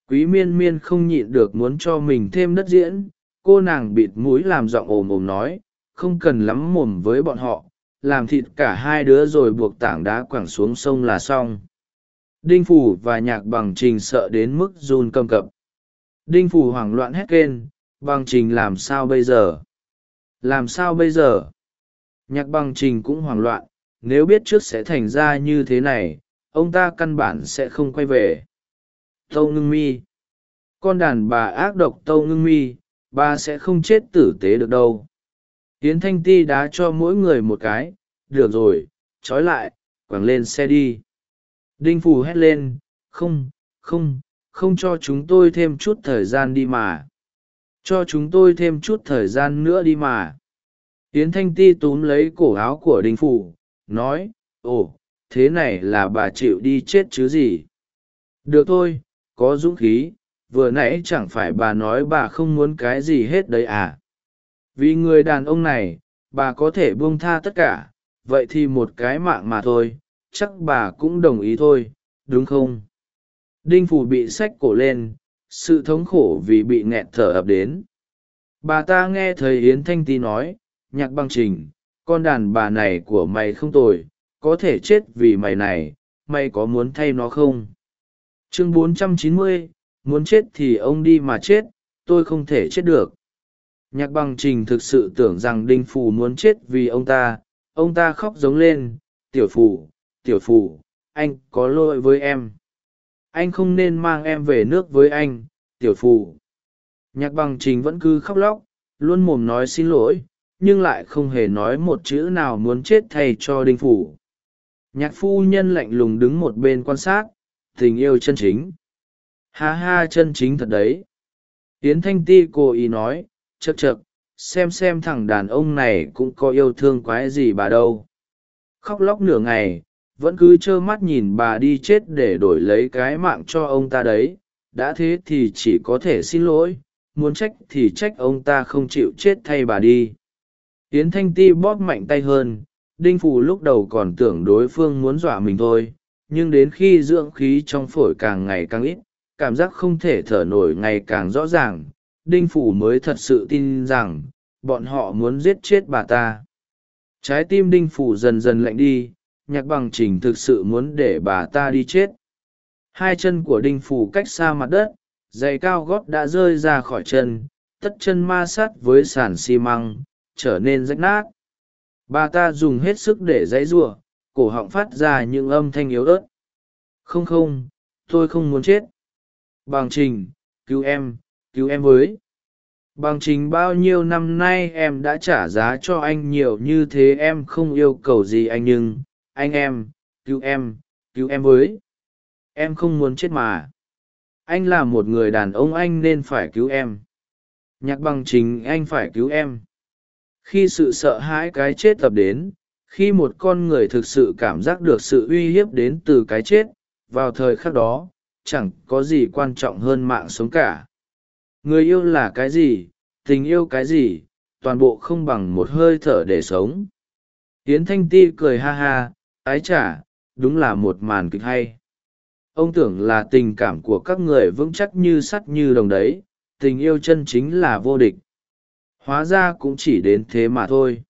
Quý miên miên không nhịn được muốn cho mình thêm đất diễn, cô nàng bịt mũi làm giọng ồm ồm nói, không cần lắm mồm với bọn họ làm thịt cả hai đứa rồi buộc tảng đá quẳng xuống sông là xong. Đinh phủ và nhạc bằng trình sợ đến mức run cầm cập. Đinh phủ hoảng loạn hét lên, bằng trình làm sao bây giờ? Làm sao bây giờ? Nhạc bằng trình cũng hoảng loạn, nếu biết trước sẽ thành ra như thế này, ông ta căn bản sẽ không quay về. Tâu ngưng mi, con đàn bà ác độc tâu ngưng mi, bà sẽ không chết tử tế được đâu. Tiến thanh ti đá cho mỗi người một cái được rồi, trói lại, quẳng lên xe đi. Đinh phù hét lên, không không không cho chúng tôi thêm chút thời gian đi mà. Cho chúng tôi thêm chút thời gian nữa đi mà. Yến thanh ti túm lấy cổ áo của đinh phủ nói, ồ, thế này là bà chịu đi chết chứ gì? Được thôi, có dũng khí, vừa nãy chẳng phải bà nói bà không muốn cái gì hết đấy à? Vì người đàn ông này, bà có thể buông tha tất cả vậy thì một cái mạng mà thôi chắc bà cũng đồng ý thôi đúng không? Đinh phủ bị xách cổ lên sự thống khổ vì bị nghẹn thở ập đến. Bà ta nghe thấy yến thanh ti nói nhạc băng trình con đàn bà này của mày không tồi có thể chết vì mày này mày có muốn thay nó không? Chương 490, muốn chết thì ông đi mà chết tôi không thể chết được. Nhạc băng trình thực sự tưởng rằng đinh phù muốn chết vì ông ta ông ta khóc giống lên, tiểu phủ tiểu phủ anh có lỗi với em. Anh không nên mang em về nước với anh, tiểu phủ nhạc bằng trình vẫn cứ khóc lóc, luôn mồm nói xin lỗi, nhưng lại không hề nói một chữ nào muốn chết thay cho đinh phủ. Nhạc phu nhân lạnh lùng đứng một bên quan sát, tình yêu chân chính. Ha ha, chân chính thật đấy. Tiến thanh ti cố ý nói chật chật xem xem thằng đàn ông này cũng có yêu thương quái gì bà đâu. Khóc lóc nửa ngày, vẫn cứ trơ mắt nhìn bà đi chết để đổi lấy cái mạng cho ông ta đấy. Đã thế thì chỉ có thể xin lỗi, muốn trách thì trách ông ta không chịu chết thay bà đi. Yến thanh ti bóp mạnh tay hơn, đinh phù lúc đầu còn tưởng đối phương muốn dọa mình thôi, nhưng đến khi dưỡng khí trong phổi càng ngày càng ít, cảm giác không thể thở nổi ngày càng rõ ràng đinh phủ mới thật sự tin rằng, bọn họ muốn giết chết bà ta. Trái tim đinh phủ dần dần lạnh đi, nhạc bằng trình thực sự muốn để bà ta đi chết. Hai chân của đinh phủ cách xa mặt đất, giày cao gót đã rơi ra khỏi chân, tất chân ma sát với sàn xi măng, trở nên rách nát. Bà ta dùng hết sức để dãy giụa cổ họng phát ra những âm thanh yếu ớt. Không không, tôi không muốn chết. Bằng trình, cứu em cứu em với. Bằng trình bao nhiêu năm nay em đã trả giá cho anh nhiều như thế em không yêu cầu gì anh nhưng, anh em, cứu em cứu em với. Em không muốn chết mà. Anh là một người đàn ông anh nên phải cứu em. Nhạc bằng chính anh phải cứu em. Khi sự sợ hãi cái chết tập đến, khi một con người thực sự cảm giác được sự uy hiếp đến từ cái chết, vào thời khắc đó, chẳng có gì quan trọng hơn mạng sống cả người yêu là cái gì, tình yêu cái gì, toàn bộ không bằng một hơi thở để sống. Hiến thanh ti cười ha ha, ái chả đúng là một màn kịch hay. Ông tưởng là tình cảm của các người vững chắc như sắt như đồng đấy, tình yêu chân chính là vô địch. Hóa ra cũng chỉ đến thế mà thôi.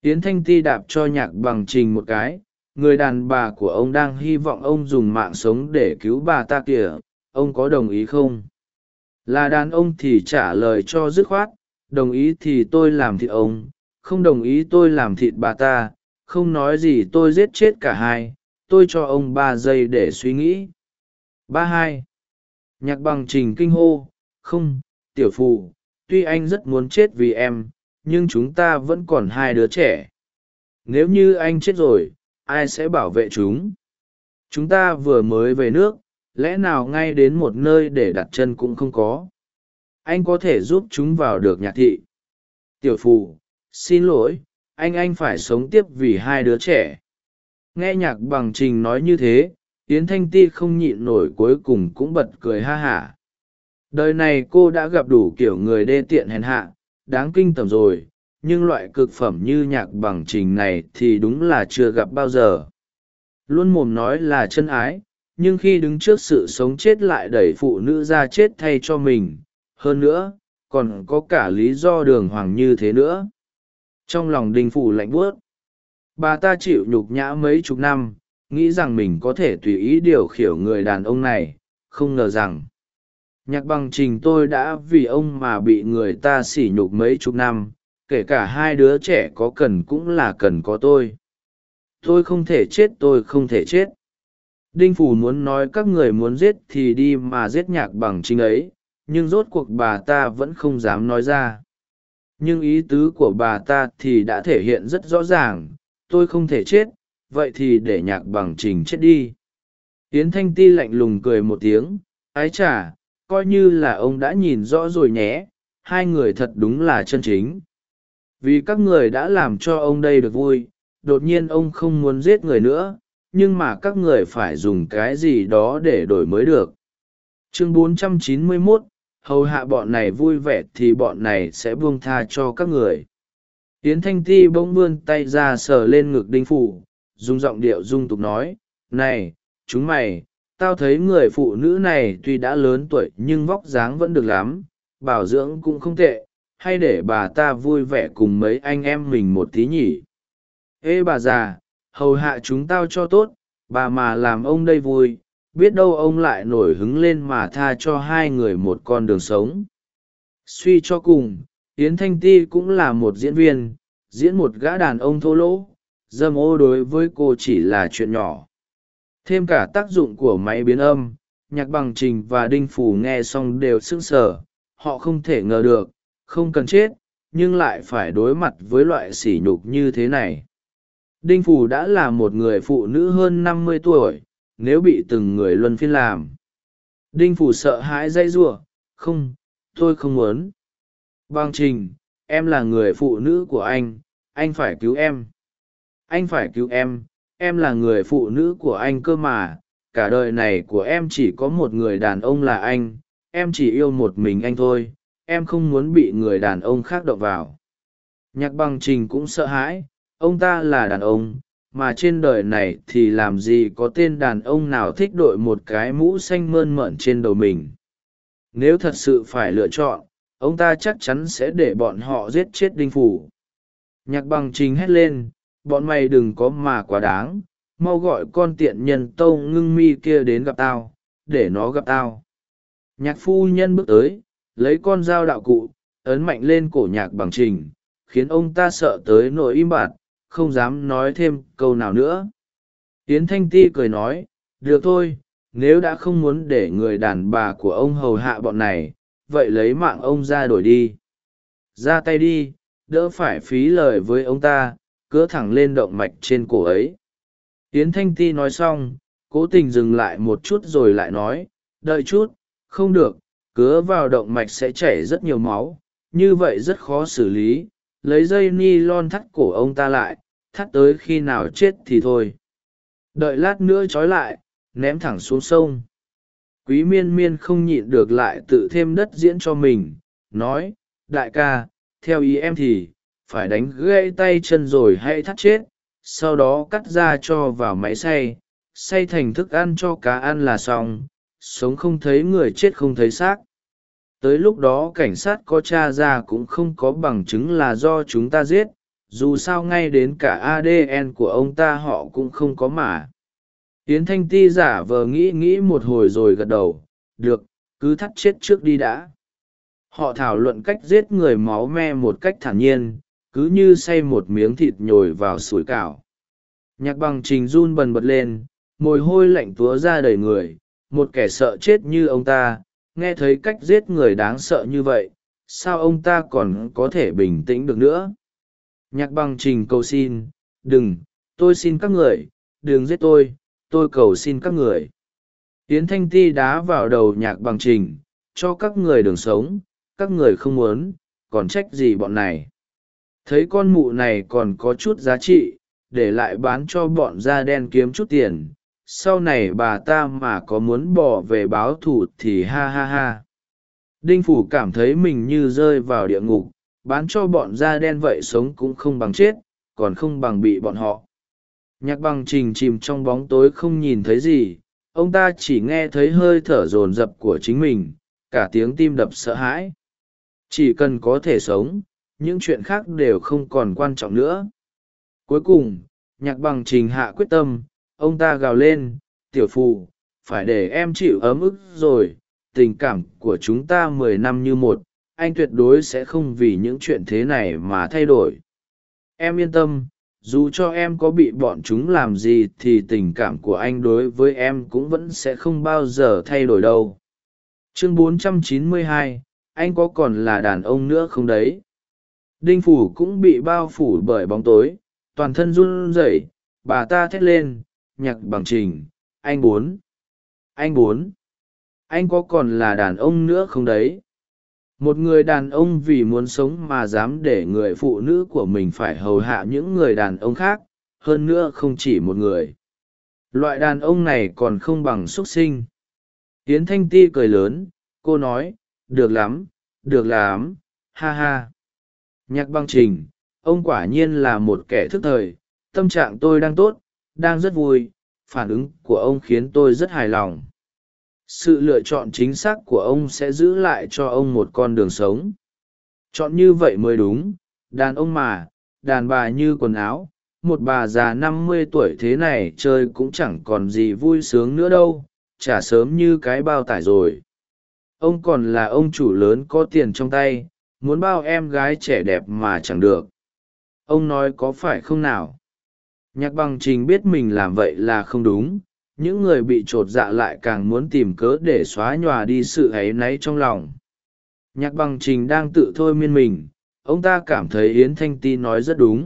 Yến thanh ti đạp cho nhạc bằng trình một cái, người đàn bà của ông đang hy vọng ông dùng mạng sống để cứu bà ta kìa, ông có đồng ý không? Là đàn ông thì trả lời cho dứt khoát, đồng ý thì tôi làm thịt ông, không đồng ý tôi làm thịt bà ta, không nói gì tôi giết chết cả hai, tôi cho ông ba giây để suy nghĩ. Ba hai. Nhạc bằng trình kinh hô, không, tiểu phụ tuy anh rất muốn chết vì em, nhưng chúng ta vẫn còn hai đứa trẻ. Nếu như anh chết rồi, ai sẽ bảo vệ chúng? Chúng ta vừa mới về nước lẽ nào ngay đến một nơi để đặt chân cũng không có? Anh có thể giúp chúng vào được nhạc thị. Tiểu phù, xin lỗi, anh anh phải sống tiếp vì hai đứa trẻ. Nghe nhạc bằng trình nói như thế, yến thanh ti không nhịn nổi cuối cùng cũng bật cười ha hả. Đời này cô đã gặp đủ kiểu người đê tiện hèn hạ, đáng kinh tởm rồi, nhưng loại cực phẩm như nhạc bằng trình này thì đúng là chưa gặp bao giờ. Luôn mồm nói là chân ái nhưng khi đứng trước sự sống chết lại đẩy phụ nữ ra chết thay cho mình, hơn nữa, còn có cả lý do đường hoàng như thế nữa. Trong lòng đinh phủ lạnh buốt, bà ta chịu nhục nhã mấy chục năm, nghĩ rằng mình có thể tùy ý điều khiển người đàn ông này, không ngờ rằng, nhạc bằng trình tôi đã vì ông mà bị người ta sỉ nhục mấy chục năm, kể cả hai đứa trẻ có cần cũng là cần có tôi. Tôi không thể chết, tôi không thể chết đinh phủ muốn nói các người muốn giết thì đi mà giết nhạc bằng trình ấy, nhưng rốt cuộc bà ta vẫn không dám nói ra. Nhưng ý tứ của bà ta thì đã thể hiện rất rõ ràng, tôi không thể chết, vậy thì để nhạc bằng trình chết đi. Yến thanh ti lạnh lùng cười một tiếng, ái chả coi như là ông đã nhìn rõ rồi nhé, hai người thật đúng là chân chính. Vì các người đã làm cho ông đây được vui, đột nhiên ông không muốn giết người nữa nhưng mà các người phải dùng cái gì đó để đổi mới được. Chương 491, hầu hạ bọn này vui vẻ thì bọn này sẽ buông tha cho các người. Yến thanh ti bỗng vươn tay ra sờ lên ngực đinh phủ dùng giọng điệu dung tục nói này chúng mày tao thấy người phụ nữ này tuy đã lớn tuổi nhưng vóc dáng vẫn được lắm bảo dưỡng cũng không tệ hay để bà ta vui vẻ cùng mấy anh em mình một tí nhỉ? Ê bà già hầu hạ chúng tao cho tốt, bà mà làm ông đây vui, biết đâu ông lại nổi hứng lên mà tha cho hai người một con đường sống. Suy cho cùng, yến thanh ti cũng là một diễn viên, diễn một gã đàn ông thô lỗ, dâm ô đối với cô chỉ là chuyện nhỏ. Thêm cả tác dụng của máy biến âm, nhạc bằng trình và đinh phủ nghe xong đều sững sờ, họ không thể ngờ được, không cần chết, nhưng lại phải đối mặt với loại sỉ nhục như thế này đinh phủ đã là một người phụ nữ hơn năm mươi tuổi, nếu bị từng người luân phiên làm. Đinh phủ sợ hãi dây giụa không, tôi không muốn. Bằng trình, em là người phụ nữ của anh anh phải cứu em. Anh phải cứu em em là người phụ nữ của anh cơ mà, cả đời này của em chỉ có một người đàn ông là anh, em chỉ yêu một mình anh thôi, em không muốn bị người đàn ông khác động vào. Nhạc bằng trình cũng sợ hãi ông ta là đàn ông, mà trên đời này thì làm gì có tên đàn ông nào thích đội một cái mũ xanh mơn mởn trên đầu mình. Nếu thật sự phải lựa chọn, ông ta chắc chắn sẽ để bọn họ giết chết đinh phủ. Nhạc bằng trình hét lên, bọn mày đừng có mà quá đáng, mau gọi con tiện nhân tâu ngưng mi kia đến gặp tao, để nó gặp tao. Nhạc phu nhân bước tới, lấy con dao đạo cụ, ấn mạnh lên cổ nhạc bằng trình, khiến ông ta sợ tới nỗi im bặt không dám nói thêm câu nào nữa. Yến thanh ti cười nói, được thôi, nếu đã không muốn để người đàn bà của ông hầu hạ bọn này, vậy lấy mạng ông ra đổi đi. Ra tay đi, đỡ phải phí lời với ông ta, cứa thẳng lên động mạch trên cổ ấy. Yến thanh ti nói xong, cố tình dừng lại một chút rồi lại nói, đợi chút, không được, cứa vào động mạch sẽ chảy rất nhiều máu, như vậy rất khó xử lý lấy dây ni lon thắt cổ ông ta lại, thắt tới khi nào chết thì thôi. Đợi lát nữa trói lại, ném thẳng xuống sông. Quý miên miên không nhịn được lại tự thêm đất diễn cho mình, nói, đại ca, theo ý em thì, phải đánh gãy tay chân rồi hãy thắt chết, sau đó cắt ra cho vào máy xay xay thành thức ăn cho cá ăn là xong, sống không thấy người chết không thấy xác tới lúc đó cảnh sát có t r a ra cũng không có bằng chứng là do chúng ta giết, dù sao ngay đến cả adn của ông ta họ cũng không có mà. Yến thanh ti giả vờ nghĩ nghĩ một hồi rồi gật đầu, được, cứ thắt chết trước đi đã. Họ thảo luận cách giết người máu me một cách thản nhiên, cứ như xay một miếng thịt nhồi vào sủi cảo. Nhạc bằng trình run bần bật lên mồi hôi lạnh túa ra đầy người, một kẻ sợ chết như ông ta nghe thấy cách giết người đáng sợ như vậy, sao ông ta còn có thể bình tĩnh được nữa? Nhạc bằng trình cầu xin, đừng, tôi xin các người, đừng giết tôi tôi cầu xin các người. Tiến thanh ti đá vào đầu nhạc bằng trình, cho các người đường sống, các người không muốn, còn trách gì bọn này? Thấy con mụ này còn có chút giá trị, để lại bán cho bọn da đen kiếm chút tiền sau này bà ta mà có muốn bỏ về báo thù thì ha ha ha. Đinh phủ cảm thấy mình như rơi vào địa ngục, bán cho bọn da đen vậy sống cũng không bằng chết, còn không bằng bị bọn họ. Nhạc bằng trình chìm trong bóng tối không nhìn thấy gì, ông ta chỉ nghe thấy hơi thở rồn rập của chính mình, cả tiếng tim đập sợ hãi. Chỉ cần có thể sống, những chuyện khác đều không còn quan trọng nữa. Cuối cùng, nhạc bằng trình hạ quyết tâm ông ta gào lên tiểu phù phải để em chịu ấm ức rồi. Tình cảm của chúng ta mười năm như một anh tuyệt đối sẽ không vì những chuyện thế này mà thay đổi. Em yên tâm dù cho em có bị bọn chúng làm gì thì tình cảm của anh đối với em cũng vẫn sẽ không bao giờ thay đổi đâu. Chương 492, anh có còn là đàn ông nữa không đấy? Đinh phủ cũng bị bao phủ bởi bóng tối toàn thân run rẩy bà ta thét lên nhạc bằng trình, anh bốn. Anh bốn. Anh có còn là đàn ông nữa không đấy? Một người đàn ông vì muốn sống mà dám để người phụ nữ của mình phải hầu hạ những người đàn ông khác, hơn nữa không chỉ một người. Loại đàn ông này còn không bằng x u ấ t sinh. Yến thanh ti cười lớn, cô nói, được lắm được lắm, ha ha. Nhạc băng trình, ông quả nhiên là một kẻ thức thời, tâm trạng tôi đang tốt đang rất vui, phản ứng của ông khiến tôi rất hài lòng. Sự lựa chọn chính xác của ông sẽ giữ lại cho ông một con đường sống. Chọn như vậy mới đúng, đàn ông mà, đàn bà như quần áo, một bà già năm mươi tuổi thế này chơi cũng chẳng còn gì vui sướng nữa đâu, chả sớm như cái bao tải rồi. Ông còn là ông chủ lớn có tiền trong tay, muốn bao em gái trẻ đẹp mà chẳng được. Ông nói có phải không nào? Nhạc bằng trình biết mình làm vậy là không đúng, những người bị t r ộ t dạ lại càng muốn tìm cớ để xóa nhòa đi sự áy náy trong lòng. Nhạc bằng trình đang tự thôi miên mình, ông ta cảm thấy yến thanh ti nói rất đúng.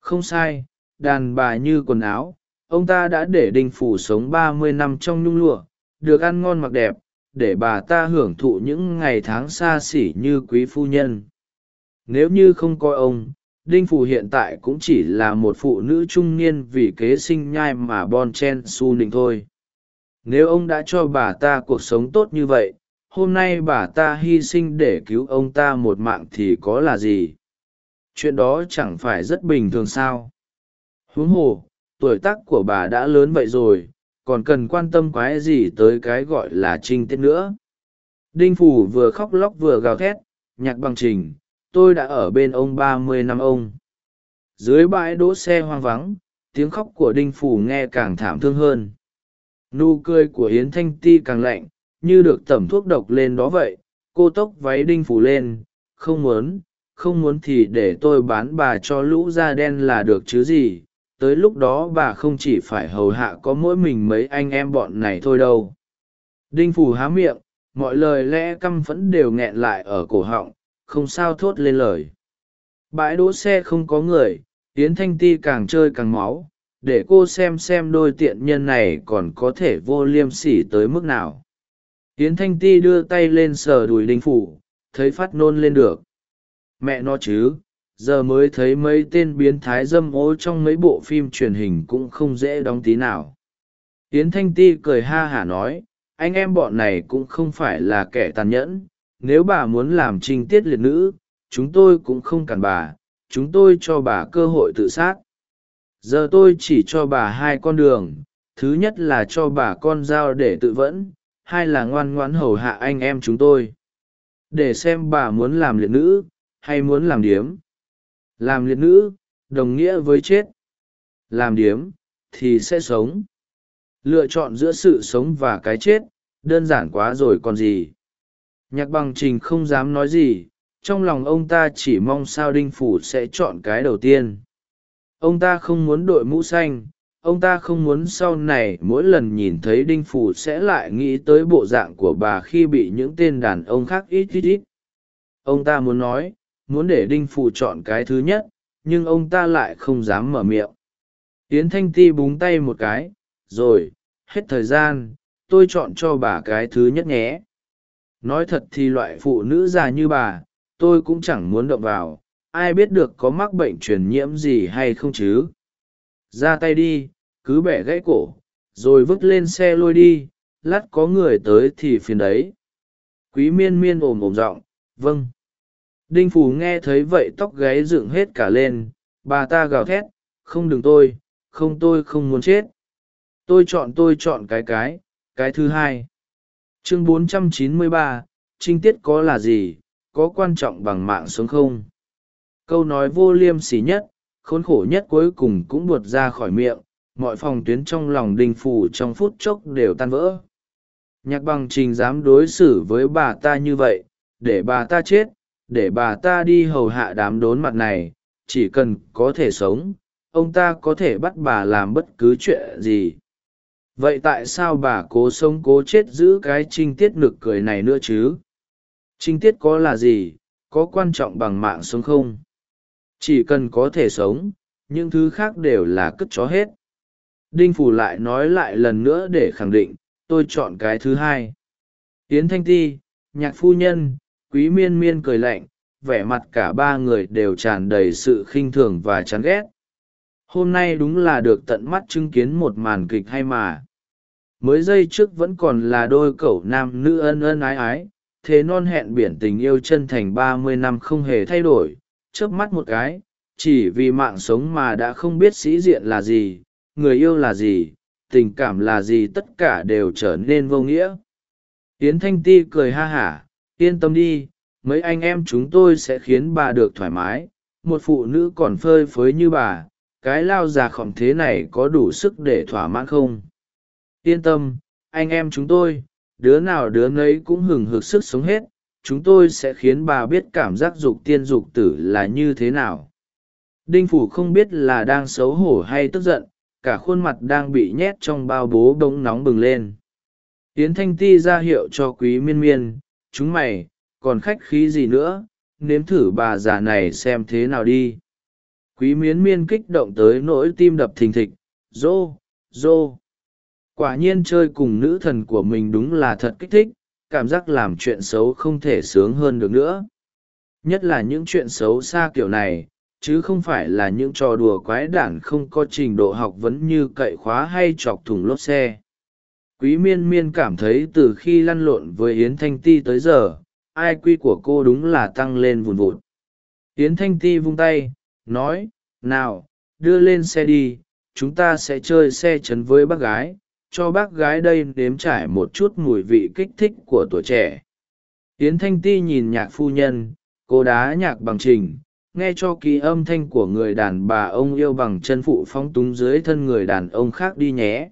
Không sai, đàn bà như quần áo, ông ta đã để đinh phủ sống ba mươi năm trong nhung lụa, được ăn ngon mặc đẹp, để bà ta hưởng thụ những ngày tháng xa xỉ như quý phu nhân. Nếu như không coi ông đinh phù hiện tại cũng chỉ là một phụ nữ trung niên vì kế sinh nhai mà bon chen su nịnh thôi. Nếu ông đã cho bà ta cuộc sống tốt như vậy, hôm nay bà ta hy sinh để cứu ông ta một mạng thì có là gì? Chuyện đó chẳng phải rất bình thường sao? Huống hồ, tuổi tác của bà đã lớn vậy rồi, còn cần quan tâm quái gì tới cái gọi là trinh tiết nữa? Đinh phủ vừa khóc lóc vừa gào thét, nhạc bằng trình tôi đã ở bên ông ba mươi năm ông. Dưới bãi đỗ xe hoang vắng, tiếng khóc của đinh phủ nghe càng thảm thương hơn. Nụ cười của yến thanh ti càng lạnh, như được tẩm thuốc độc lên đó vậy. Cô tốc váy đinh phủ lên, không muốn không muốn thì để tôi bán bà cho lũ da đen là được chứ gì. Tới lúc đó bà không chỉ phải hầu hạ có mỗi mình mấy anh em bọn này thôi đâu. Đinh phủ há miệng, mọi lời lẽ căm phẫn đều nghẹn lại ở cổ họng không sao thốt lên lời. Bãi đỗ xe không có người, yến thanh ti càng chơi càng máu, để cô xem xem đôi tiện nhân này còn có thể vô liêm sỉ tới mức nào. Yến thanh ti đưa tay lên sờ đùi đinh phủ, thấy phát nôn lên được. Mẹ nó chứ, giờ mới thấy mấy tên biến thái dâm ô trong mấy bộ phim truyền hình cũng không dễ đóng tí nào. Yến thanh ti cười ha hả nói, anh em bọn này cũng không phải là kẻ tàn nhẫn nếu bà muốn làm trinh tiết liệt nữ, chúng tôi cũng không cản bà, chúng tôi cho bà cơ hội tự sát. Giờ tôi chỉ cho bà hai con đường, thứ nhất là cho bà con dao để tự vẫn, hai là ngoan ngoãn hầu hạ anh em chúng tôi. Để xem bà muốn làm liệt nữ, hay muốn làm điếm. Làm liệt nữ, đồng nghĩa với chết. Làm điếm, thì sẽ sống. Lựa chọn giữa sự sống và cái chết, đơn giản quá rồi còn gì nhạc bằng trình không dám nói gì, trong lòng ông ta chỉ mong sao đinh phủ sẽ chọn cái đầu tiên. Ông ta không muốn đội mũ xanh, ông ta không muốn sau này mỗi lần nhìn thấy đinh phủ sẽ lại nghĩ tới bộ dạng của bà khi bị những tên đàn ông khác ít ít ít. Ông ta muốn nói, muốn để đinh phủ chọn cái thứ nhất, nhưng ông ta lại không dám mở miệng. Yến thanh ti búng tay một cái, rồi, hết thời gian, tôi chọn cho bà cái thứ nhất nhé nói thật thì loại phụ nữ già như bà, tôi cũng chẳng muốn động vào. Ai biết được có mắc bệnh truyền nhiễm gì hay không chứ? Ra tay đi, cứ bẻ gãy cổ, rồi vứt lên xe lôi đi. Lát có người tới thì phiền đấy. Quý miên miên ồm ồm giọng vâng. Đinh phù nghe thấy vậy tóc gáy dựng hết cả lên. Bà ta gào thét, không đừng tôi, không tôi không muốn chết. Tôi chọn tôi chọn cái cái cái thứ hai chương 493, trinh tiết có là gì có quan trọng bằng mạng sống không? Câu nói vô liêm sỉ nhất khốn khổ nhất cuối cùng cũng buột ra khỏi miệng mọi phòng tuyến trong lòng đinh phủ trong phút chốc đều tan vỡ. Nhạc bằng trình dám đối xử với bà ta như vậy để bà ta chết để bà ta đi hầu hạ đám đốn mặt này chỉ cần có thể sống ông ta có thể bắt bà làm bất cứ chuyện gì vậy tại sao bà cố sống cố chết giữ cái trinh tiết nực cười này nữa chứ? Trinh tiết có là gì? Có quan trọng bằng mạng sống không? Chỉ cần có thể sống, những thứ khác đều là cất chó hết. Đinh phủ lại nói lại lần nữa để khẳng định, tôi chọn cái thứ hai. Tiến thanh ti, nhạc phu nhân, quý miên miên cười lạnh, vẻ mặt cả ba người đều tràn đầy sự khinh thường và chán ghét. Hôm nay đúng là được tận mắt chứng kiến một màn kịch hay mà mới giây trước vẫn còn là đôi cẩu nam nữ ân ân ái ái, thế non hẹn biển tình yêu chân thành ba mươi năm không hề thay đổi, chớp mắt một cái, chỉ vì mạng sống mà đã không biết sĩ diện là gì, người yêu là gì, tình cảm là gì, tất cả đều trở nên vô nghĩa. Yến thanh ti cười ha hả, yên tâm đi, mấy anh em chúng tôi sẽ khiến bà được thoải mái, một phụ nữ còn phơi phới như bà, cái lao già khỏm thế này có đủ sức để thỏa mãn không? Yên tâm, anh em chúng tôi, đứa nào đứa nấy cũng hừng hực sức sống hết, chúng tôi sẽ khiến bà biết cảm giác dục tiên dục tử là như thế nào. Đinh phủ không biết là đang xấu hổ hay tức giận, cả khuôn mặt đang bị nhét trong bao bố bỗng nóng bừng lên. Yến thanh ti ra hiệu cho quý miên miên, chúng mày, còn khách khí gì nữa? Nếm thử bà già này xem thế nào đi. Quý miến miên kích động tới nỗi tim đập thình thịch rô rô quả nhiên chơi cùng nữ thần của mình đúng là thật kích thích, cảm giác làm chuyện xấu không thể sướng hơn được nữa. Nhất là những chuyện xấu xa kiểu này, chứ không phải là những trò đùa quái đản không có trình độ học vấn như cậy khóa hay chọc thủng lốp xe. Quý miên miên cảm thấy từ khi lăn lộn với yến thanh ti tới giờ, ai quy của cô đúng là tăng lên vùn vụt. Yến thanh ti vung tay, nói, nào, đưa lên xe đi, chúng ta sẽ chơi xe chấn với bác gái cho bác gái đây nếm trải một chút mùi vị kích thích của tuổi trẻ. Yến thanh ti nhìn nhạc phu nhân, cô đá nhạc bằng trình, nghe cho kỳ âm thanh của người đàn bà ông yêu bằng chân phụ phóng túng dưới thân người đàn ông khác đi nhé.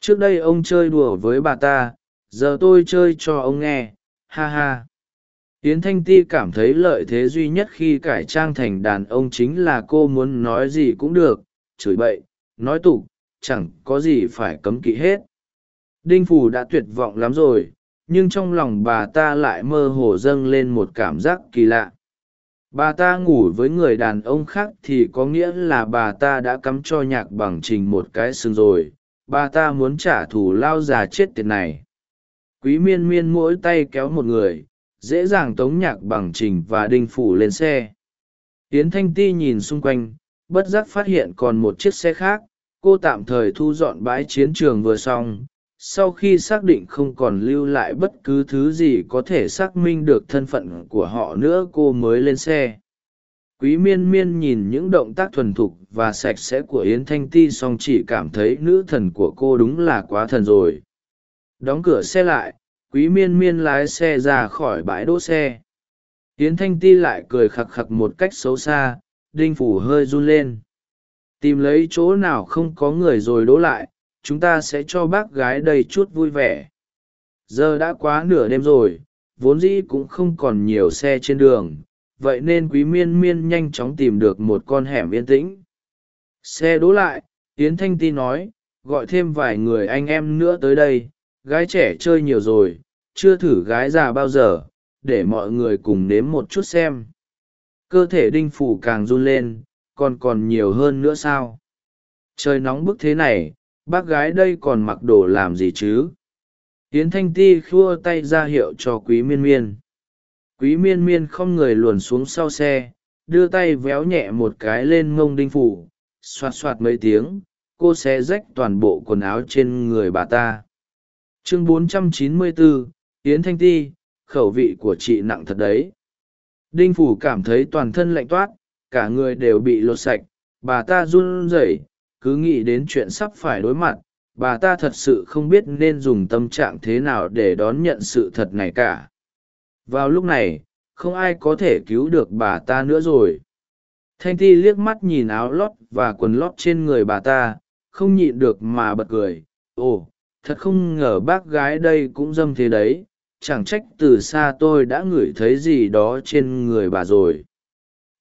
Trước đây ông chơi đùa với bà ta, giờ tôi chơi cho ông nghe, ha ha. Yến thanh ti cảm thấy lợi thế duy nhất khi cải trang thành đàn ông chính là cô muốn nói gì cũng được, chửi bậy, nói tục chẳng có gì phải cấm kỵ hết. Đinh phù đã tuyệt vọng lắm rồi, nhưng trong lòng bà ta lại mơ hồ dâng lên một cảm giác kỳ lạ. Bà ta ngủ với người đàn ông khác thì có nghĩa là bà ta đã cắm cho nhạc bằng trình một cái xương rồi. Bà ta muốn trả thù lao già chết tiệt này. Quý miên miên mỗi tay kéo một người, dễ dàng tống nhạc bằng trình và đinh phủ lên xe. Tiến thanh ti nhìn xung quanh, bất giác phát hiện còn một chiếc xe khác cô tạm thời thu dọn bãi chiến trường vừa xong, sau khi xác định không còn lưu lại bất cứ thứ gì có thể xác minh được thân phận của họ nữa cô mới lên xe. Quý miên miên nhìn những động tác thuần thục và sạch sẽ của yến thanh ti song chỉ cảm thấy nữ thần của cô đúng là quá thần rồi. Đóng cửa xe lại, quý miên miên lái xe ra khỏi bãi đỗ xe. Yến thanh ti lại cười khặc khặc một cách xấu xa, đinh phủ hơi run lên tìm lấy chỗ nào không có người rồi đỗ lại, chúng ta sẽ cho bác gái đây chút vui vẻ. Giờ đã quá nửa đêm rồi, vốn dĩ cũng không còn nhiều xe trên đường, vậy nên quý miên miên nhanh chóng tìm được một con hẻm yên tĩnh. Xe đỗ lại, yến thanh ti nói, gọi thêm vài người anh em nữa tới đây, gái trẻ chơi nhiều rồi, chưa thử gái già bao giờ, để mọi người cùng nếm một chút xem. Cơ thể đinh phủ càng run lên còn còn nhiều hơn nữa sao? Trời nóng bức thế này bác gái đây còn mặc đồ làm gì chứ? Yến thanh ti khua tay ra hiệu cho quý miên miên. Quý miên miên không người luồn xuống sau xe đưa tay véo nhẹ một cái lên mông đinh phủ xoạt xoạt mấy tiếng cô sẽ rách toàn bộ quần áo trên người bà ta. Chương 494, yến thanh ti khẩu vị của chị nặng thật đấy. Đinh phủ cảm thấy toàn thân lạnh toát cả người đều bị lột sạch, bà ta run rẩy, cứ nghĩ đến chuyện sắp phải đối mặt, bà ta thật sự không biết nên dùng tâm trạng thế nào để đón nhận sự thật này cả. Vào lúc này, không ai có thể cứu được bà ta nữa rồi. Thanh ti liếc mắt nhìn áo lót và quần lót trên người bà ta, không nhịn được mà bật cười. Ồ, thật không ngờ bác gái đây cũng dâm thế đấy, chẳng trách từ xa tôi đã ngửi thấy gì đó trên người bà rồi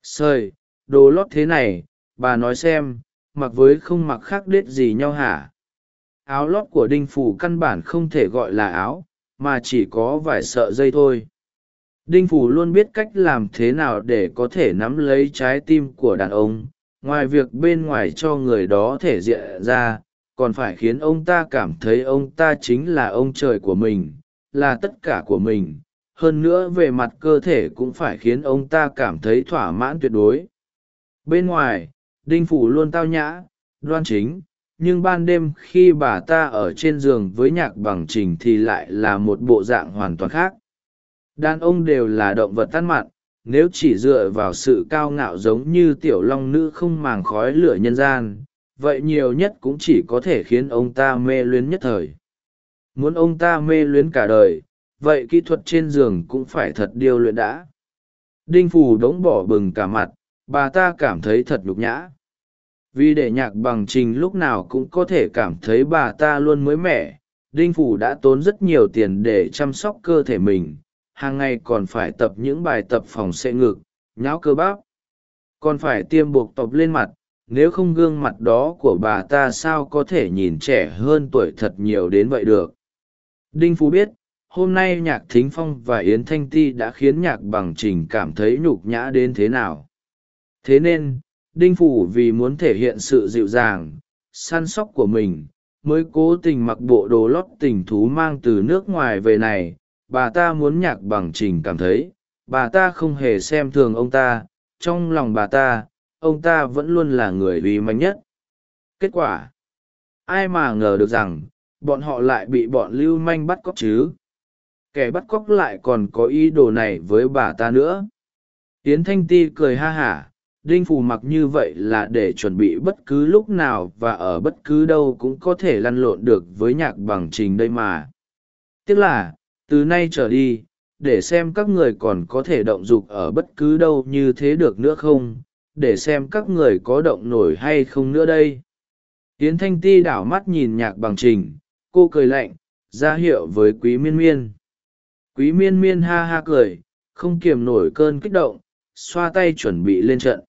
sời, đồ lót thế này, bà nói xem, mặc với không mặc khác đết gì nhau hả? Áo lót của đinh phủ căn bản không thể gọi là áo, mà chỉ có vài sợ dây thôi. Đinh phủ luôn biết cách làm thế nào để có thể nắm lấy trái tim của đàn ông. Ngoài việc bên ngoài cho người đó thể diện ra, còn phải khiến ông ta cảm thấy ông ta chính là ông trời của mình, là tất cả của mình hơn nữa về mặt cơ thể cũng phải khiến ông ta cảm thấy thỏa mãn tuyệt đối. Bên ngoài, đinh phủ luôn tao nhã, đoan chính, nhưng ban đêm khi bà ta ở trên giường với nhạc bằng trình thì lại là một bộ dạng hoàn toàn khác. Đàn ông đều là động vật tắt mặn nếu chỉ dựa vào sự cao ngạo giống như tiểu long nữ không màng khói lửa nhân gian, vậy nhiều nhất cũng chỉ có thể khiến ông ta mê luyến nhất thời. Muốn ông ta mê luyến cả đời vậy kỹ thuật trên giường cũng phải thật điêu luyện đã. Đinh phù đống bỏ bừng cả mặt, bà ta cảm thấy thật nhục nhã. Vì để nhạc bằng trình lúc nào cũng có thể cảm thấy bà ta luôn mới mẻ, đinh phủ đã tốn rất nhiều tiền để chăm sóc cơ thể mình, hàng ngày còn phải tập những bài tập phòng xệ ngực nhão cơ bắp. Còn phải tiêm buộc tập lên mặt, nếu không gương mặt đó của bà ta sao có thể nhìn trẻ hơn tuổi thật nhiều đến vậy được. Đinh phú biết hôm nay nhạc thính phong và yến thanh ti đã khiến nhạc bằng trình cảm thấy nhục nhã đến thế nào. Thế nên, đinh phủ vì muốn thể hiện sự dịu dàng, săn sóc của mình, mới cố tình mặc bộ đồ lót tình thú mang từ nước ngoài về này. Bà ta muốn nhạc bằng trình cảm thấy, bà ta không hề xem thường ông ta, trong lòng bà ta, ông ta vẫn luôn là người uy manh nhất. Kết quả, ai mà ngờ được rằng, bọn họ lại bị bọn lưu manh bắt cóc chứ? Kẻ bắt cóc lại còn có ý đồ này với bà ta nữa. Yến thanh ti cười ha hả, đinh phù mặc như vậy là để chuẩn bị bất cứ lúc nào và ở bất cứ đâu cũng có thể lăn lộn được với nhạc bằng trình đây mà. Tiếc là, từ nay trở đi, để xem các người còn có thể động dục ở bất cứ đâu như thế được nữa không, để xem các người có động nổi hay không nữa đây. Tiến thanh ti đảo mắt nhìn nhạc bằng trình, cô cười lạnh, ra hiệu với quý miên miên quý miên miên ha ha cười, không kiềm nổi cơn kích động, xoa tay chuẩn bị lên trận.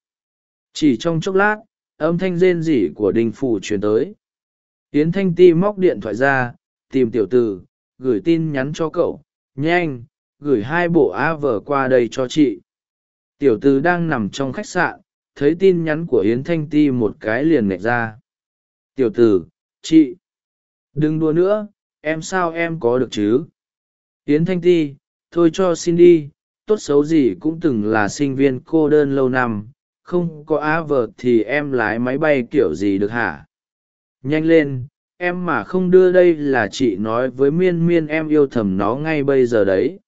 Chỉ trong chốc lát, âm thanh rên rỉ của đinh phủ truyền tới. Tiến thanh ti móc điện thoại ra, tìm tiểu t ử gửi tin nhắn cho cậu, nhanh, gửi hai bộ a vờ qua đây cho chị. Tiểu t ử đang nằm trong khách sạn, thấy tin nhắn của yến thanh ti một cái liền nệch ra. Tiểu t ử chị, đừng đùa nữa, em sao em có được chứ? Yến thanh ti, thôi cho xin đi, tốt xấu gì cũng từng là sinh viên cô đơn lâu năm, không có á vợ thì em lái máy bay kiểu gì được hả? Nhanh lên, em mà không đưa đây là chị nói với miên miên em yêu thầm nó ngay bây giờ đấy.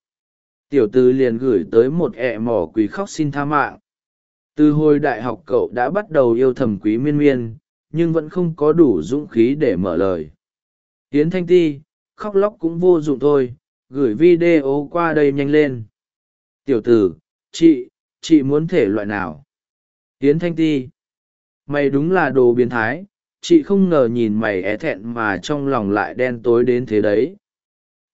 Tiểu tư liền gửi tới một ẹ mỏ quý khóc xin tha mạng. Từ hồi đại học cậu đã bắt đầu yêu thầm quý miên miên, nhưng vẫn không có đủ dũng khí để mở lời. Tiến thanh ti, khóc lóc cũng vô dụng thôi gửi video qua đây nhanh lên. Tiểu tử, chị chị muốn thể loại nào? Tiến thanh ti. Mày đúng là đồ biến thái, chị không ngờ nhìn mày é thẹn mà trong lòng lại đen tối đến thế đấy.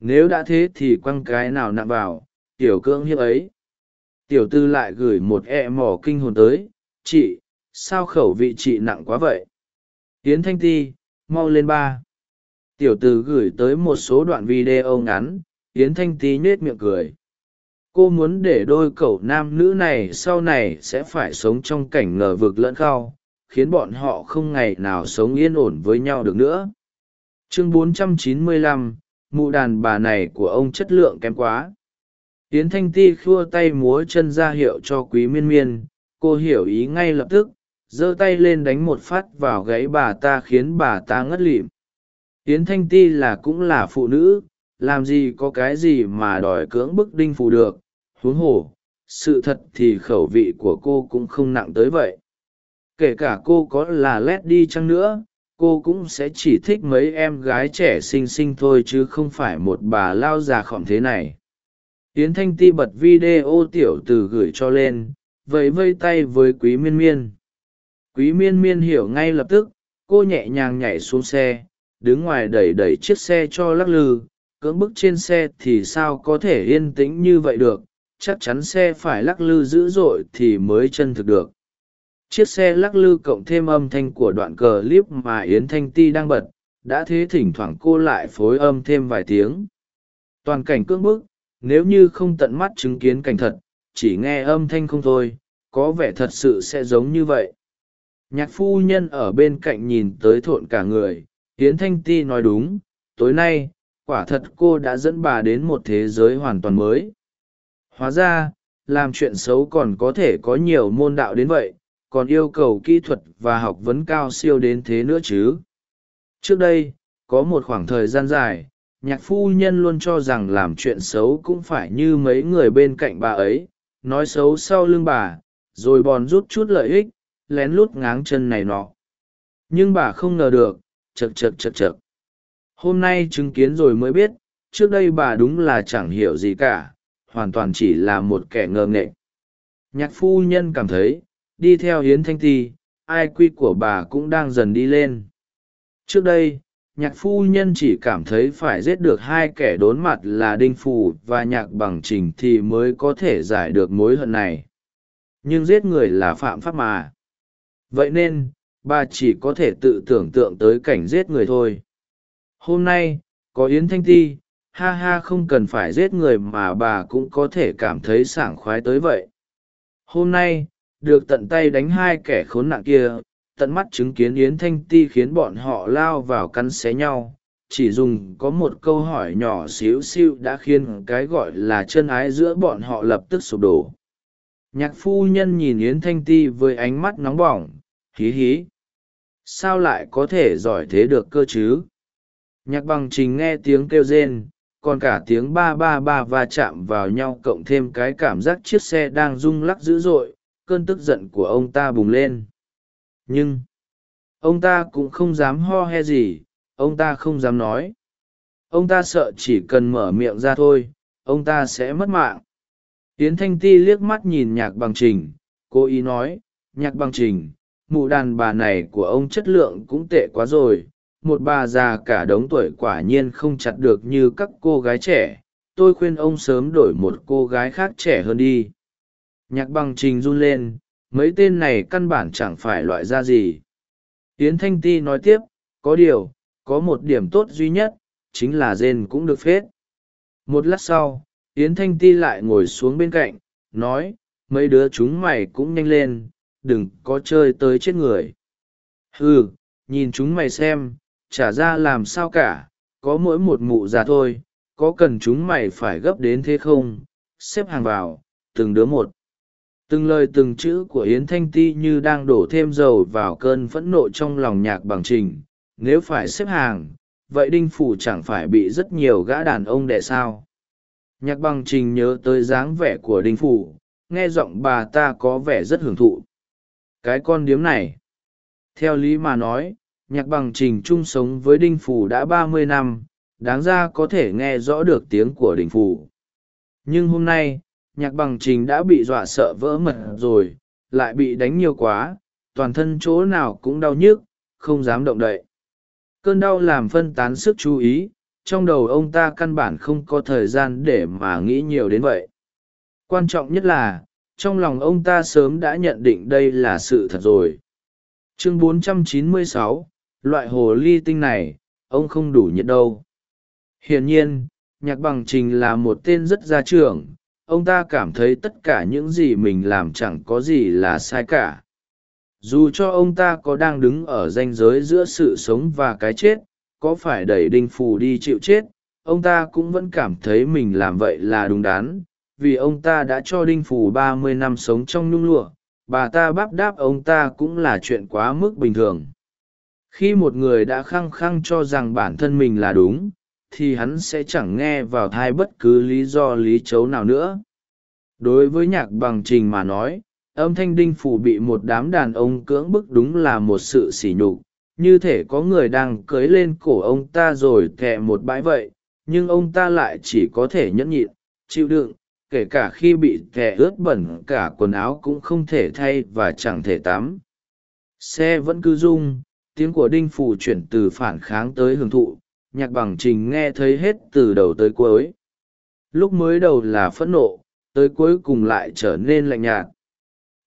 Nếu đã thế thì quăng cái nào nặng vào, tiểu cưỡng hiếp ấy. Tiểu tư lại gửi một e mỏ kinh hồn tới, chị, sao khẩu vị chị nặng quá vậy? Tiến thanh ti, mau lên ba. Tiểu tư gửi tới một số đoạn video ngắn yến thanh tí nhết miệng cười. Cô muốn để đôi cậu nam nữ này sau này sẽ phải sống trong cảnh ngờ vực lẫn khao khiến bọn họ không ngày nào sống yên ổn với nhau được nữa. Chương 495, mụ đàn bà này của ông chất lượng kém quá. Tiến thanh ti khua tay múa chân ra hiệu cho quý miên miên. Cô hiểu ý ngay lập tức giơ tay lên đánh một phát vào gáy bà ta khiến bà ta ngất lịm. Tiến thanh ti là cũng là phụ nữ làm gì có cái gì mà đòi cưỡng bức đinh phù được. Huống hồ, sự thật thì khẩu vị của cô cũng không nặng tới vậy. Kể cả cô có là lét đi chăng nữa, cô cũng sẽ chỉ thích mấy em gái trẻ xinh xinh thôi chứ không phải một bà lao già khỏm thế này. Yến thanh ti bật video tiểu từ gửi cho lên, vẫy vây tay với quý miên miên. Quý miên miên hiểu ngay lập tức, cô nhẹ nhàng nhảy xuống xe, đứng ngoài đẩy đẩy chiếc xe cho lắc lư cưỡng bức trên xe thì sao có thể yên tĩnh như vậy được, chắc chắn xe phải lắc lư dữ dội thì mới chân thực được. Chiếc xe lắc lư cộng thêm âm thanh của đoạn cờ clip mà yến thanh ti đang bật, đã thế thỉnh thoảng cô lại phối âm thêm vài tiếng. Toàn cảnh cưỡng bức, nếu như không tận mắt chứng kiến cảnh thật, chỉ nghe âm thanh không thôi, có vẻ thật sự sẽ giống như vậy. Nhạc phu nhân ở bên cạnh nhìn tới thộn cả người, yến thanh ti nói đúng, tối nay quả thật cô đã dẫn bà đến một thế giới hoàn toàn mới. Hóa ra, làm chuyện xấu còn có thể có nhiều môn đạo đến vậy, còn yêu cầu kỹ thuật và học vấn cao siêu đến thế nữa chứ. Trước đây, có một khoảng thời gian dài, nhạc phu nhân luôn cho rằng làm chuyện xấu cũng phải như mấy người bên cạnh bà ấy, nói xấu sau lưng bà, rồi bòn rút chút lợi ích, lén lút ngáng chân này nọ. Nhưng bà không ngờ được chật chật chật chật hôm nay chứng kiến rồi mới biết, trước đây bà đúng là chẳng hiểu gì cả, hoàn toàn chỉ là một kẻ ngơ nghệch. Nhạc phu nhân cảm thấy, đi theo hiến thanh ti, ai quy của bà cũng đang dần đi lên. Trước đây, nhạc phu nhân chỉ cảm thấy phải giết được hai kẻ đốn mặt là đinh phù và nhạc bằng trình thì mới có thể giải được mối hận này. Nhưng giết người là phạm pháp mà. Vậy nên, bà chỉ có thể tự tưởng tượng tới cảnh giết người thôi hôm nay, có yến thanh ti, ha ha không cần phải giết người mà bà cũng có thể cảm thấy sảng khoái tới vậy. Hôm nay, được tận tay đánh hai kẻ khốn nạn kia, tận mắt chứng kiến yến thanh ti khiến bọn họ lao vào căn xé nhau. Chỉ dùng có một câu hỏi nhỏ xíu xiu đã khiến cái gọi là chân ái giữa bọn họ lập tức sụp đổ. Nhạc phu nhân nhìn yến thanh ti với ánh mắt nóng bỏng, hí hí. Sao lại có thể giỏi thế được cơ chứ? Nhạc bằng trình nghe tiếng kêu rên, còn cả tiếng ba ba ba va chạm vào nhau cộng thêm cái cảm giác chiếc xe đang rung lắc dữ dội, cơn tức giận của ông ta bùng lên. Nhưng, ông ta cũng không dám ho he gì, ông ta không dám nói. Ông ta sợ chỉ cần mở miệng ra thôi, ông ta sẽ mất mạng. Tiến thanh ti liếc mắt nhìn nhạc bằng trình cô ý nói, nhạc bằng trình, mụ đàn bà này của ông chất lượng cũng tệ quá rồi một bà già cả đống tuổi quả nhiên không chặt được như các cô gái trẻ, tôi khuyên ông sớm đổi một cô gái khác trẻ hơn đi. Nhạc bằng trình run lên, mấy tên này căn bản chẳng phải loại ra gì. Yến thanh ti nói tiếp, có điều, có một điểm tốt duy nhất, chính là rên cũng được phết. Một lát sau, yến thanh ti lại ngồi xuống bên cạnh, nói, mấy đứa chúng mày cũng nhanh lên, đừng có chơi tới chết người. Ừ nhìn chúng mày xem chả ra làm sao cả, có mỗi một mụ già thôi, có cần chúng mày phải gấp đến thế không? Xếp hàng vào, từng đứa một. Từng lời từng chữ của yến thanh ti như đang đổ thêm dầu vào cơn phẫn nộ trong lòng nhạc bằng trình. Nếu phải xếp hàng, vậy đinh phủ chẳng phải bị rất nhiều gã đàn ông đẻ sao? Nhạc bằng trình nhớ tới dáng vẻ của đinh phủ, nghe giọng bà ta có vẻ rất hưởng thụ. Cái con điếm này. Theo lý mà nói nhạc bằng trình chung sống với đinh phủ đã ba mươi năm đáng ra có thể nghe rõ được tiếng của đinh phủ nhưng hôm nay nhạc bằng trình đã bị dọa sợ vỡ mật rồi lại bị đánh nhiều quá toàn thân chỗ nào cũng đau nhức không dám động đậy. Cơn đau làm phân tán sức chú ý trong đầu ông ta căn bản không có thời gian để mà nghĩ nhiều đến vậy. Quan trọng nhất là trong lòng ông ta sớm đã nhận định đây là sự thật rồi. Chương 496, loại hồ ly tinh này, ông không đủ nhiệt đâu. Hiển nhiên, nhạc bằng trình là một tên rất gia trưởng, ông ta cảm thấy tất cả những gì mình làm chẳng có gì là sai cả. Dù cho ông ta có đang đứng ở ranh giới giữa sự sống và cái chết, có phải đẩy đinh phù đi chịu chết, ông ta cũng vẫn cảm thấy mình làm vậy là đúng đắn, vì ông ta đã cho đinh phù ba mươi năm sống trong nhung lụa, bà ta báp đáp ông ta cũng là chuyện quá mức bình thường khi một người đã khăng khăng cho rằng bản thân mình là đúng, thì hắn sẽ chẳng nghe vào thai bất cứ lý do lý chấu nào nữa. Đối với nhạc bằng trình mà nói, âm thanh đinh phủ bị một đám đàn ông cưỡng bức đúng là một sự sỉ nhục. Như thể có người đang cưới lên cổ ông ta rồi thẹ một bãi vậy, nhưng ông ta lại chỉ có thể nhẫn nhịn, chịu đựng, kể cả khi bị thẹ ướt bẩn cả quần áo cũng không thể thay và chẳng thể tắm. Xe vẫn cứ rung tiếng của đinh phủ chuyển từ phản kháng tới hưởng thụ, nhạc bằng trình nghe thấy hết từ đầu tới cuối. Lúc mới đầu là phẫn nộ, tới cuối cùng lại trở nên lạnh nhạt.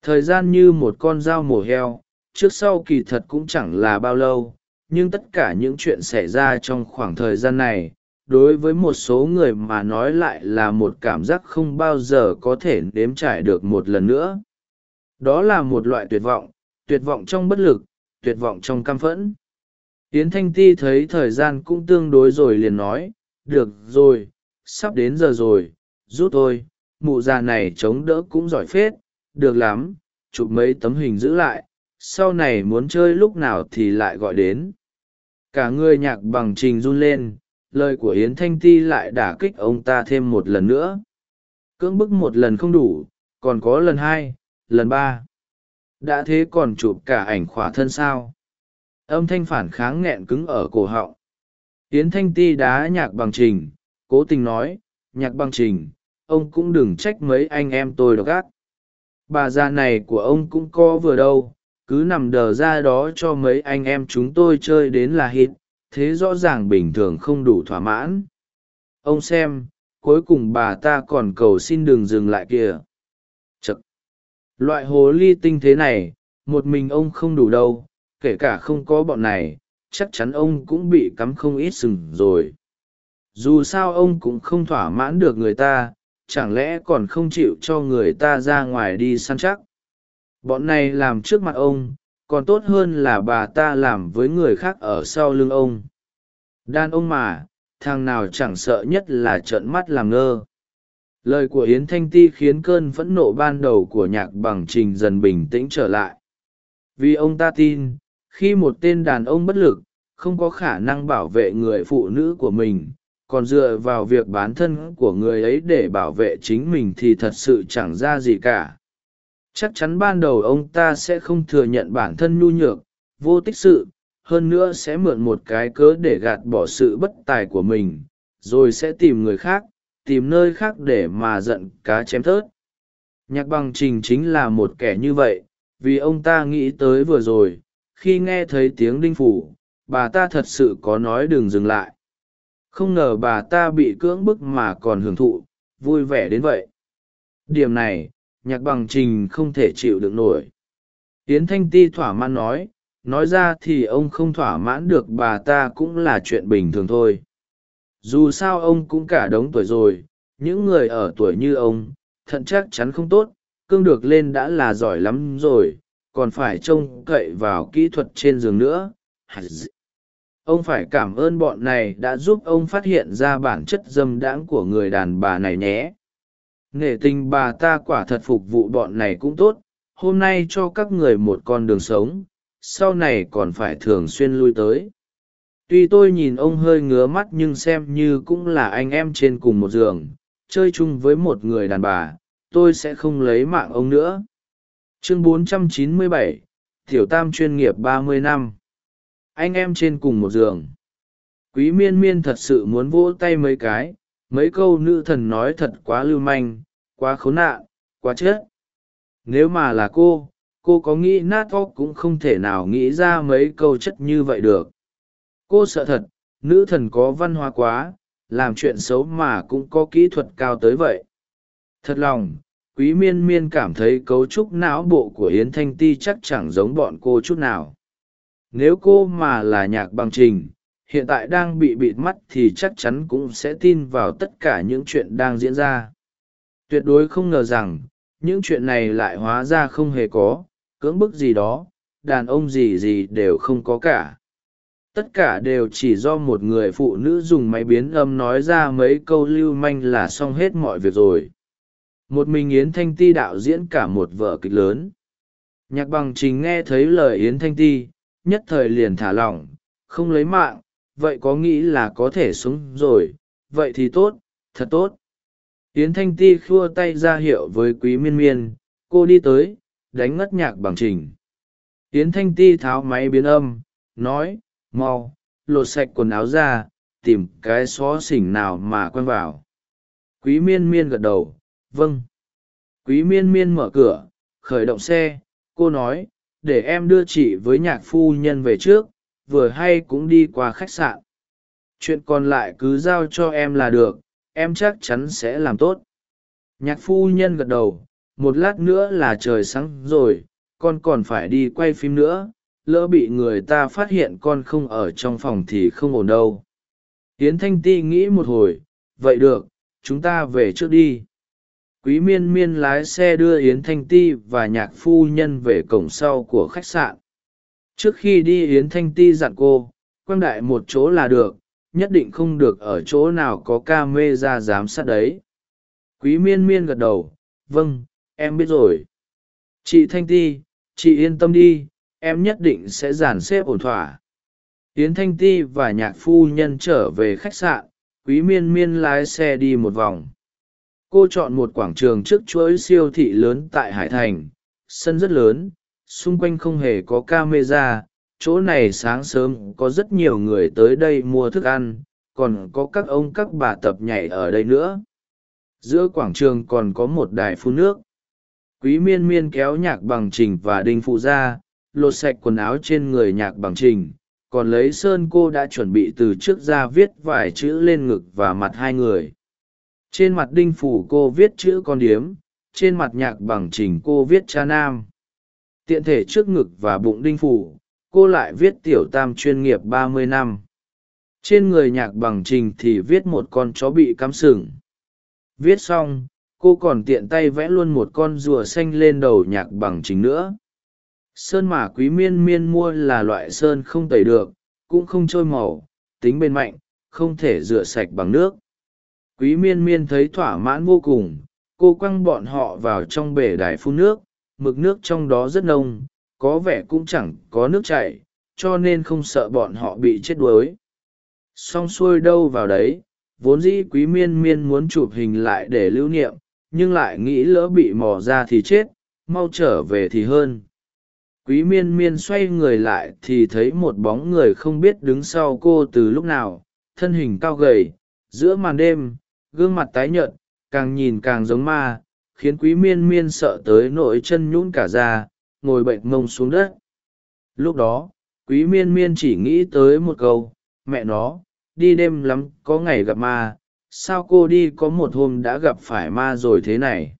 Thời gian như một con dao mổ heo, trước sau kỳ thật cũng chẳng là bao lâu, nhưng tất cả những chuyện xảy ra trong khoảng thời gian này, đối với một số người mà nói lại là một cảm giác không bao giờ có thể nếm trải được một lần nữa. Đó là một loại tuyệt vọng tuyệt vọng trong bất lực tuyệt vọng trong căm phẫn. Yến thanh ti thấy thời gian cũng tương đối rồi liền nói, được rồi, sắp đến giờ rồi rút tôi, mụ già này chống đỡ cũng giỏi phết, được lắm, chụp mấy tấm hình giữ lại, sau này muốn chơi lúc nào thì lại gọi đến. Cả người nhạc bằng trình run lên, lời của yến thanh ti lại đả kích ông ta thêm một lần nữa. Cưỡng bức một lần không đủ, còn có lần hai, lần ba đã thế còn chụp cả ảnh khỏa thân sao? Âm thanh phản kháng nghẹn cứng ở cổ họng. Yến thanh ti đá nhạc bằng trình, cố tình nói, nhạc bằng trình, ông cũng đừng trách mấy anh em tôi độc ác. Bà già này của ông cũng có vừa đâu, cứ nằm đờ ra đó cho mấy anh em chúng tôi chơi đến là hít, thế rõ ràng bình thường không đủ thỏa mãn. Ông xem, cuối cùng bà ta còn cầu xin đừng dừng lại kìa loại hồ ly tinh thế này, một mình ông không đủ đâu, kể cả không có bọn này, chắc chắn ông cũng bị cắm không ít sừng rồi. Dù sao ông cũng không thỏa mãn được người ta, chẳng lẽ còn không chịu cho người ta ra ngoài đi săn chắc? Bọn này làm trước mặt ông, còn tốt hơn là bà ta làm với người khác ở sau lưng ông. Đàn ông mà, thằng nào chẳng sợ nhất là trợn mắt làm ngơ lời của yến thanh ti khiến cơn phẫn nộ ban đầu của nhạc bằng trình dần bình tĩnh trở lại. Vì ông ta tin, khi một tên đàn ông bất lực, không có khả năng bảo vệ người phụ nữ của mình, còn dựa vào việc bán thân của người ấy để bảo vệ chính mình thì thật sự chẳng ra gì cả. Chắc chắn ban đầu ông ta sẽ không thừa nhận bản thân nhu nhược, vô tích sự, hơn nữa sẽ mượn một cái cớ để gạt bỏ sự bất tài của mình, rồi sẽ tìm người khác tìm nơi khác để mà giận cá chém thớt. Nhạc bằng trình chính là một kẻ như vậy, vì ông ta nghĩ tới vừa rồi, khi nghe thấy tiếng đinh phủ, bà ta thật sự có nói đừng dừng lại. Không ngờ bà ta bị cưỡng bức mà còn hưởng thụ, vui vẻ đến vậy. Điểm này, nhạc bằng trình không thể chịu được nổi. Yến thanh ti thỏa mãn nói nói ra thì ông không thỏa mãn được bà ta cũng là chuyện bình thường thôi dù sao ông cũng cả đống tuổi rồi, những người ở tuổi như ông, thận chắc chắn không tốt, cương được lên đã là giỏi lắm rồi, còn phải trông cậy vào kỹ thuật trên giường nữa. Ông phải cảm ơn bọn này đã giúp ông phát hiện ra bản chất dâm đãng của người đàn bà này nhé. Nể tình bà ta quả thật phục vụ bọn này cũng tốt, hôm nay cho các người một con đường sống, sau này còn phải thường xuyên lui tới tuy tôi nhìn ông hơi ngứa mắt nhưng xem như cũng là anh em trên cùng một giường chơi chung với một người đàn bà tôi sẽ không lấy mạng ông nữa. Chương 497, tiểu tam chuyên nghiệp 30 năm. Anh em trên cùng một giường. Quý miên miên thật sự muốn vỗ tay mấy cái mấy câu nữ thần nói thật quá lưu manh quá khốn nạn quá chết. Nếu mà là cô cô có nghĩ nát óc cũng không thể nào nghĩ ra mấy câu chất như vậy được cô sợ thật, nữ thần có văn hóa quá, làm chuyện xấu mà cũng có kỹ thuật cao tới vậy. Thật lòng, quý miên miên cảm thấy cấu trúc não bộ của yến thanh ti chắc chẳng giống bọn cô chút nào. Nếu cô mà là nhạc bằng trình, hiện tại đang bị bịt mắt thì chắc chắn cũng sẽ tin vào tất cả những chuyện đang diễn ra. Tuyệt đối không ngờ rằng, những chuyện này lại hóa ra không hề có, cưỡng bức gì đó, đàn ông gì gì đều không có cả tất cả đều chỉ do một người phụ nữ dùng máy biến âm nói ra mấy câu lưu manh là xong hết mọi việc rồi. Một mình yến thanh ti đạo diễn cả một vở kịch lớn. Nhạc bằng trình nghe thấy lời yến thanh ti, nhất thời liền thả lỏng, không lấy mạng, vậy có nghĩ là có thể sống rồi, vậy thì tốt, thật tốt. Yến thanh ti khua tay ra hiệu với quý miên miên, cô đi tới, đánh ngất nhạc bằng trình. Yến thanh ti tháo máy biến âm, nói mau, lột sạch quần áo ra, tìm cái xó xỉnh nào mà quen vào. Quý miên miên gật đầu vâng. Quý miên miên mở cửa, khởi động xe, cô nói, để em đưa chị với nhạc phu nhân về trước, vừa hay cũng đi qua khách sạn. Chuyện còn lại cứ giao cho em là được, em chắc chắn sẽ làm tốt. Nhạc phu nhân gật đầu, một lát nữa là trời sáng rồi, con còn phải đi quay phim nữa lỡ bị người ta phát hiện con không ở trong phòng thì không ổn đâu. Tiến thanh ti nghĩ một hồi, vậy được, chúng ta về trước đi. Quý miên miên lái xe đưa yến thanh ti và nhạc phu nhân về cổng sau của khách sạn. Trước khi đi, yến thanh ti dặn cô, quang đại một chỗ là được, nhất định không được ở chỗ nào có ca mê ra giám sát đấy. Quý miên miên gật đầu vâng em biết rồi. Chị thanh ti, chị yên tâm đi em nhất định sẽ dàn xếp ổn thỏa. Yến thanh ti và nhạc phu nhân trở về khách sạn, quý miên miên lái xe đi một vòng. Cô chọn một quảng trường trước chuỗi siêu thị lớn tại hải thành, sân rất lớn, xung quanh không hề có ca mê ra chỗ này sáng sớm có rất nhiều người tới đây mua thức ăn, còn có các ông các bà tập nhảy ở đây nữa. Giữa quảng trường còn có một đài phun nước. Quý miên miên kéo nhạc bằng trình và đinh phụ ra lột sạch quần áo trên người nhạc bằng trình, còn lấy sơn cô đã chuẩn bị từ trước ra viết vài chữ lên ngực và mặt hai người. Trên mặt đinh phủ cô viết chữ con điếm, trên mặt nhạc bằng trình cô viết cha nam. Tiện thể trước ngực và bụng đinh phủ, cô lại viết tiểu tam chuyên nghiệp ba mươi năm. Trên người nhạc bằng trình thì viết một con chó bị cắm sừng. Viết xong, cô còn tiện tay vẽ luôn một con rùa xanh lên đầu nhạc bằng trình nữa sơn mà quý miên miên mua là loại sơn không tẩy được, cũng không trôi màu, tính bên mạnh, không thể rửa sạch bằng nước. Quý miên miên thấy thỏa mãn vô cùng, cô quăng bọn họ vào trong bể đài phun nước, mực nước trong đó rất nông, có vẻ cũng chẳng có nước chảy, cho nên không sợ bọn họ bị chết đuối. Xong xuôi đâu vào đấy, vốn dĩ quý miên miên muốn chụp hình lại để lưu niệm, nhưng lại nghĩ lỡ bị mò ra thì chết, mau trở về thì hơn quý miên miên xoay người lại thì thấy một bóng người không biết đứng sau cô từ lúc nào, thân hình cao gầy, giữa màn đêm, gương mặt tái nhợt, càng nhìn càng giống ma, khiến quý miên miên sợ tới nỗi chân nhũn cả ra ngồi bệnh mông xuống đất. Lúc đó, quý miên miên chỉ nghĩ tới một câu, mẹ nó, đi đêm lắm, có ngày gặp ma, sao cô đi có một hôm đã gặp phải ma rồi thế này?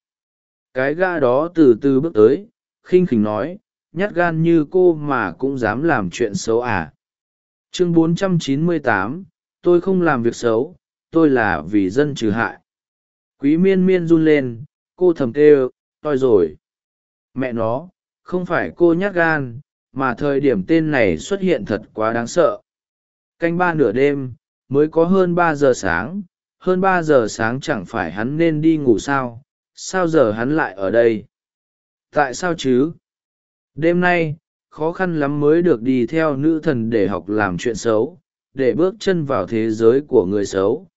Cái ga đó từ từ bước tới, khinh khỉnh nói nhát gan như cô mà cũng dám làm chuyện xấu à? Chương 498, t ô i không làm việc xấu tôi là vì dân trừ hại. Quý miên miên run lên cô thầm kêu toi rồi. Mẹ nó không phải cô nhát gan mà thời điểm tên này xuất hiện thật quá đáng sợ. Canh ba nửa đêm mới có hơn ba giờ sáng hơn ba giờ sáng chẳng phải hắn nên đi ngủ sao? Sao giờ hắn lại ở đây? Tại sao chứ? Đêm nay, khó khăn lắm mới được đi theo nữ thần để học làm chuyện xấu, để bước chân vào thế giới của người xấu.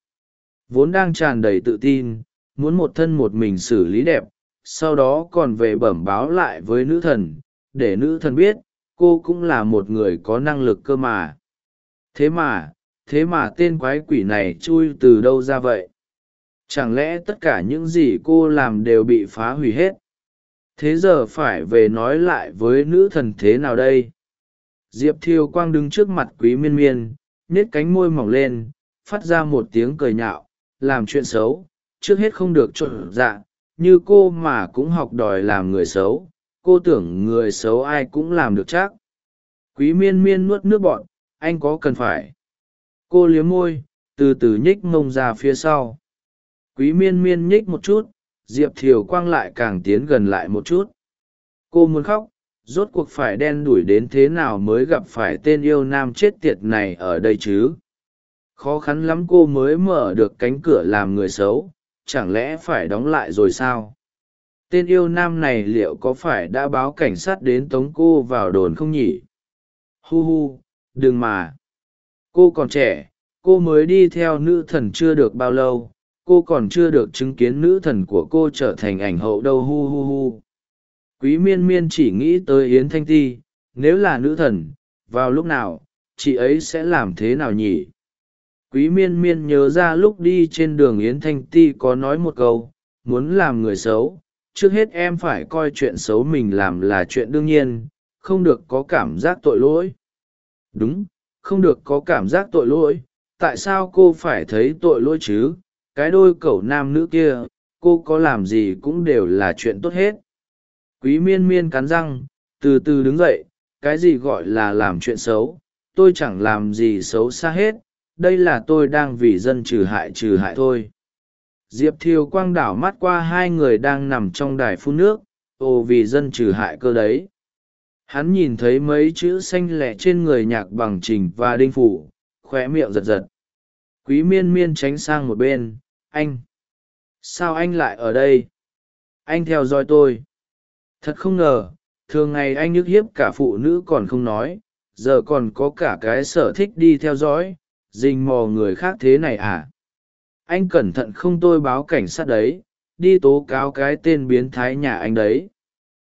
Vốn đang tràn đầy tự tin, muốn một thân một mình xử lý đẹp, sau đó còn về bẩm báo lại với nữ thần, để nữ thần biết, cô cũng là một người có năng lực cơ mà. Thế mà thế mà tên quái quỷ này chui từ đâu ra vậy? Chẳng lẽ tất cả những gì cô làm đều bị phá hủy hết? Thế giờ phải về nói lại với nữ thần thế nào đây? Diệp thiêu quang đứng trước mặt quý miên miên nết cánh môi mỏng lên, phát ra một tiếng cười nhạo, làm chuyện xấu, trước hết không được trộn dạ như cô mà cũng học đòi làm người xấu, cô tưởng người xấu ai cũng làm được chắc. Quý miên miên nuốt nước bọn anh có cần phải? Cô liếm môi, từ từ nhích mông ra phía sau. Quý miên miên nhích một chút diệp thiều quang lại càng tiến gần lại một chút. Cô muốn khóc, rốt cuộc phải đen đủi đến thế nào mới gặp phải tên yêu nam chết tiệt này ở đây chứ? Khó khăn lắm cô mới mở được cánh cửa làm người xấu, chẳng lẽ phải đóng lại rồi sao? Tên yêu nam này liệu có phải đã báo cảnh sát đến tống cô vào đồn không nhỉ? Hu hu, đừng mà. Cô còn trẻ, cô mới đi theo nữ thần chưa được bao lâu cô còn chưa được chứng kiến nữ thần của cô trở thành ảnh hậu đâu, hu hu hu. Quý miên miên chỉ nghĩ tới yến thanh ti, nếu là nữ thần, vào lúc nào, chị ấy sẽ làm thế nào nhỉ? Quý miên miên nhớ ra lúc đi trên đường yến thanh ti có nói một câu, muốn làm người xấu, trước hết em phải coi chuyện xấu mình làm là chuyện đương nhiên, không được có cảm giác tội lỗi. Đúng, không được có cảm giác tội lỗi, tại sao cô phải thấy tội lỗi chứ? Cái đôi cẩu nam nữ kia, cô có làm gì cũng đều là chuyện tốt hết. Quý miên miên cắn răng, từ từ đứng dậy, cái gì gọi là làm chuyện xấu, tôi chẳng làm gì xấu xa hết, đây là tôi đang vì dân trừ hại trừ hại thôi. Diệp thiều quang đảo mắt qua hai người đang nằm trong đài phun nước, ồ vì dân trừ hại cơ đấy. Hắn nhìn thấy mấy chữ xanh lẻ trên người nhạc bằng trình và đinh phủ, khóe miệng giật giật quý miên miên tránh sang một bên, anh, sao anh lại ở đây? Anh theo dõi tôi. Thật không ngờ, thường ngày anh nhức hiếp cả phụ nữ còn không nói, giờ còn có cả cái sở thích đi theo dõi, rình mò người khác thế này à? Anh cẩn thận không tôi báo cảnh sát đấy, đi tố cáo cái tên biến thái nhà anh đấy.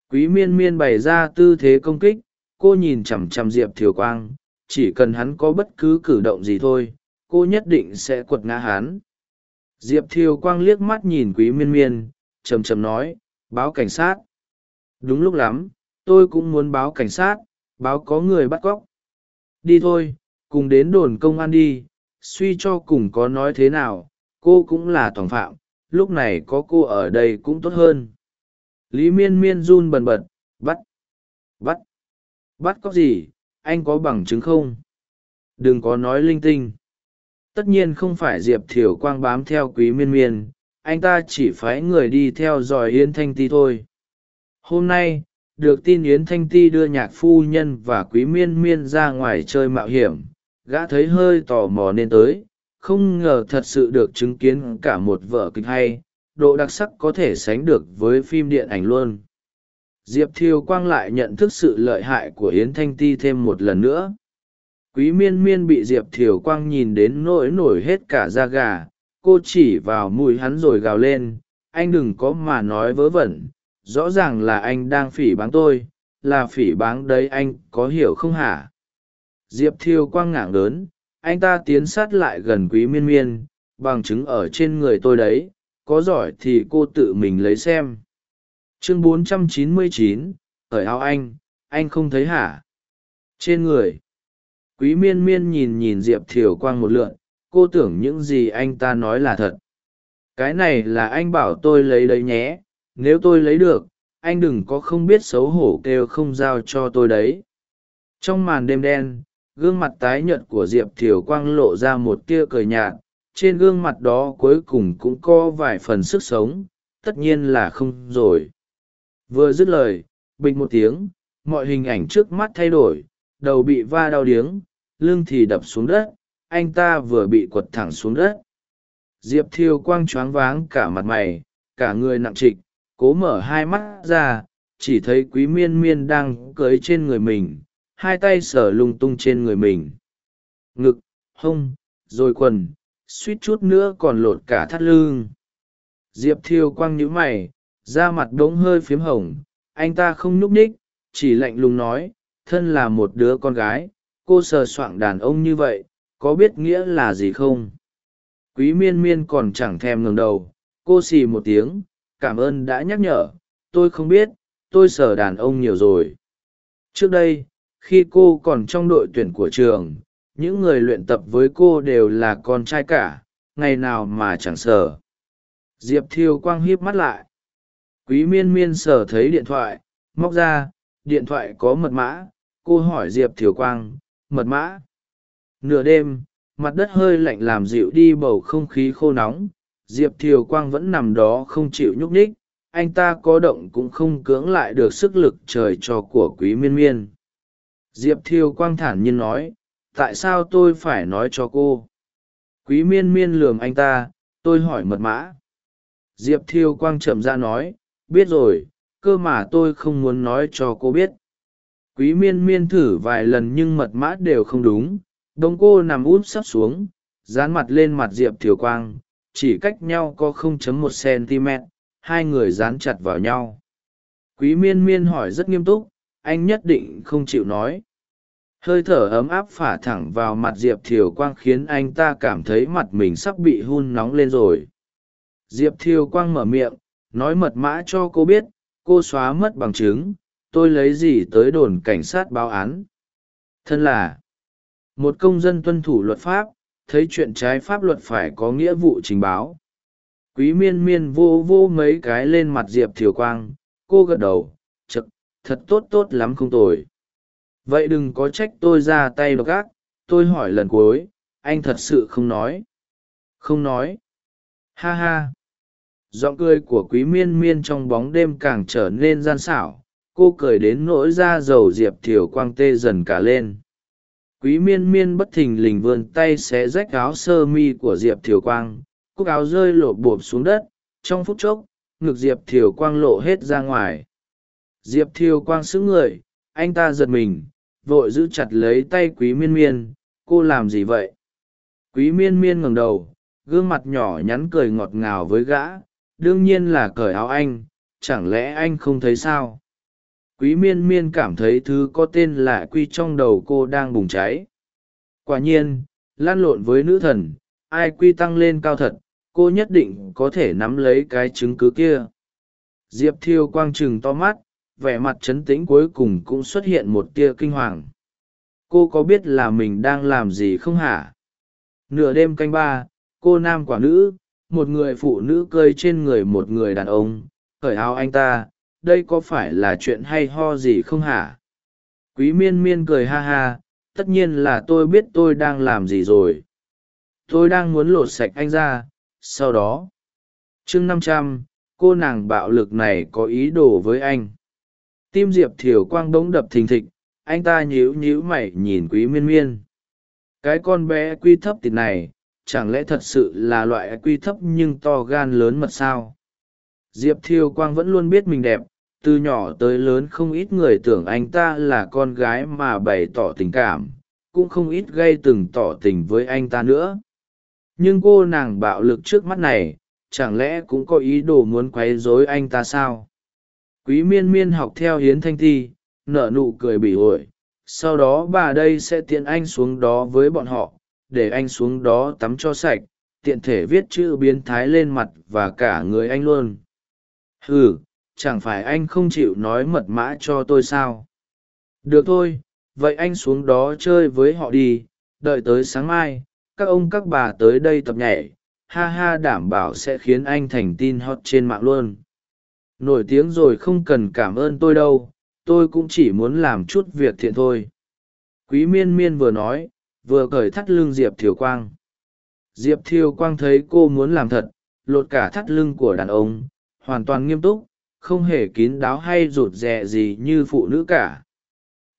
Quý miên miên bày ra tư thế công kích, cô nhìn chằm chằm diệp thiều quang, chỉ cần hắn có bất cứ cử động gì thôi cô nhất định sẽ quật ngã hắn diệp thiều quang liếc mắt nhìn quý miên miên, trầm trầm nói, báo cảnh sát. Đúng lúc lắm, tôi cũng muốn báo cảnh sát, báo có người bắt cóc. Đi thôi, cùng đến đồn công an đi, suy cho cùng có nói thế nào, cô cũng là thỏng phạm, lúc này có cô ở đây cũng tốt hơn. Lý miên miên run bần bật, bắt bắt bắt cóc gì, anh có bằng chứng không? Đừng có nói linh tinh tất nhiên không phải diệp thiều quang bám theo quý miên miên, anh ta chỉ phái người đi theo dõi yến thanh ti thôi. Hôm nay, được tin yến thanh ti đưa nhạc phu nhân và quý miên miên ra ngoài chơi mạo hiểm, gã thấy hơi tò mò nên tới, không ngờ thật sự được chứng kiến cả một vở kịch hay, độ đặc sắc có thể sánh được với phim điện ảnh luôn. Diệp thiều quang lại nhận thức sự lợi hại của yến thanh ti thêm một lần nữa quý miên miên bị diệp thiều quang nhìn đến nỗi nổi hết cả da gà cô chỉ vào mùi hắn rồi gào lên anh đừng có mà nói vớ vẩn rõ ràng là anh đang phỉ báng tôi là phỉ báng đấy anh có hiểu không hả? Diệp thiều quang ngảng lớn anh ta tiến sát lại gần quý miên miên bằng chứng ở trên người tôi đấy có giỏi thì cô tự mình lấy xem. Chương 499, ở áo anh anh không thấy hả? Trên người quý miên miên nhìn nhìn diệp thiều quang một lượn, cô tưởng những gì anh ta nói là thật? Cái này là anh bảo tôi lấy đấy nhé, nếu tôi lấy được, anh đừng có không biết xấu hổ kêu không giao cho tôi đấy. Trong màn đêm đen, gương mặt tái nhợt của diệp thiều quang lộ ra một tia cười nhạt, trên gương mặt đó cuối cùng cũng có vài phần sức sống, tất nhiên là không rồi. Vừa dứt lời bình một tiếng, mọi hình ảnh trước mắt thay đổi, đầu bị va đau điếng lưng thì đập xuống đất, anh ta vừa bị quật thẳng xuống đất. Diệp thiêu quang choáng váng cả mặt mày, cả người nặng trịch, cố mở hai mắt ra, chỉ thấy quý miên miên đang cưới trên người mình, hai tay sờ lung tung trên người mình. Ngực, hông, rồi quần, suýt chút nữa còn lột cả thắt lưng. Diệp thiêu quang nhíu mày, da mặt đ ố n g hơi phiếm hồng, anh ta không nhúc nhích, chỉ lạnh lùng nói, thân là một đứa con gái cô sờ soạng đàn ông như vậy, có biết nghĩa là gì không? Quý miên miên còn chẳng thèm ngừng đầu, cô xì một tiếng, cảm ơn đã nhắc nhở, tôi không biết, tôi sờ đàn ông nhiều rồi. Trước đây, khi cô còn trong đội tuyển của trường, những người luyện tập với cô đều là con trai cả, ngày nào mà chẳng sờ. Diệp thiêu quang híp mắt lại. Quý miên miên sờ thấy điện thoại, móc ra, điện thoại có mật mã, cô hỏi diệp thiều quang mật mã. Nửa đêm, mặt đất hơi lạnh làm dịu đi bầu không khí khô nóng. Diệp thiều quang vẫn nằm đó không chịu nhúc nhích. Anh ta có động cũng không cưỡng lại được sức lực trời cho của quý miên miên. Diệp thiều quang thản nhiên nói, tại sao tôi phải nói cho cô? Quý miên miên lườm anh ta, tôi hỏi mật mã. Diệp thiều quang chậm ra nói, biết rồi, cơ mà tôi không muốn nói cho cô biết quý miên miên thử vài lần nhưng mật mã đều không đúng. Đông cô nằm úp sắp xuống, dán mặt lên mặt diệp thiều quang, chỉ cách nhau có 0.1 cm hai người dán chặt vào nhau. Quý miên miên hỏi rất nghiêm túc, anh nhất định không chịu nói. Hơi thở ấm áp phả thẳng vào mặt diệp thiều quang khiến anh ta cảm thấy mặt mình sắp bị hun nóng lên rồi. Diệp thiều quang mở miệng, nói mật mã cho cô biết, cô xóa mất bằng chứng tôi lấy gì tới đồn cảnh sát báo án? Thân là, một công dân tuân thủ luật pháp, thấy chuyện trái pháp luật phải có nghĩa vụ trình báo. Quý miên miên vô vô mấy cái lên mặt diệp thiều quang, cô gật đầu chực thật tốt tốt lắm không tồi. Vậy đừng có trách tôi ra tay độc ác, tôi hỏi lần cuối, anh thật sự không nói? Không nói. Ha ha. Giọng cười của quý miên miên trong bóng đêm càng trở nên gian xảo cô cười đến nỗi da dầu diệp thiều quang tê dần cả lên. Quý miên miên bất thình lình vươn tay xé rách áo sơ mi của diệp thiều quang, cúc áo rơi lộ bộp xuống đất, trong phút chốc, ngực diệp thiều quang lộ hết ra ngoài. Diệp thiều quang sững người, anh ta giật mình, vội giữ chặt lấy tay quý miên miên, cô làm gì vậy? Quý miên miên ngẩng đầu, gương mặt nhỏ nhắn cười ngọt ngào với gã, đương nhiên là cởi áo anh, chẳng lẽ anh không thấy sao? Quý miên miên cảm thấy thứ có tên là quy trong đầu cô đang bùng cháy. Quả nhiên, lan lộn với nữ thần, ai quy tăng lên cao thật, cô nhất định có thể nắm lấy cái chứng cứ kia. Diệp thiêu quang trừng to mắt, vẻ mặt trấn tĩnh cuối cùng cũng xuất hiện một tia kinh hoàng. Cô có biết là mình đang làm gì không hả? Nửa đêm canh ba, cô nam quả nữ, một người phụ nữ cơi trên người một người đàn ông khởi áo anh ta đây có phải là chuyện hay ho gì không hả? Quý miên miên cười ha ha, tất nhiên là tôi biết tôi đang làm gì rồi. Tôi đang muốn lột sạch anh ra, sau đó. Chương năm trăm, cô nàng bạo lực này có ý đồ với anh. Tim diệp thiều quang bỗng đập thình thịch, anh ta nhíu nhíu mày nhìn quý miên miên. Cái con bé quy thấp thịt này, chẳng lẽ thật sự là loại quy thấp nhưng to gan lớn mật sao? Diệp thiều quang vẫn luôn biết mình đẹp từ nhỏ tới lớn không ít người tưởng anh ta là con gái mà bày tỏ tình cảm, cũng không ít gây từng tỏ tình với anh ta nữa. Nhưng cô nàng bạo lực trước mắt này, chẳng lẽ cũng có ý đồ muốn quấy rối anh ta sao? Quý miên miên học theo hiến thanh thi, nở nụ cười bỉ ổi sau đó bà đây sẽ tiện anh xuống đó với bọn họ, để anh xuống đó tắm cho sạch, tiện thể viết chữ biến thái lên mặt và cả người anh luôn. Ừ chẳng phải anh không chịu nói mật mã cho tôi sao? Được thôi, vậy anh xuống đó chơi với họ đi, đợi tới sáng mai, các ông các bà tới đây tập nhảy, ha ha đảm bảo sẽ khiến anh thành tin hot trên mạng luôn. Nổi tiếng rồi không cần cảm ơn tôi đâu, tôi cũng chỉ muốn làm chút việc thiện thôi. Quý miên miên vừa nói, vừa cởi thắt lưng diệp thiều quang. Diệp thiều quang thấy cô muốn làm thật, lột cả thắt lưng của đàn ông, hoàn toàn nghiêm túc không hề kín đáo hay rụt rè gì như phụ nữ cả.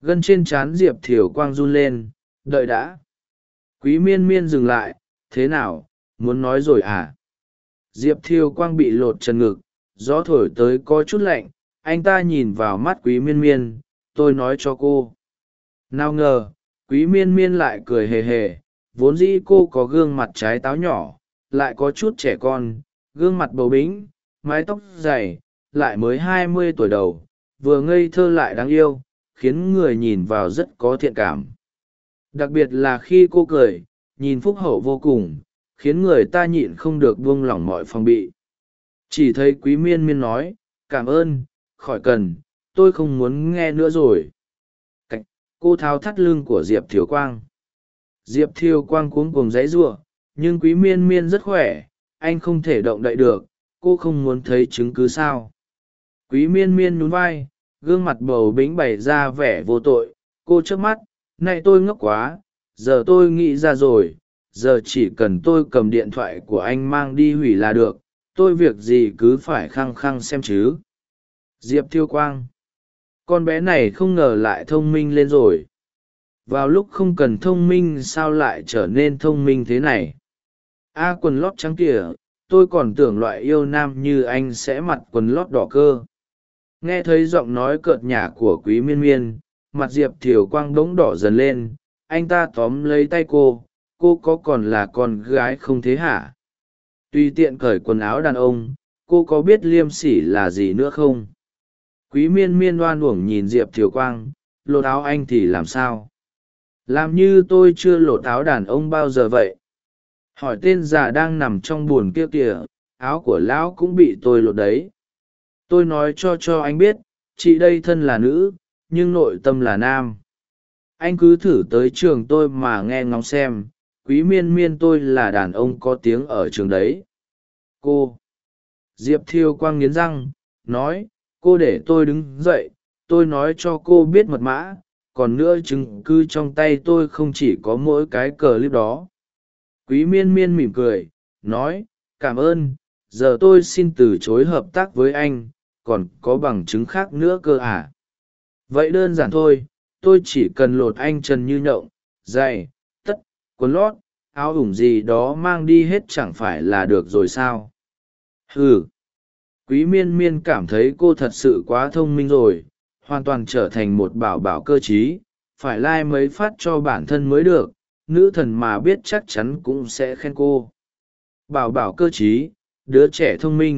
Gân trên trán diệp thiều quang run lên, đợi đã. Quý miên miên dừng lại, thế nào, muốn nói rồi à? Diệp thiều quang bị lột trần ngực, gió thổi tới có chút lạnh, anh ta nhìn vào mắt quý miên miên, tôi nói cho cô. Nào ngờ, quý miên miên lại cười hề hề, vốn dĩ cô có gương mặt trái táo nhỏ, lại có chút trẻ con, gương mặt bầu bính mái tóc dày lại mới hai mươi tuổi đầu vừa ngây thơ lại đáng yêu khiến người nhìn vào rất có thiện cảm. Đặc biệt là khi cô cười nhìn phúc hậu vô cùng khiến người ta nhịn không được buông lỏng mọi phòng bị. Chỉ thấy quý miên miên nói cảm ơn khỏi cần tôi không muốn nghe nữa rồi. Cách, cô tháo thắt lưng của diệp thiều quang. Diệp thiều quang cuống cuồng dãy giụa nhưng quý miên miên rất khỏe anh không thể động đậy được cô không muốn thấy chứng cứ sao quý miên miên nhún vai, gương mặt bầu bính bày ra vẻ vô tội. Cô trước mắt nay tôi ngốc quá, giờ tôi nghĩ ra rồi, giờ chỉ cần tôi cầm điện thoại của anh mang đi hủy là được, tôi việc gì cứ phải khăng khăng xem chứ. Diệp thiêu quang, con bé này không ngờ lại thông minh lên rồi. Vào lúc không cần thông minh, sao lại trở nên thông minh thế này? A quần lót trắng kìa, tôi còn tưởng loại yêu nam như anh sẽ mặc quần lót đỏ cơ nghe thấy giọng nói cợt nhả của quý miên miên, mặt diệp thiều quang đống đỏ dần lên, anh ta tóm lấy tay cô cô có còn là con gái không thế hả? Tuy tiện cởi quần áo đàn ông, cô có biết liêm sỉ là gì nữa không? Quý miên miên oan uổng nhìn diệp thiều quang, lột áo anh thì làm sao? Làm như tôi chưa lột áo đàn ông bao giờ vậy? Hỏi tên già đang nằm trong b u ồ n kia kìa, áo của lão cũng bị tôi lột đấy tôi nói cho cho anh biết, chị đây thân là nữ, nhưng nội tâm là nam. Anh cứ thử tới trường tôi mà nghe ngóng xem, quý miên miên tôi là đàn ông có tiếng ở trường đấy. Cô diệp thiêu quang nghiến răng, nói, cô để tôi đứng dậy, tôi nói cho cô biết mật mã, còn nữa chứng cứ trong tay tôi không chỉ có mỗi cái cờ clip đó. Quý miên miên mỉm cười, nói, cảm ơn, giờ tôi xin từ chối hợp tác với anh còn có bằng chứng khác nữa cơ à? Vậy đơn giản thôi, tôi chỉ cần lột anh trần như nhộng, giày, tất, quần lót, áo ủng gì đó mang đi hết chẳng phải là được rồi sao? Ừ quý miên miên cảm thấy cô thật sự quá thông minh rồi, hoàn toàn trở thành một bảo bảo cơ t r í phải lai、like、mấy phát cho bản thân mới được, nữ thần mà biết chắc chắn cũng sẽ khen cô. Bảo bảo cơ t r í đứa trẻ thông minh.